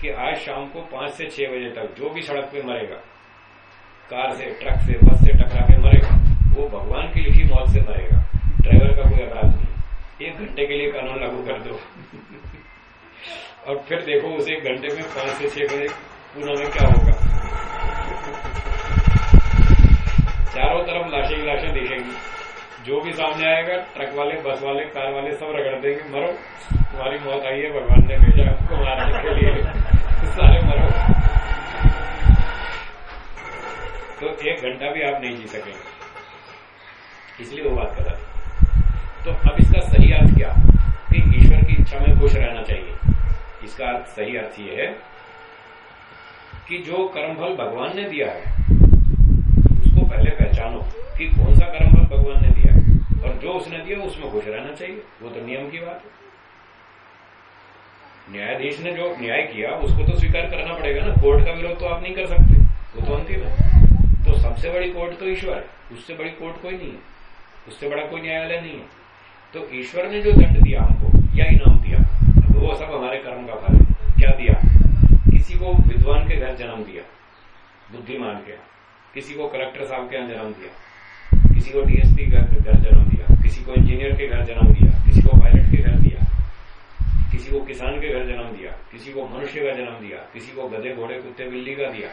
S1: कि आज शाम को पाँच से छह बजे तक जो भी सड़क पे मरेगा, कार से, ट्रक से, बस से टकरा के मरेगा, वो भगवान की लिखी मौत से मरेगा। ड्राइवर का कोई अपराध नहीं एक घंटे के लिए कानून लागू कर दो। और फिर देखो उस एक घंटे में पाँच से छह बजे पूना में क्या होगा। चारों तरफ़ लाशें लाशें दिखेंगी। जो भी सामने आएगा, ट्रक वाले, बस वाले, कार वाले सब रगड़ देंगे, मरो। तुम्हारी मौत आई है, भगवान ने भेजा आपको मारने के लिए। [LAUGHS] सारे मरो। तो एक घंटा भी आप नहीं जी सकेंगे इसलिए वो बात कर रहा तो अब इसका सही अर्थ क्या? कि ईश्वर की इच्छा में खुश रहना चाहिए। इसका अर्थ, सही अर्थ ये है कि जो कर्मफल भगवान ने दिया है, उसको पहले पहचानो कि कौन सा कर्मफल भगवान ने दिया और जो उसने दिया, उसमें खुश रहना चाहिए। वो तो नियम की बात है। न्यायाधीश ने जो न्याय किया, उसको तो स्वीकार करना पड़ेगा ना। कोर्ट का विरोध तो आप नहीं कर सकते। वो तो अंतिम है। तो सबसे बड़ी कोर्ट तो ईश्वर है। उससे बड़ी कोर्ट कोई नहीं है। उससे बड़ा कोई न्यायालय नहीं है। तो ईश्वर ने जो दंड दिया हमको, या इनाम दिया वो सब हमारे कर्म का फल क्या दिया? किसी को विद्वान के घर जन्म दिया, बुद्धिमान के। किसी को कलेक्टर साहब के यहाँ जन्म दिया। किसी को डीएसपी घर घर जन्म दिया, किसी को इंजीनियर के घर जन्म दिया, किसी को पायलट के घर दिया, किसी को किसान के घर जन्म दिया, किसी को मनुष्य का जन्म दिया, किसी को गधे, घोड़े, कुत्ते, बिल्ली का दिया।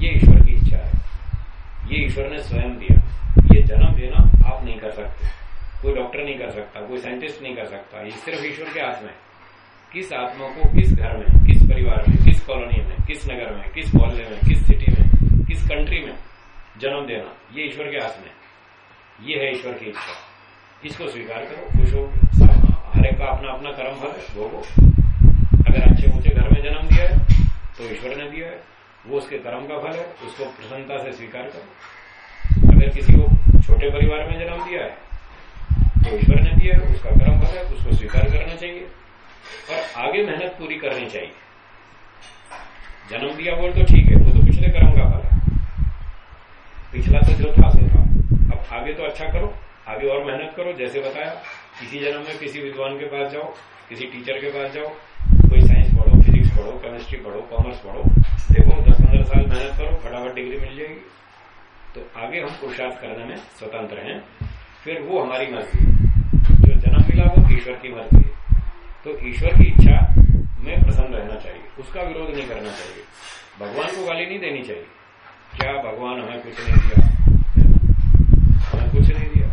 S1: ये ईश्वर की इच्छा है। ये ईश्वर ने स्वयं दिया। ये जन्म देना आप नहीं कर सकते। कोई डॉक्टर नहीं कर सकता, कोई साइंटिस्ट नहीं कर सकता। ये सिर्फ़ ईश्वर के हाथ में किस आत्मा को किस घर में, किस परिवार में, किस कॉलोनी में, किस नगर में, किस मोहल्ले में, किस सिटी में, किस कंट्री में जन्म देना, ये ईश्वर के हाथ में ये है ईश्वर की इच्छा। इसको स्वीकार करो, खुश हो, हर एक का अपना अपना कर्म फल, भोगो। अगर अच्छे ऊँचे घर में जन्म दिया है तो ईश्वर ने दिया है। वो उसके कर्म का फल है, उसको प्रसन्नता से स्वीकार करो। अगर किसी को छोटे परिवार में जन्म दिया है तो ईश्वर ने दिया है, उसका कर्म फल है, उसको स्वीकार करना चाहिए। और आगे मेहनत पूरी करनी चाहिए। जन्म दिया बोल तो ठीक है, वो तो पिछले कर्म का फल है। पिछला तो जो था, सो था। आगे तो अच्छा करो, आगे और मेहनत करो, जैसे बताया, किसी जन्म में किसी विद्वान के पास जाओ, किसी टीचर के पास जाओ, कोई साइंस पढ़ो फिजिक्स पढ़ो केमिस्ट्री पढ़ो कॉमर्स पढ़ो, देखो दस पंद्रह साल मेहनत करो, फटाफट डिग्री मिल जाएगी। तो आगे हम पुरुषार्थ करने में स्वतंत्र हैं। फिर वो हमारी मर्ज़ी जो जन्म मिला वो ईश्वर की मर्ज़ी है। तो ईश्वर की इच्छा में प्रसन्न रहना चाहिए। उसका विरोध नहीं करना चाहिए। भगवान को गाली नहीं देनी चाहिए। क्या भगवान हमें कुछ नहीं दिया? कुछ नहीं दिया।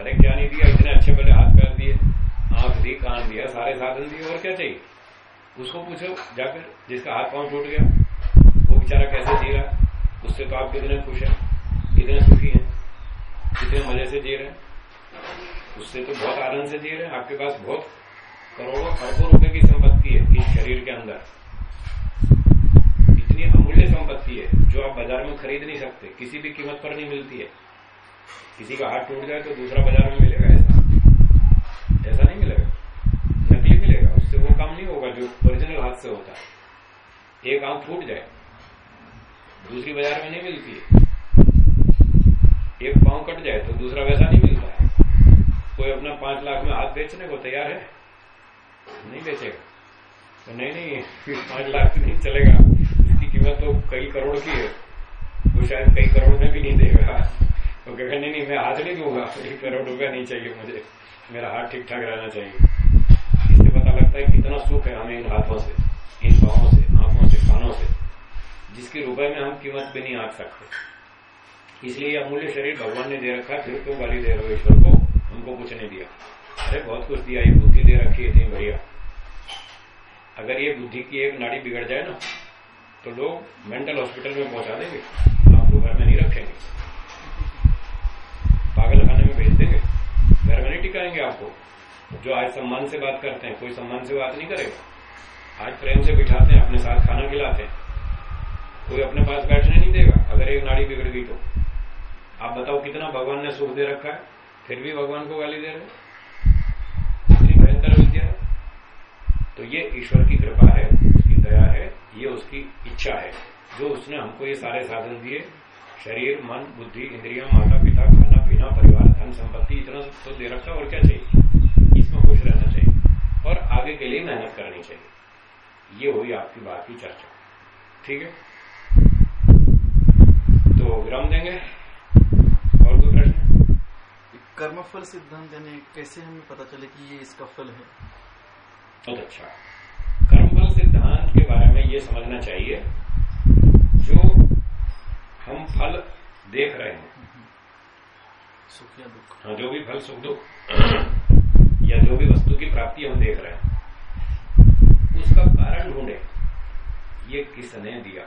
S1: अरे क्या नहीं दिया? इतने अच्छे पहले हाथ पैर दिए, आँख दी, कान दिया, सारे साधन दिए, और क्या चाहिए? उसको पूछो, जाकर जिसका हाथ पाँव टूट गया, वो बेचारा कैसे जी रहा? है उससे तो आप कितने खुश हैं, कितने सुखी हैं, कितने मज़े से जी रहे हैं। उससे तो बहुत आनंद से जी रहे हैं। आपके पास बहुत करोड़ों खरबों रुपए की संपत्ति है इस शरीर के अंदर। इतनी अमूल्य संपत्ति है जो आप बाज़ार में खरीद नहीं सकते, किसी भी कीमत पर नहीं मिलती है। किसी का हाथ टूट जाए तो दूसरा बाज़ार में मिलेगा ऐसा। ऐसा नहीं मिलेगा। नकली मिलेगा। उससे वो काम नहीं होगा जो ओरिजिनल हाथ से होता है। एक आँख फूट जाए। दूसरी बाज़ार में नहीं मिलती है। एक पाँव कट जाए तो दूसरा वैसा नहीं मिलता है। कोई अपना पाँच लाख में हाथ बेचने को तैयार है? नहीं बेचेगा। तो नहीं नहीं पाँच लाख नहीं चलेगा। इसकी कीमत तो कई करोड़ की है। वो शायद कई करोड़ में भी नहीं देगा। तो कहेगा नहीं नहीं, मैं हाथ नहीं दूँगा एक करोड़ रुपया नहीं चाहिए मुझे। मेरा हाथ ठीक ठाक रहना चाहिए। इससे पता लगता है कितना सुख है हमें इन हाथों से, इन पाओं से, आँखों से, कानों से, जिसके रुपए में हम कीमत भी नहीं आंक सकते। इसलिए अमूल्य शरीर भगवान ने दे रखा, फिर क्यों गाली दे रहे ईश्वर को? हमको कुछ नहीं दिया। अरे, बहुत कुछ दिया, ये बुद्धि दे रखी है बढ़िया। अगर ये बुद्धि की एक नाड़ी बिगड़ जाए ना तो लोग मेंटल हॉस्पिटल में पहुँचा देंगे आपको घर में नहीं रखेंगे पागल खाने में भेज देंगे टिकाएँगे आपको? जो आज सम्मान से बात करते हैं, कोई सम्मान से बात नहीं करेगा। आज प्रेम से बिठाते हैं, अपने साथ खाना खिलाते हैं। कोई अपने पास बैठने नहीं देगा, अगर एक नाड़ी बिगड़ गई तो। आप बताओ कितना भगवान ने सुख दे रखा है, फिर भी भगवान को गाली दे रहे इतनी भयंकर विद्या है। तो ये ईश्वर की कृपा है, उसकी दया है, ये उसकी इच्छा है। जो उसने हमको ये सारे साधन दिए, शरीर, मन, बुद्धि, इंद्रिया माता पिता खाना पीना परिवार धन संपत्ति इतना तो दे रखा और क्या चाहिए? इसमें खुश रहना चाहिए। और आगे के लिए मेहनत करनी चाहिए। ये हुई आपकी बात की चर्चा। ठीक है? तो विराम देंगे। और कोई प्रश्न?
S2: कर्मफल सिद्धांत यानी कैसे हमें पता चले कि ये इसका फल है?
S1: बहुत तो अच्छा। कर्मफल सिद्धांत के बारे में ये समझना चाहिए जो हम फल देख रहे हैं
S2: सुख या दुख
S1: हाँ जो भी फल, सुख, दुख, [CLEARS THROAT] या जो भी वस्तु की प्राप्ति हम देख रहे हैं, उसका कारण ढूंढे, ये किसने दिया?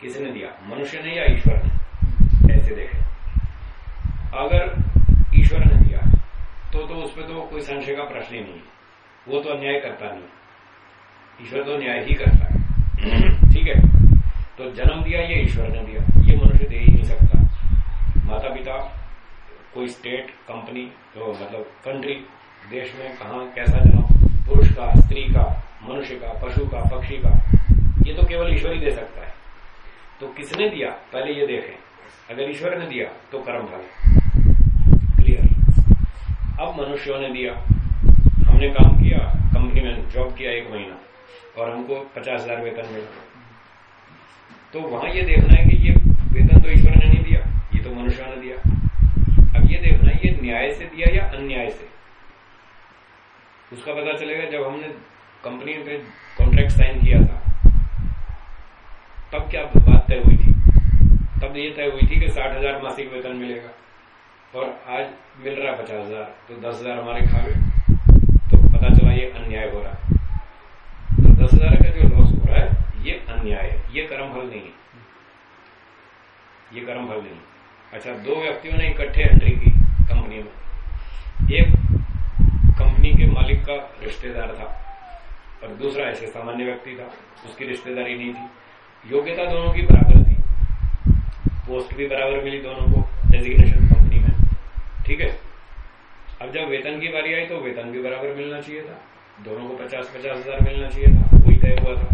S1: किसने दिया? मनुष्य ने या ईश्वर ने? ऐसे देखे। अगर ईश्वर ने दिया तो तो उसमें तो कोई संशय का प्रश्न ही नहीं है। वो तो अन्याय करता नहीं ईश्वर तो न्याय ही करता है। [CLEARS THROAT] ठीक है? तो जन्म दिया ये ईश्वर ने दिया? ये मनुष्य दे माता पिता कोई स्टेट कंपनी तो मतलब कंट्री देश में कहा, कैसा जन्म, पुरुष का, स्त्री का, मनुष्य का, पशु का, पक्षी का, ये तो केवल ईश्वर ही दे सकता है। तो किसने दिया? पहले ये देखें। अगर ईश्वर ने दिया तो कर्म फल। क्लियर अब मनुष्यों ने दिया। हमने काम किया कंपनी में जॉब किया एक महीना, और हमको पचास हज़ार वेतन मिला। तो वहाँ ये देखना है कि ये वेतन तो ईश्वर ने तो मनुष्य ने दिया। अब ये देखना है ये न्याय से दिया या अन्याय से? उसका पता चलेगा, जब हमने कंपनी पे कॉन्ट्रैक्ट साइन किया था, तब क्या बात तय हुई थी? तब ये तय हुई थी कि साठ हज़ार मासिक वेतन मिलेगा, और आज मिल रहा है पचास हज़ार तो दस हज़ार हमारे खा गए। तो पता चला ये अन्याय हो रहा है। तो दस हज़ार का जो लॉस हो रहा है, ये अन्याय है, ये कर्म फल नहीं है। ये कर्म फल नहीं अच्छा दो व्यक्तियों ने इकट्ठे एंट्री की कंपनी में। एक कंपनी के मालिक का रिश्तेदार था और दूसरा ऐसे सामान्य व्यक्ति था, उसकी रिश्तेदारी नहीं थी। योग्यता दोनों की बराबर थी। पोस्ट भी बराबर मिली दोनों को डेजिग्नेशन कंपनी में। ठीक है? अब जब वेतन की बारी आई तो वेतन भी बराबर मिलना चाहिए था। दोनों को पचास पचास हज़ार मिलना चाहिए था। वही तय हुआ था।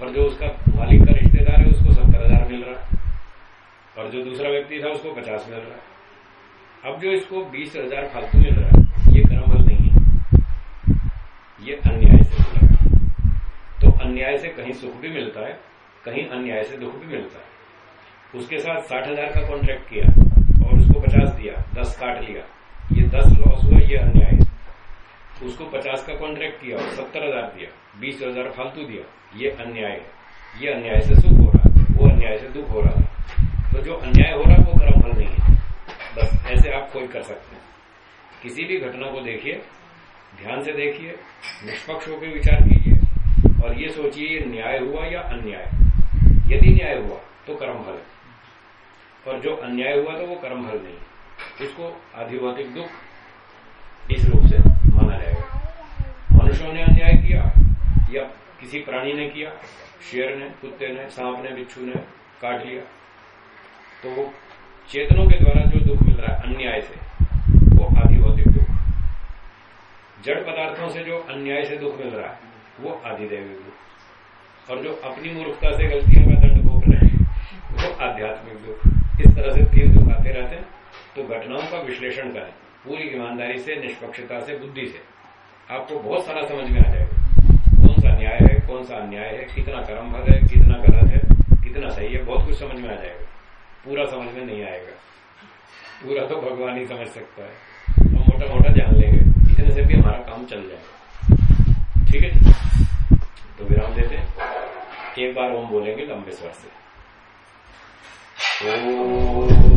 S1: पर जो उसका मालिक का रिश्तेदार है, उसको सत्तर हज़ार मिल रहा है। और जो दूसरा व्यक्ति था उसको पचास मिल रहा अब जो इसको बीस हज़ार फालतू मिल रहा है, ये कर्म फल नहीं है। ये अन्याय से मिल रहा तो अन्याय से कहीं सुख भी मिलता है, कहीं अन्याय से दुख भी मिलता है। उसके साथ साठ हज़ार का कॉन्ट्रैक्ट किया और उसको पचास दिया, दस काट लिया। ये दस लॉस हुआ ये अन्याय। उसको पचास का कॉन्ट्रैक्ट किया और सत्तर हज़ार दिया, बीस हज़ार फालतू दिया। ये अन्याय है। ये अन्याय से सुख हो रहा है, वो अन्याय से दुख हो रहा है। तो जो अन्याय हो रहा है, वो कर्म फल नहीं है। बस ऐसे आप कोई कर सकते हैं। किसी भी घटना को देखिए, ध्यान से देखिए, निष्पक्ष होकर विचार कीजिए और ये सोचिए न्याय हुआ या अन्याय? यदि न्याय हुआ तो कर्म फल और जो अन्याय हुआ तो वो कर्म फल नहीं उसको आधिभौतिक दुख इस रूप से माना जाएगा। मनुष्यों ने अन्याय किया, या किसी प्राणी ने किया, शेर ने, कुत्ते ने, सांप ने, बिच्छू ने काट लिया तो वो चेतनों के द्वारा जो दुख मिल रहा है, अन्याय से, वो आधिभौतिक दुख। जड़ पदार्थों से जो अन्याय से दुख मिल रहा है, वो आधिदैविक दुख। और जो अपनी मूर्खता से गलतियों का दंड भोग रहे हैं, वो आध्यात्मिक दुख। इस तरह से तीन दुख आते रहते हैं तो घटनाओं का विश्लेषण करें। पूरी ईमानदारी से, निष्पक्षता से, बुद्धि से। आपको बहुत सारा समझ में आ जाएगा। कौन सा न्याय है, कौन सा अन्याय है, कितना कर्म फल है, कितना गलत है, कितना सही है, बहुत कुछ समझ में आ जाएगा। पूरा समझ में नहीं आएगा। पूरा तो भगवान ही समझ सकता है। हम तो मोटा मोटा जान लेंगे। इतने से भी हमारा काम चल जाएगा। ठीक है तो विराम देते हैं। एक बार ओम बोलेंगे लंबे स्वर से। ओम।